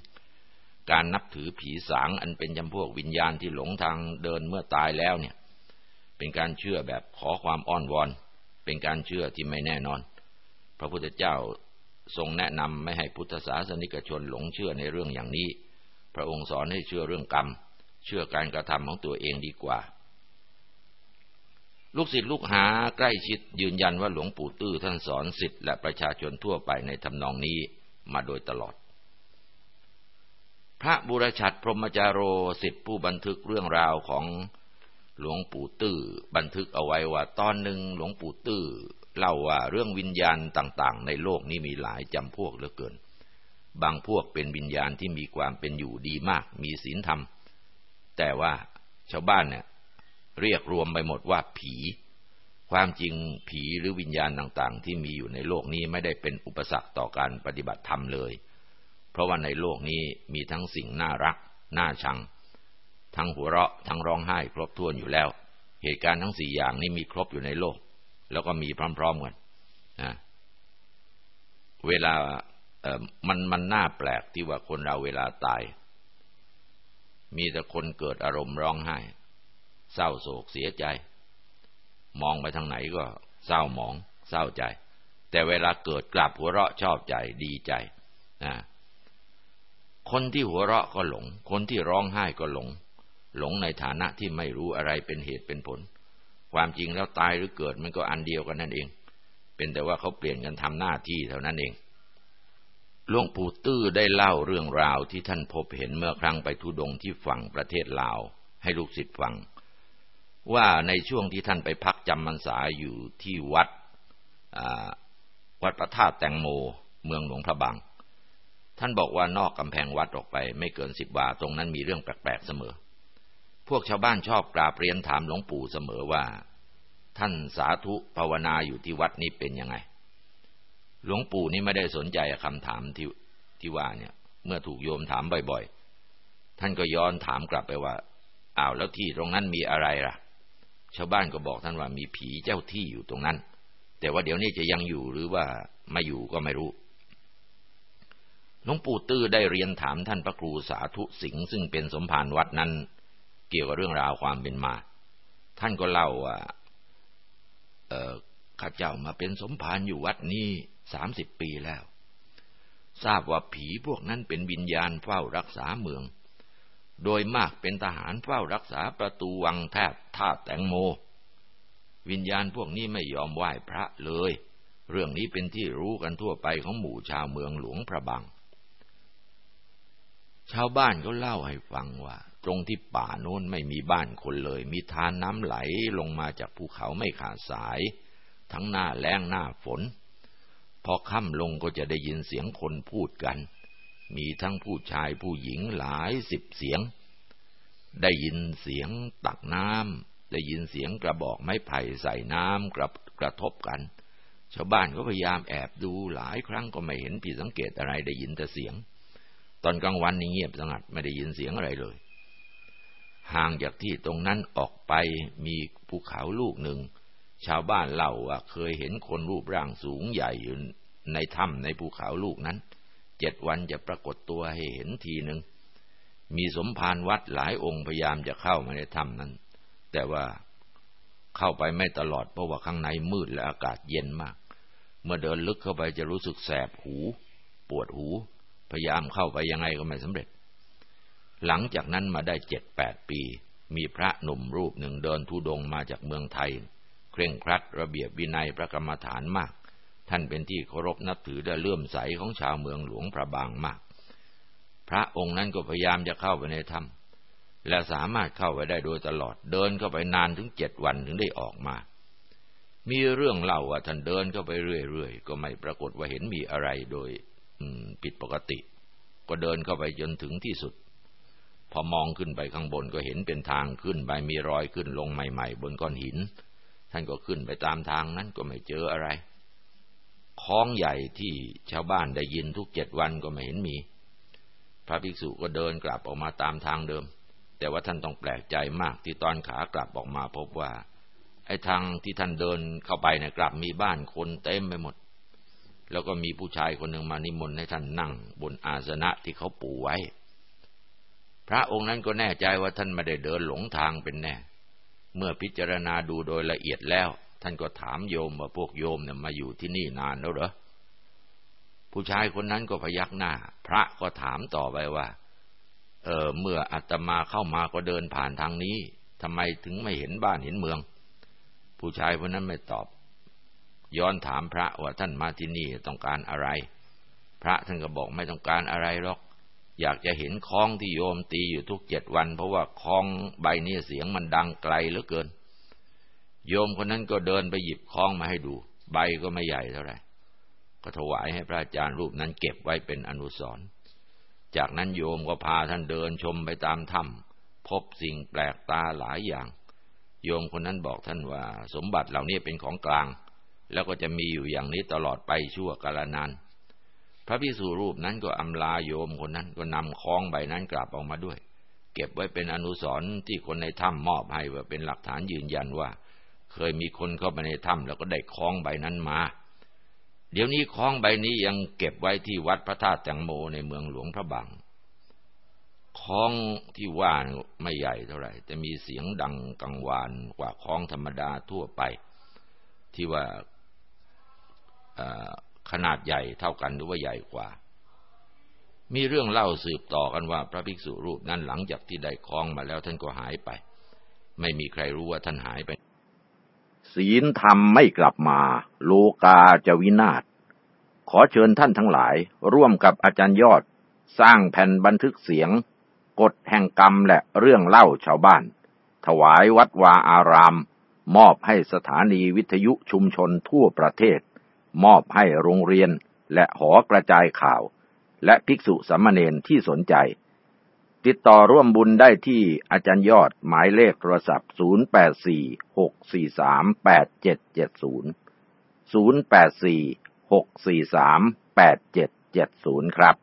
การนับถือผีสางอันเป็นจำพวกวิญญาณที่หลงทางเดินเมื่อตายแล้วเนี่ย เป็นการเชื่อแบบขอความอ้อนวอน เป็นการเชื่อที่ไม่แน่นอน พระพุทธเจ้าทรงแนะนำไม่ให้พุทธศาสนิกชนหลงเชื่อในเรื่องอย่างนี้ พระองค์สอนให้เชื่อเรื่องกรรม เชื่อการกระทำของตัวเองดีกว่า ลูกศิษย์ลูกหาใกล้ชิดยืนยันว่าหลวงปู่ตื้อท่านสอนศิษย์และประชาชนทั่วไปในทำนองนี้มาโดยตลอด พระบุรชัดพรหมจารโรศิษย์ผู้บันทึกเรื่องราวของหลวงปู่ตื้อบันทึกเอาไว้ว่าตอนหนึ่งหลวงปู่ตื้อเล่าว่าเรื่องวิญญาณต่างๆ ในโลกนี้มีหลายจำพวกเหลือเกิน บางพวกเป็นวิญญาณที่มีความเป็นอยู่ดีมาก มีศีลธรรม แต่ว่าชาวบ้านเนี่ย เรียกรวมไปหมดว่าผี ความจริงผีหรือวิญญาณต่างๆ ที่มีอยู่ในโลกนี้ไม่ได้เป็นอุปสรรคต่อการปฏิบัติธรรมเลย เพราะว่าในโลกนี้มีทั้งสิ่งน่ารัก น่าชัง ทั้งหัวเราะทั้งร้องไห้ครบถ้วนอยู่แล้ว เหตุการณ์ทั้งสี่อย่างนี้มีครบอยู่ในโลก แล้วก็มีพร้อมๆกันนะเวลาเออมันมันน่าแปลกที่ว่าคนเราเวลาตาย มีแต่คนเกิดอารมณ์ร้องไห้ เศร้าโศกเสียใจ มองไปทางไหนก็เศร้าหมองเศร้าใจ แต่เวลาเกิดกลับหัวเราะชอบใจดีใจนะคนที่หัวเราะก็หลง คนที่ร้องไห้ก็หลง หลงในฐานะที่ไม่รู้อะไรเป็นเหตุเป็นผล ความจริงแล้วตายหรือเกิดมันก็อันเดียวกันนั่นเอง เป็นแต่ว่าเขาเปลี่ยนกันทำหน้าที่เท่านั้นเองหลวงปู่ตื้อได้เล่าเรื่องราวที่ท่านพบเห็นเมื่อครั้งไปทุดงที่ฝั่งประเทศลาว ให้ลูกศิษย์ฟัง ว่าในช่วงที่ท่านไปพักจำพรรษาอยู่ที่วัดวัดพระธาตุแตงโมเมืองหลวงพระบางท่านบอกว่านอกกำแพงวัดออกไป ไม่เกินสิบวาตรงนั้นมีเรื่องแปลกๆเสมอ พวกชาวบ้านชอบกราบเรียนถามหลวงปู่เสมอว่า ท่านสาธุภาวนาอยู่ที่วัดนี้เป็นยังไง หลวงปู่นี่ไม่ได้สนใจคำถามที่ที่ว่าเนี่ย เมื่อถูกโยมถามบ่อยๆ ท่านก็ย้อนถามกลับไปว่าอ้าวแล้วที่ตรงนั้นมีอะไรล่ะ ชาวบ้านก็บอกท่านว่ามีผีเจ้าที่อยู่ตรงนั้น แต่ว่าเดี๋ยวนี้จะยังอยู่หรือว่าไม่อยู่ก็ไม่รู้หลวงปู่ตื้อได้เรียนถามท่านพระครูสาธุสิงห์ซึ่งเป็นสมภารวัดนั้น เกี่ยวกับเรื่องราวความเป็นมา ท่านก็เล่าว่าเออข้าเจ้ามาเป็นสมภารอยู่วัดนี้สามสิบปีแล้ว ทราบว่าผีพวกนั้นเป็นวิญญาณเฝ้ารักษาเมือง โดยมากเป็นทหารเฝ้ารักษาประตูวังแทบท่าแตงโม วิญญาณพวกนี้ไม่ยอมไหว้พระเลย เรื่องนี้เป็นที่รู้กันทั่วไปของหมู่ชาวเมืองหลวงพระบางชาวบ้านเขาเล่าให้ฟังว่า ตรงที่ป่าโน้นไม่มีบ้านคนเลย มีทานน้ำไหลลงมาจากภูเขาไม่ขาดสาย ทั้งหน้าแล้งหน้าฝน พอค่ำลงก็จะได้ยินเสียงคนพูดกัน มีทั้งผู้ชายผู้หญิงหลายสิบเสียง ได้ยินเสียงตักน้ำได้ยินเสียงกระบอกไม้ไผ่ใส่น้ำกระกระทบกัน ชาวบ้านก็พยายามแอบดูหลายครั้งก็ไม่เห็นผิดสังเกตอะไรได้ยินแต่เสียง ตอนกลางวันนี่เงียบสงัดไม่ได้ยินเสียงอะไรเลย ห่างจากที่ตรงนั้นออกไปมีภูเขาลูกหนึ่ง ชาวบ้านเล่าว่าเคยเห็นคนรูปร่างสูงใหญ่อยู่ในถ้ำในภูเขาลูกนั้น เจ็ดวันจะปรากฏตัวให้เห็นทีหนึ่ง มีสมภารวัดหลายองค์พยายามจะเข้ามาในถ้ำนั้น แต่ว่าเข้าไปไม่ตลอดเพราะว่าข้างในมืดและอากาศเย็นมาก เมื่อเดินลึกเข้าไปจะรู้สึกแสบหู ปวดหู พยายามเข้าไปยังไงก็ไม่สำเร็จ หลังจากนั้นมาได้เจ็ดแปดปี มีพระหนุ่มรูปหนึ่งเดินทุดงมาจากเมืองไทย เคร่งครัดระเบียบวินัยพระกรรมฐานมาก ท่านเป็นที่เคารพนับถือและเลื่อมใสของชาวเมืองหลวงพระบางมาก พระองค์นั้นก็พยายามจะเข้าไปในถ้ำและสามารถเข้าไปได้โดยตลอดเดินเข้าไปนานถึงเจ็ดวันถึงได้ออกมา มีเรื่องเล่าว่าท่านเดินเข้าไปเรื่อยๆก็ไม่ปรากฏว่าเห็นมีอะไรโดยผิดปกติ ก็เดินเข้าไปจนถึงที่สุด พอมองขึ้นไปข้างบนก็เห็นเป็นทางขึ้นไปมีรอยขึ้นลงใหม่ ๆ บนก้อนหิน ท่านก็ขึ้นไปตามทางนั้นก็ไม่เจออะไร คลองใหญ่ที่ชาวบ้านได้ยินทุกเจ็ดวันก็ไม่เห็นมี พระภิกษุก็เดินกลับออกมาตามทางเดิม แต่ว่าท่านต้องแปลกใจมากที่ตอนขากลับออกมาพบว่า ไอ้ทางที่ท่านเดินเข้าไปเนี่ยกลับมีบ้านคนเต็มไปหมด แล้วก็มีผู้ชายคนหนึ่งมานิมนต์ให้ท่านนั่ง บนอาสนะที่เขาปูไว้ พระองค์นั้นก็แน่ใจว่าท่านไม่ได้เดินหลงทางเป็นแน่ เมื่อพิจารณาดูโดยละเอียดแล้ว ท่านก็ถามโยมว่าพวกโยมเนี่ยมาอยู่ที่นี่นานแล้วเหรอผู้ชายคนนั้นก็พยักหน้า พระก็ถามต่อไปว่า เออเมื่ออาตมาเข้ามาก็เดินผ่านทางนี้ทำไมถึงไม่เห็นบ้านเห็นเมือง ผู้ชายคนนั้นไม่ตอบ ย้อนถามพระว่าท่านมาที่นี่ต้องการอะไร พระท่านก็บอกไม่ต้องการอะไรหรอก อยากจะเห็นคล้องที่โยมตีอยู่ทุกเจ็ดวัน เพราะว่าคล้องใบนี้เสียงมันดังไกลเหลือเกิน โยมคนนั้นก็เดินไปหยิบคล้องมาให้ดู ใบก็ไม่ใหญ่เท่าไหร่ก็ถวายให้พระอาจารย์รูปนั้นเก็บไว้เป็นอนุสรณ์จากนั้นโยมก็พาท่านเดินชมไปตามถ้ำพบสิ่งแปลกตาหลายอย่าง โยมคนนั้นบอกท่านว่า สมบัติเหล่านี้เป็นของกลาง แล้วก็จะมีอยู่อย่างนี้ตลอดไปชั่วกาลนาน พระพิสุรูปนั้นก็อำลาโยมคนนั้นก็นำคล้องใบนั้นกลับออกมาด้วย เก็บไว้เป็นอนุสรณ์ที่คนในถ้ำมอบให้ว่าเป็นหลักฐานยืนยันว่า เคยมีคนเข้าไปในถ้ำแล้วก็ได้คล้องใบนั้นมา เดี๋ยวนี้คล้องใบนี้ยังเก็บไว้ที่วัดพระธาตุแตงโมในเมืองหลวงพระบางคล้องที่ว่าไม่ใหญ่เท่าไหร่แต่มีเสียงดังกังวานกว่าคล้องธรรมดาทั่วไป ที่ว่าขนาดใหญ่เท่ากันหรือว่าใหญ่กว่า มีเรื่องเล่าสืบต่อกันว่า พระภิกษุรูปนั้นหลังจากที่ได้คล้องมาแล้วท่านก็หายไป ไม่มีใครรู้ว่าท่านหายไป ศีลธรรมไม่กลับมา โลกาจะวินาศ ขอเชิญท่านทั้งหลาย ร่วมกับอาจารย์ยอด สร้างแผ่นบันทึกเสียง กฎแห่งกรรมและเรื่องเล่าชาวบ้าน ถวายวัดวาอาราม มอบให้สถานีวิทยุชุมชนทั่วประเทศ มอบให้โรงเรียนและหอกระจายข่าว และภิกษุสามเณรที่สนใจ ติดต่อร่วมบุญได้ที่อาจารย์ยอดหมายเลขโทรศัพท์ 0846438770 0846438770 ครับ